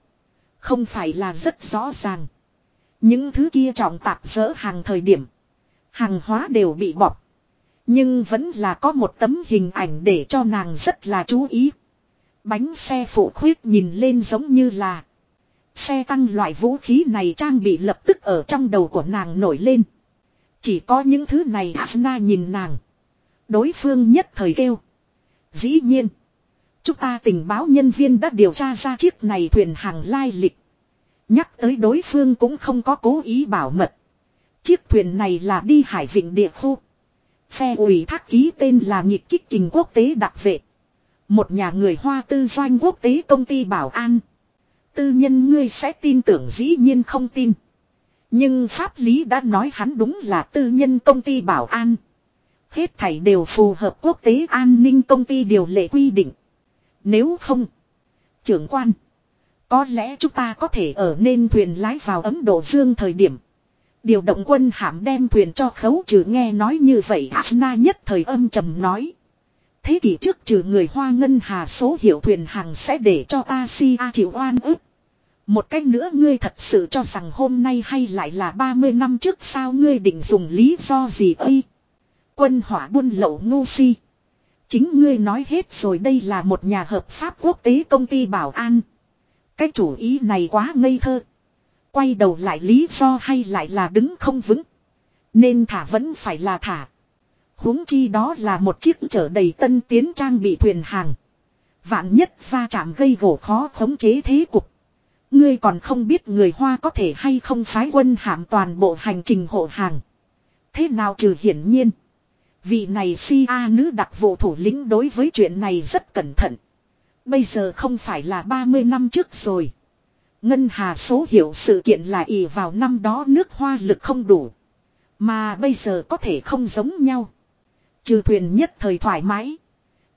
Speaker 1: Không phải là rất rõ ràng. Những thứ kia trọng tạp dỡ hàng thời điểm. Hàng hóa đều bị bọc. Nhưng vẫn là có một tấm hình ảnh để cho nàng rất là chú ý. Bánh xe phụ khuyết nhìn lên giống như là xe tăng loại vũ khí này trang bị lập tức ở trong đầu của nàng nổi lên. Chỉ có những thứ này Asna nhìn nàng. Đối phương nhất thời kêu. Dĩ nhiên. Chúng ta tình báo nhân viên đã điều tra ra chiếc này thuyền hàng lai lịch. Nhắc tới đối phương cũng không có cố ý bảo mật. Chiếc thuyền này là đi hải vịnh địa khu. Phe ủy thác ký tên là nhịp kích kình quốc tế đặc vệ. Một nhà người Hoa tư doanh quốc tế công ty bảo an. Tư nhân ngươi sẽ tin tưởng dĩ nhiên không tin. Nhưng pháp lý đã nói hắn đúng là tư nhân công ty bảo an. Hết thảy đều phù hợp quốc tế an ninh công ty điều lệ quy định. Nếu không, trưởng quan, có lẽ chúng ta có thể ở nên thuyền lái vào Ấn Độ Dương thời điểm. Điều động quân hạm đem thuyền cho khấu trừ nghe nói như vậy Asna nhất thời âm trầm nói. Thế kỷ trước trừ người hoa ngân hà số hiệu thuyền hàng sẽ để cho ta si a chịu oan ức. Một cách nữa ngươi thật sự cho rằng hôm nay hay lại là 30 năm trước sao ngươi định dùng lý do gì ơi. Quân hỏa buôn lậu ngu si. Chính ngươi nói hết rồi đây là một nhà hợp pháp quốc tế công ty bảo an. Cái chủ ý này quá ngây thơ. Quay đầu lại lý do hay lại là đứng không vững. Nên thả vẫn phải là thả huống chi đó là một chiếc chở đầy tân tiến trang bị thuyền hàng. Vạn nhất va chạm gây gỗ khó khống chế thế cục. Ngươi còn không biết người Hoa có thể hay không phái quân hạm toàn bộ hành trình hộ hàng. Thế nào trừ hiển nhiên. Vị này si a nữ đặc vụ thủ lĩnh đối với chuyện này rất cẩn thận. Bây giờ không phải là 30 năm trước rồi. Ngân hà số hiệu sự kiện là ỷ vào năm đó nước hoa lực không đủ. Mà bây giờ có thể không giống nhau. Trừ thuyền nhất thời thoải mái.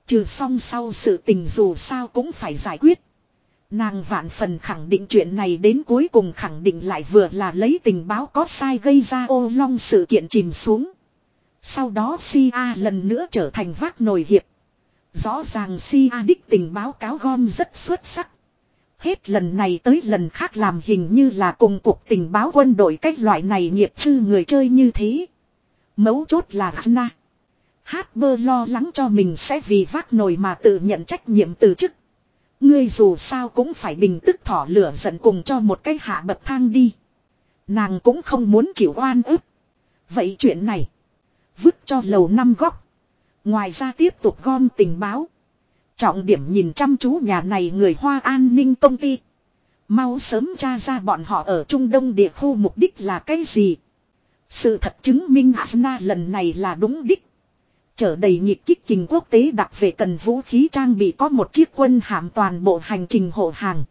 Speaker 1: Trừ xong sau sự tình dù sao cũng phải giải quyết. Nàng vạn phần khẳng định chuyện này đến cuối cùng khẳng định lại vừa là lấy tình báo có sai gây ra ô long sự kiện chìm xuống. Sau đó Si A lần nữa trở thành vác nồi hiệp. Rõ ràng Si A đích tình báo cáo gom rất xuất sắc. Hết lần này tới lần khác làm hình như là cùng cuộc tình báo quân đội cách loại này nghiệp sư người chơi như thế. Mấu chốt là Anna. Hát bơ lo lắng cho mình sẽ vì vác nồi mà tự nhận trách nhiệm từ chức. Ngươi dù sao cũng phải bình tức thỏ lửa giận cùng cho một cái hạ bậc thang đi. Nàng cũng không muốn chịu oan ức. Vậy chuyện này. Vứt cho lầu năm góc. Ngoài ra tiếp tục gom tình báo. Trọng điểm nhìn chăm chú nhà này người Hoa an ninh công ty. Mau sớm tra ra bọn họ ở Trung Đông địa khu mục đích là cái gì. Sự thật chứng minh Asna lần này là đúng đích. Chở đầy nhịp kích kinh quốc tế đặc về cần vũ khí trang bị có một chiếc quân hạm toàn bộ hành trình hộ hàng.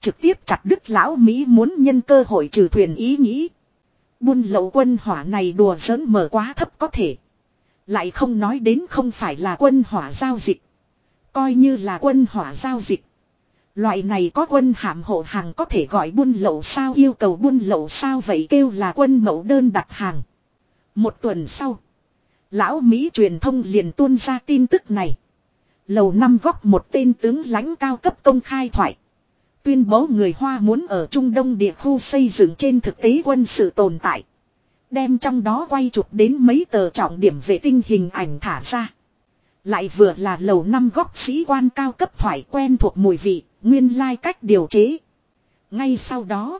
Speaker 1: Trực tiếp chặt đứt lão Mỹ muốn nhân cơ hội trừ thuyền ý nghĩ. Buôn lậu quân hỏa này đùa giỡn mở quá thấp có thể. Lại không nói đến không phải là quân hỏa giao dịch. Coi như là quân hỏa giao dịch. Loại này có quân hạm hộ hàng có thể gọi buôn lậu sao, yêu cầu buôn lậu sao vậy kêu là quân mẫu đơn đặt hàng. Một tuần sau. Lão Mỹ truyền thông liền tuôn ra tin tức này. Lầu năm góc một tên tướng lãnh cao cấp công khai thoại. Tuyên bố người Hoa muốn ở Trung Đông địa khu xây dựng trên thực tế quân sự tồn tại. Đem trong đó quay chụp đến mấy tờ trọng điểm vệ tinh hình ảnh thả ra. Lại vừa là lầu năm góc sĩ quan cao cấp thoại quen thuộc mùi vị, nguyên lai like cách điều chế. Ngay sau đó,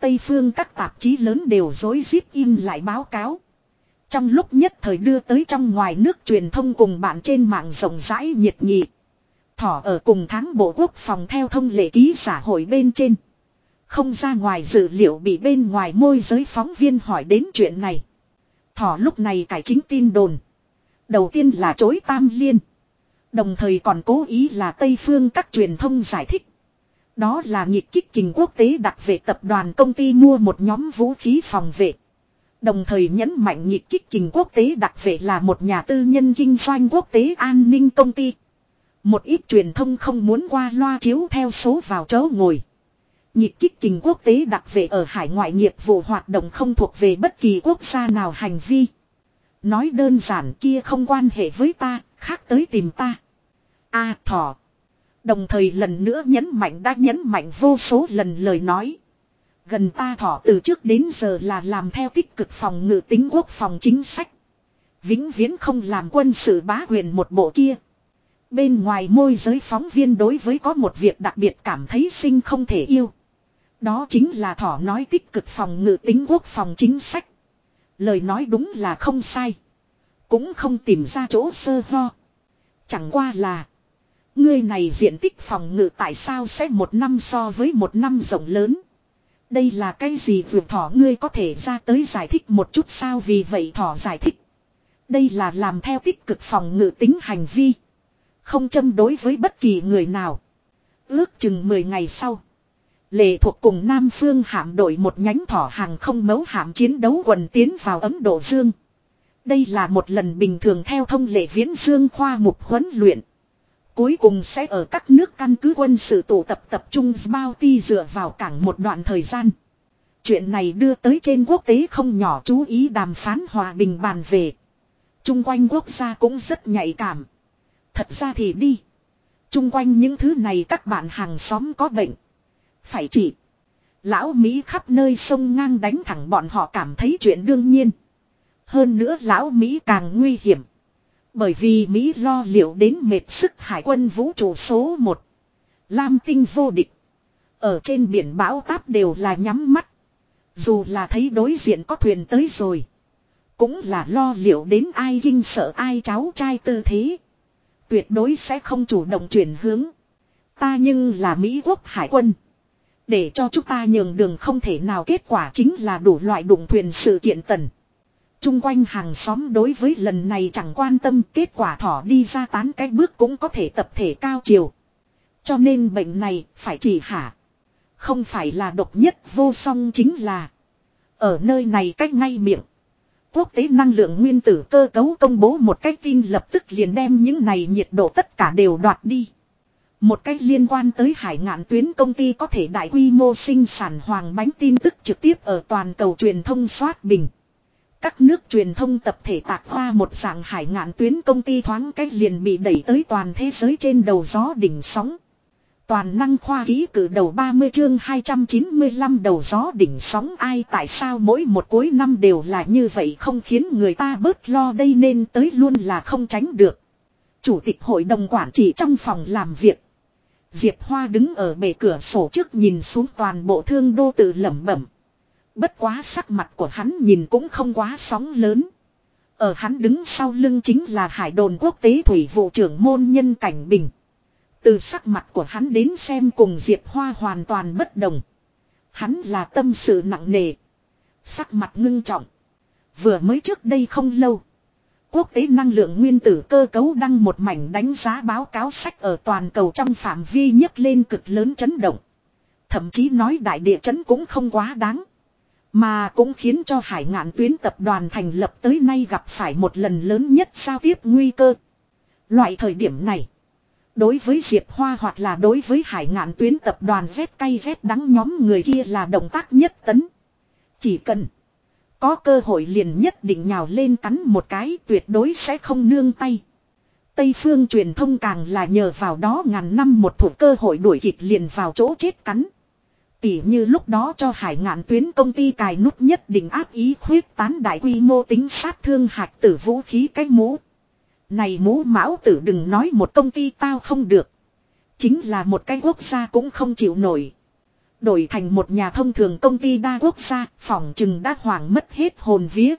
Speaker 1: Tây phương các tạp chí lớn đều dối rít in lại báo cáo. Trong lúc nhất thời đưa tới trong ngoài nước truyền thông cùng bạn trên mạng rộng rãi nhiệt nghị. Thỏ ở cùng tháng Bộ Quốc phòng theo thông lệ ký xã hội bên trên. Không ra ngoài dự liệu bị bên ngoài môi giới phóng viên hỏi đến chuyện này. Thỏ lúc này cải chính tin đồn. Đầu tiên là chối tam liên. Đồng thời còn cố ý là Tây Phương các truyền thông giải thích. Đó là nhịp kích kình quốc tế đặc vệ tập đoàn công ty mua một nhóm vũ khí phòng vệ. Đồng thời nhấn mạnh nhịp kích kình quốc tế đặc vệ là một nhà tư nhân kinh doanh quốc tế an ninh công ty. Một ít truyền thông không muốn qua loa chiếu theo số vào chỗ ngồi. Nhịp kích kình quốc tế đặc vệ ở hải ngoại nghiệp vụ hoạt động không thuộc về bất kỳ quốc gia nào hành vi. Nói đơn giản kia không quan hệ với ta, khác tới tìm ta. A thỏ. Đồng thời lần nữa nhấn mạnh đã nhấn mạnh vô số lần lời nói. Gần ta thỏ từ trước đến giờ là làm theo tích cực phòng ngự tính quốc phòng chính sách. Vĩnh viễn không làm quân sự bá quyền một bộ kia. Bên ngoài môi giới phóng viên đối với có một việc đặc biệt cảm thấy sinh không thể yêu. Đó chính là thỏ nói tích cực phòng ngự tính quốc phòng chính sách. Lời nói đúng là không sai. Cũng không tìm ra chỗ sơ ho. Chẳng qua là. Ngươi này diện tích phòng ngự tại sao sẽ một năm so với một năm rộng lớn. Đây là cái gì vượt thỏ ngươi có thể ra tới giải thích một chút sao vì vậy thỏ giải thích. Đây là làm theo tích cực phòng ngự tính hành vi. Không châm đối với bất kỳ người nào. Ước chừng 10 ngày sau. Lệ thuộc cùng Nam Phương hạm đội một nhánh thỏ hàng không mấu hạm chiến đấu quần tiến vào Ấn Độ Dương. Đây là một lần bình thường theo thông lệ viễn dương khoa mục huấn luyện. Cuối cùng sẽ ở các nước căn cứ quân sự tụ tập tập trung bao ti dựa vào cảng một đoạn thời gian. Chuyện này đưa tới trên quốc tế không nhỏ chú ý đàm phán hòa bình bàn về. Trung quanh quốc gia cũng rất nhạy cảm. Thật ra thì đi. Trung quanh những thứ này các bạn hàng xóm có bệnh. Phải trị. Lão Mỹ khắp nơi sông ngang đánh thẳng bọn họ cảm thấy chuyện đương nhiên. Hơn nữa lão Mỹ càng nguy hiểm. Bởi vì Mỹ lo liệu đến mệt sức hải quân vũ trụ số 1. Lam tinh vô địch. Ở trên biển bão táp đều là nhắm mắt. Dù là thấy đối diện có thuyền tới rồi. Cũng là lo liệu đến ai kinh sợ ai cháu trai tư thế. Tuyệt đối sẽ không chủ động chuyển hướng. Ta nhưng là Mỹ quốc hải quân. Để cho chúng ta nhường đường không thể nào kết quả chính là đủ loại đụng thuyền sự kiện tần. Trung quanh hàng xóm đối với lần này chẳng quan tâm, kết quả thỏ đi ra tán cái bước cũng có thể tập thể cao chiều. Cho nên bệnh này phải chỉ hả. Không phải là độc nhất, vô song chính là. Ở nơi này cách ngay miệng. Quốc tế năng lượng nguyên tử cơ cấu công bố một cách tin lập tức liền đem những này nhiệt độ tất cả đều đoạt đi. Một cách liên quan tới hải ngạn tuyến công ty có thể đại quy mô sinh sản hoàng bánh tin tức trực tiếp ở toàn cầu truyền thông soát bình. Các nước truyền thông tập thể tạc hoa một dạng hải ngạn tuyến công ty thoáng cách liền bị đẩy tới toàn thế giới trên đầu gió đỉnh sóng. Toàn năng khoa ký cử đầu 30 chương 295 đầu gió đỉnh sóng ai tại sao mỗi một cuối năm đều là như vậy không khiến người ta bớt lo đây nên tới luôn là không tránh được. Chủ tịch hội đồng quản trị trong phòng làm việc. Diệp Hoa đứng ở bề cửa sổ trước nhìn xuống toàn bộ thương đô tự lẩm bẩm. Bất quá sắc mặt của hắn nhìn cũng không quá sóng lớn. Ở hắn đứng sau lưng chính là hải đồn quốc tế thủy vụ trưởng môn nhân cảnh bình. Từ sắc mặt của hắn đến xem cùng Diệp Hoa hoàn toàn bất đồng. Hắn là tâm sự nặng nề. Sắc mặt ngưng trọng. Vừa mới trước đây không lâu. Quốc tế năng lượng nguyên tử cơ cấu đăng một mảnh đánh giá báo cáo sách ở toàn cầu trong phạm vi nhấc lên cực lớn chấn động. Thậm chí nói đại địa chấn cũng không quá đáng. Mà cũng khiến cho hải ngạn tuyến tập đoàn thành lập tới nay gặp phải một lần lớn nhất giao tiếp nguy cơ. Loại thời điểm này. Đối với Diệp Hoa hoặc là đối với hải ngạn tuyến tập đoàn rét cay rét đắng nhóm người kia là động tác nhất tấn. Chỉ cần có cơ hội liền nhất định nhào lên cắn một cái tuyệt đối sẽ không nương tay. Tây phương truyền thông càng là nhờ vào đó ngàn năm một thủ cơ hội đuổi kịp liền vào chỗ chết cắn. Tỉ như lúc đó cho hải ngạn tuyến công ty cài nút nhất định áp ý khuyết tán đại quy mô tính sát thương hạt tử vũ khí cách mũ. Này mũ mão tử đừng nói một công ty tao không được. Chính là một cái quốc gia cũng không chịu nổi. Đổi thành một nhà thông thường công ty đa quốc gia, phòng chừng đã hoảng mất hết hồn vía.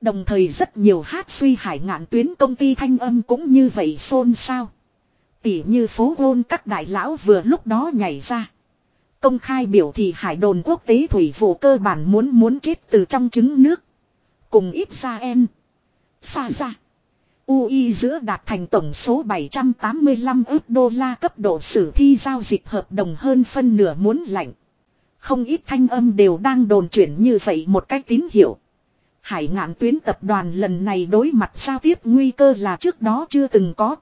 Speaker 1: Đồng thời rất nhiều hát suy hải ngạn tuyến công ty thanh âm cũng như vậy xôn xao. Tỉ như phố gôn các đại lão vừa lúc đó nhảy ra. Công khai biểu thị hải đồn quốc tế thủy vụ cơ bản muốn muốn chết từ trong trứng nước. Cùng ít ra em. Xa ra. UI giữa đạt thành tổng số 785 ước đô la cấp độ xử thi giao dịch hợp đồng hơn phân nửa muốn lạnh. Không ít thanh âm đều đang đồn chuyển như vậy một cách tín hiệu. Hải ngạn tuyến tập đoàn lần này đối mặt giao tiếp nguy cơ là trước đó chưa từng có.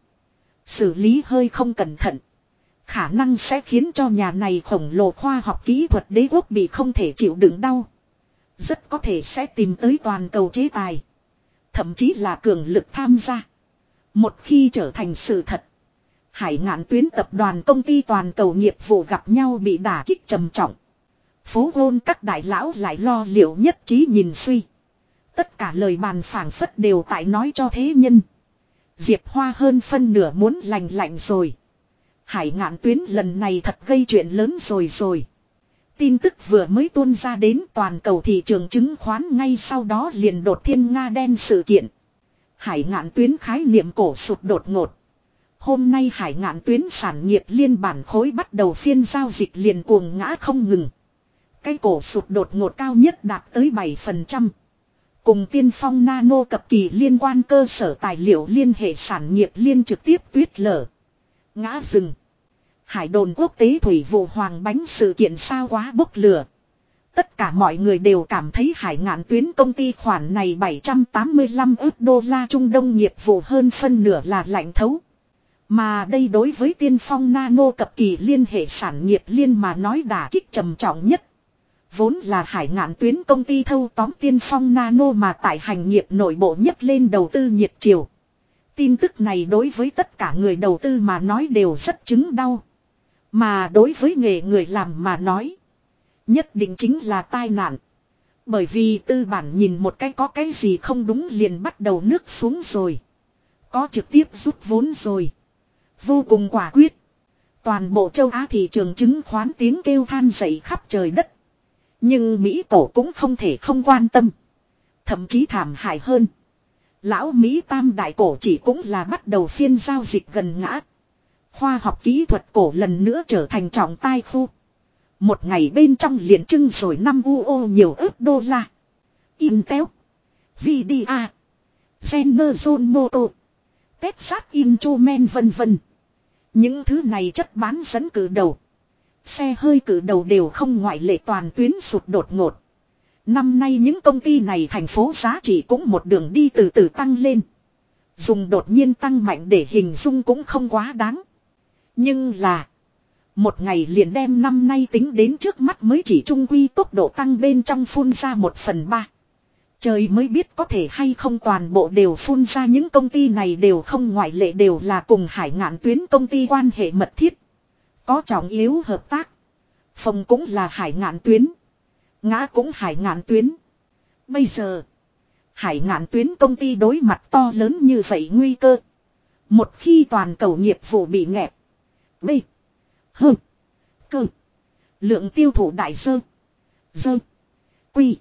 Speaker 1: Xử lý hơi không cẩn thận. Khả năng sẽ khiến cho nhà này khổng lồ khoa học kỹ thuật đế quốc bị không thể chịu đựng đau. Rất có thể sẽ tìm tới toàn cầu chế tài. Thậm chí là cường lực tham gia. Một khi trở thành sự thật. Hải ngạn tuyến tập đoàn công ty toàn cầu nghiệp vụ gặp nhau bị đả kích trầm trọng. Phố hôn các đại lão lại lo liệu nhất trí nhìn suy. Tất cả lời bàn phảng phất đều tại nói cho thế nhân. Diệp Hoa hơn phân nửa muốn lành lạnh rồi. Hải ngạn tuyến lần này thật gây chuyện lớn rồi rồi. Tin tức vừa mới tuôn ra đến toàn cầu thị trường chứng khoán ngay sau đó liền đột thiên Nga đen sự kiện. Hải ngạn tuyến khái niệm cổ sụt đột ngột. Hôm nay hải ngạn tuyến sản nghiệp liên bản khối bắt đầu phiên giao dịch liền cuồng ngã không ngừng. Cái cổ sụt đột ngột cao nhất đạt tới 7%. Cùng tiên phong nano cập kỳ liên quan cơ sở tài liệu liên hệ sản nghiệp liên trực tiếp tuyết lở. Ngã rừng. Hải đồn quốc tế thủy vụ hoàng bánh sự kiện sao quá bốc lửa. Tất cả mọi người đều cảm thấy hải ngạn tuyến công ty khoản này 785 ước đô la Trung Đông nghiệp vụ hơn phân nửa là lạnh thấu. Mà đây đối với tiên phong nano cập kỳ liên hệ sản nghiệp liên mà nói đả kích trầm trọng nhất. Vốn là hải ngạn tuyến công ty thâu tóm tiên phong nano mà tại hành nghiệp nội bộ nhất lên đầu tư nhiệt chiều. Tin tức này đối với tất cả người đầu tư mà nói đều rất chứng đau. Mà đối với nghề người làm mà nói. Nhất định chính là tai nạn. Bởi vì tư bản nhìn một cái có cái gì không đúng liền bắt đầu nước xuống rồi. Có trực tiếp rút vốn rồi. Vô cùng quả quyết. Toàn bộ châu Á thị trường chứng khoán tiếng kêu than dậy khắp trời đất. Nhưng Mỹ cổ cũng không thể không quan tâm. Thậm chí thảm hại hơn. Lão Mỹ tam đại cổ chỉ cũng là bắt đầu phiên giao dịch gần ngã. Khoa học kỹ thuật cổ lần nữa trở thành trọng tai khu. Một ngày bên trong liền trưng rồi năm UO nhiều ước đô la. Intel. VDA. General Motor. Texas Instrument vân vân. Những thứ này chất bán dẫn cử đầu. Xe hơi cử đầu đều không ngoại lệ toàn tuyến sụt đột ngột. Năm nay những công ty này thành phố giá trị cũng một đường đi từ từ tăng lên. Dùng đột nhiên tăng mạnh để hình dung cũng không quá đáng. Nhưng là. Một ngày liền đem năm nay tính đến trước mắt mới chỉ trung quy tốc độ tăng bên trong phun ra một phần ba. Trời mới biết có thể hay không toàn bộ đều phun ra những công ty này đều không ngoại lệ đều là cùng hải ngạn tuyến công ty quan hệ mật thiết. Có trọng yếu hợp tác. Phòng cũng là hải ngạn tuyến. Ngã cũng hải ngạn tuyến. Bây giờ. Hải ngạn tuyến công ty đối mặt to lớn như vậy nguy cơ. Một khi toàn cầu nghiệp vụ bị nghẹt. B. H. Cơ. Lượng tiêu thụ đại sơ. Dơ. Quy.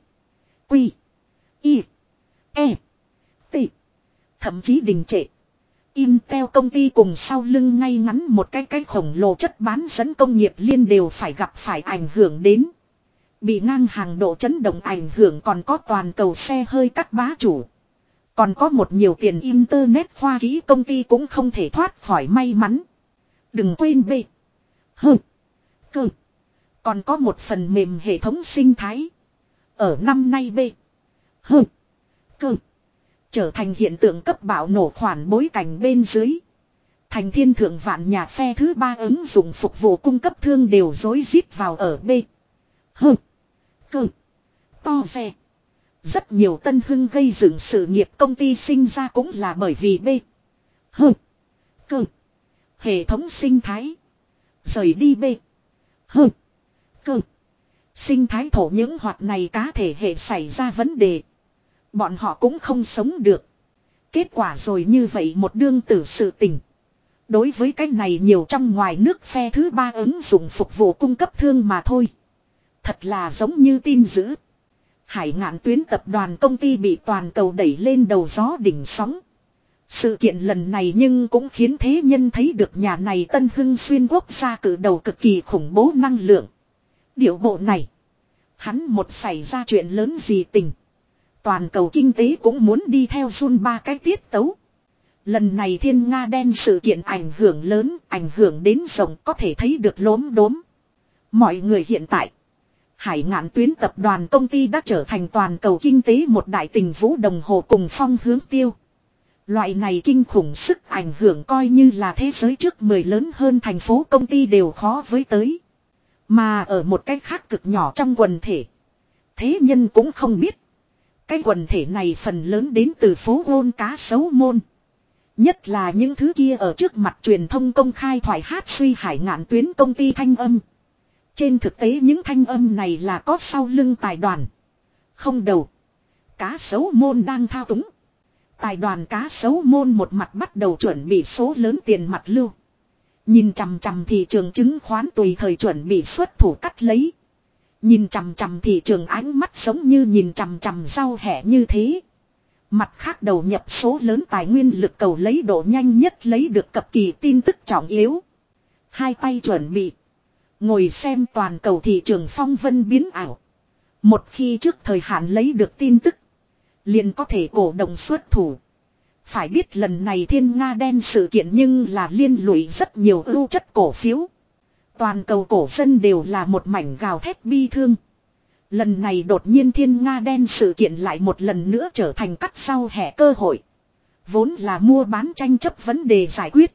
Speaker 1: Quy. Y. E. T. Thậm chí đình trệ. Intel công ty cùng sau lưng ngay ngắn một cái cái khổng lồ chất bán dẫn công nghiệp liên đều phải gặp phải ảnh hưởng đến. Bị ngang hàng độ chấn động ảnh hưởng còn có toàn cầu xe hơi các bá chủ. Còn có một nhiều tiền internet khoa kỹ công ty cũng không thể thoát khỏi may mắn. Đừng quên B. H. Cơ. Còn có một phần mềm hệ thống sinh thái. Ở năm nay B. H. Cơ. Trở thành hiện tượng cấp bạo nổ khoản bối cảnh bên dưới. Thành thiên thượng vạn nhà phe thứ ba ứng dụng phục vụ cung cấp thương đều dối rít vào ở B. H. Cơ. To ve. Rất nhiều tân hưng gây dựng sự nghiệp công ty sinh ra cũng là bởi vì B. H. Cơ. Hệ thống sinh thái. Rời đi B. H. Cơ. Sinh thái thổ những hoạt này cá thể hệ xảy ra vấn đề. Bọn họ cũng không sống được. Kết quả rồi như vậy một đương tử sự tình. Đối với cái này nhiều trong ngoài nước phe thứ ba ứng dụng phục vụ cung cấp thương mà thôi. Thật là giống như tin dữ. Hải ngạn tuyến tập đoàn công ty bị toàn cầu đẩy lên đầu gió đỉnh sóng. Sự kiện lần này nhưng cũng khiến thế nhân thấy được nhà này tân hưng xuyên quốc gia cử đầu cực kỳ khủng bố năng lượng. Điệu bộ này. Hắn một xảy ra chuyện lớn gì tình. Toàn cầu kinh tế cũng muốn đi theo run ba cái tiết tấu. Lần này thiên Nga đen sự kiện ảnh hưởng lớn, ảnh hưởng đến rộng có thể thấy được lốm đốm. Mọi người hiện tại. Hải ngạn tuyến tập đoàn công ty đã trở thành toàn cầu kinh tế một đại tình vũ đồng hồ cùng phong hướng tiêu. Loại này kinh khủng sức ảnh hưởng coi như là thế giới trước mười lớn hơn thành phố công ty đều khó với tới. Mà ở một cách khác cực nhỏ trong quần thể. Thế nhân cũng không biết. Cái quần thể này phần lớn đến từ phố ôn cá sấu môn. Nhất là những thứ kia ở trước mặt truyền thông công khai thoại hát suy hải ngạn tuyến công ty thanh âm. Trên thực tế những thanh âm này là có sau lưng tài đoàn. Không đầu. Cá sấu môn đang thao túng. Tài đoàn cá sấu môn một mặt bắt đầu chuẩn bị số lớn tiền mặt lưu. Nhìn chằm chằm thị trường chứng khoán tùy thời chuẩn bị xuất thủ cắt lấy. Nhìn chằm chằm thị trường ánh mắt giống như nhìn chằm chằm rau hẻ như thế. Mặt khác đầu nhập số lớn tài nguyên lực cầu lấy độ nhanh nhất lấy được cập kỳ tin tức trọng yếu. Hai tay chuẩn bị. Ngồi xem toàn cầu thị trường phong vân biến ảo. Một khi trước thời hạn lấy được tin tức. Liền có thể cổ động xuất thủ. Phải biết lần này thiên Nga đen sự kiện nhưng là liên lụy rất nhiều ưu chất cổ phiếu. Toàn cầu cổ dân đều là một mảnh gào thét bi thương. Lần này đột nhiên thiên Nga đen sự kiện lại một lần nữa trở thành cắt sau hẻ cơ hội. Vốn là mua bán tranh chấp vấn đề giải quyết.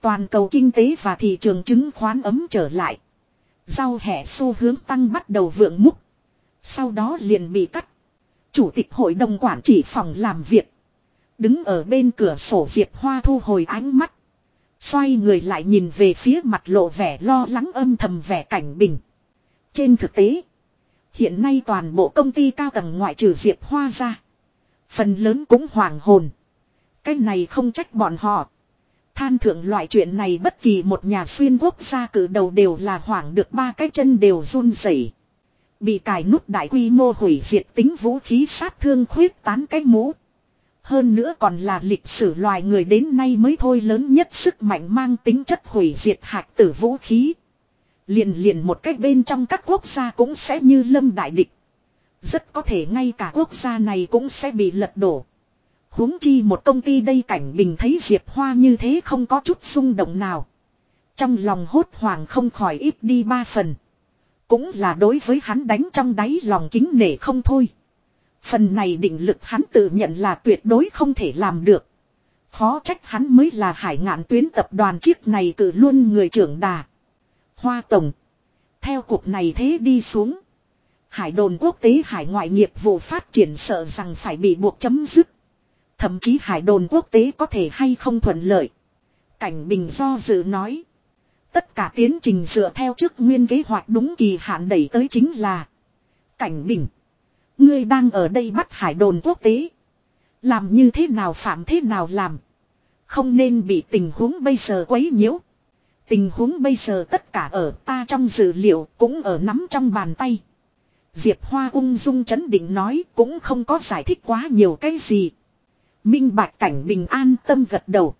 Speaker 1: Toàn cầu kinh tế và thị trường chứng khoán ấm trở lại. Rau hẻ xu hướng tăng bắt đầu vượng múc. Sau đó liền bị cắt. Chủ tịch hội đồng quản trị phòng làm việc. Đứng ở bên cửa sổ Diệp Hoa thu hồi ánh mắt. Xoay người lại nhìn về phía mặt lộ vẻ lo lắng âm thầm vẻ cảnh bình. Trên thực tế. Hiện nay toàn bộ công ty cao tầng ngoại trừ Diệp Hoa ra. Phần lớn cũng hoàng hồn. Cái này không trách bọn họ. Than thượng loại chuyện này bất kỳ một nhà xuyên quốc gia cử đầu đều là hoảng được ba cái chân đều run rẩy. Bị cài nút đại quy mô hủy diệt tính vũ khí sát thương khuyết tán cái mũ. Hơn nữa còn là lịch sử loài người đến nay mới thôi lớn nhất sức mạnh mang tính chất hủy diệt hạt tử vũ khí. Liền liền một cách bên trong các quốc gia cũng sẽ như lâm đại địch. Rất có thể ngay cả quốc gia này cũng sẽ bị lật đổ huống chi một công ty đây cảnh bình thấy Diệp Hoa như thế không có chút xung động nào. Trong lòng hốt hoảng không khỏi ít đi ba phần. Cũng là đối với hắn đánh trong đáy lòng kính nể không thôi. Phần này định lực hắn tự nhận là tuyệt đối không thể làm được. Khó trách hắn mới là hải ngạn tuyến tập đoàn chiếc này cử luôn người trưởng đà. Hoa Tổng. Theo cuộc này thế đi xuống. Hải đồn quốc tế hải ngoại nghiệp vụ phát triển sợ rằng phải bị buộc chấm dứt. Thậm chí hải đồn quốc tế có thể hay không thuận lợi. Cảnh Bình do dự nói. Tất cả tiến trình dựa theo trước nguyên kế hoạch đúng kỳ hạn đẩy tới chính là. Cảnh Bình. Ngươi đang ở đây bắt hải đồn quốc tế. Làm như thế nào phạm thế nào làm. Không nên bị tình huống bây giờ quấy nhiễu. Tình huống bây giờ tất cả ở ta trong dữ liệu cũng ở nắm trong bàn tay. Diệp Hoa ung dung chấn định nói cũng không có giải thích quá nhiều cái gì. Minh bạch cảnh bình an tâm gật đầu.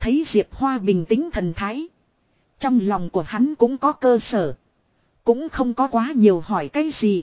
Speaker 1: Thấy Diệp Hoa bình tĩnh thần thái. Trong lòng của hắn cũng có cơ sở. Cũng không có quá nhiều hỏi cái gì.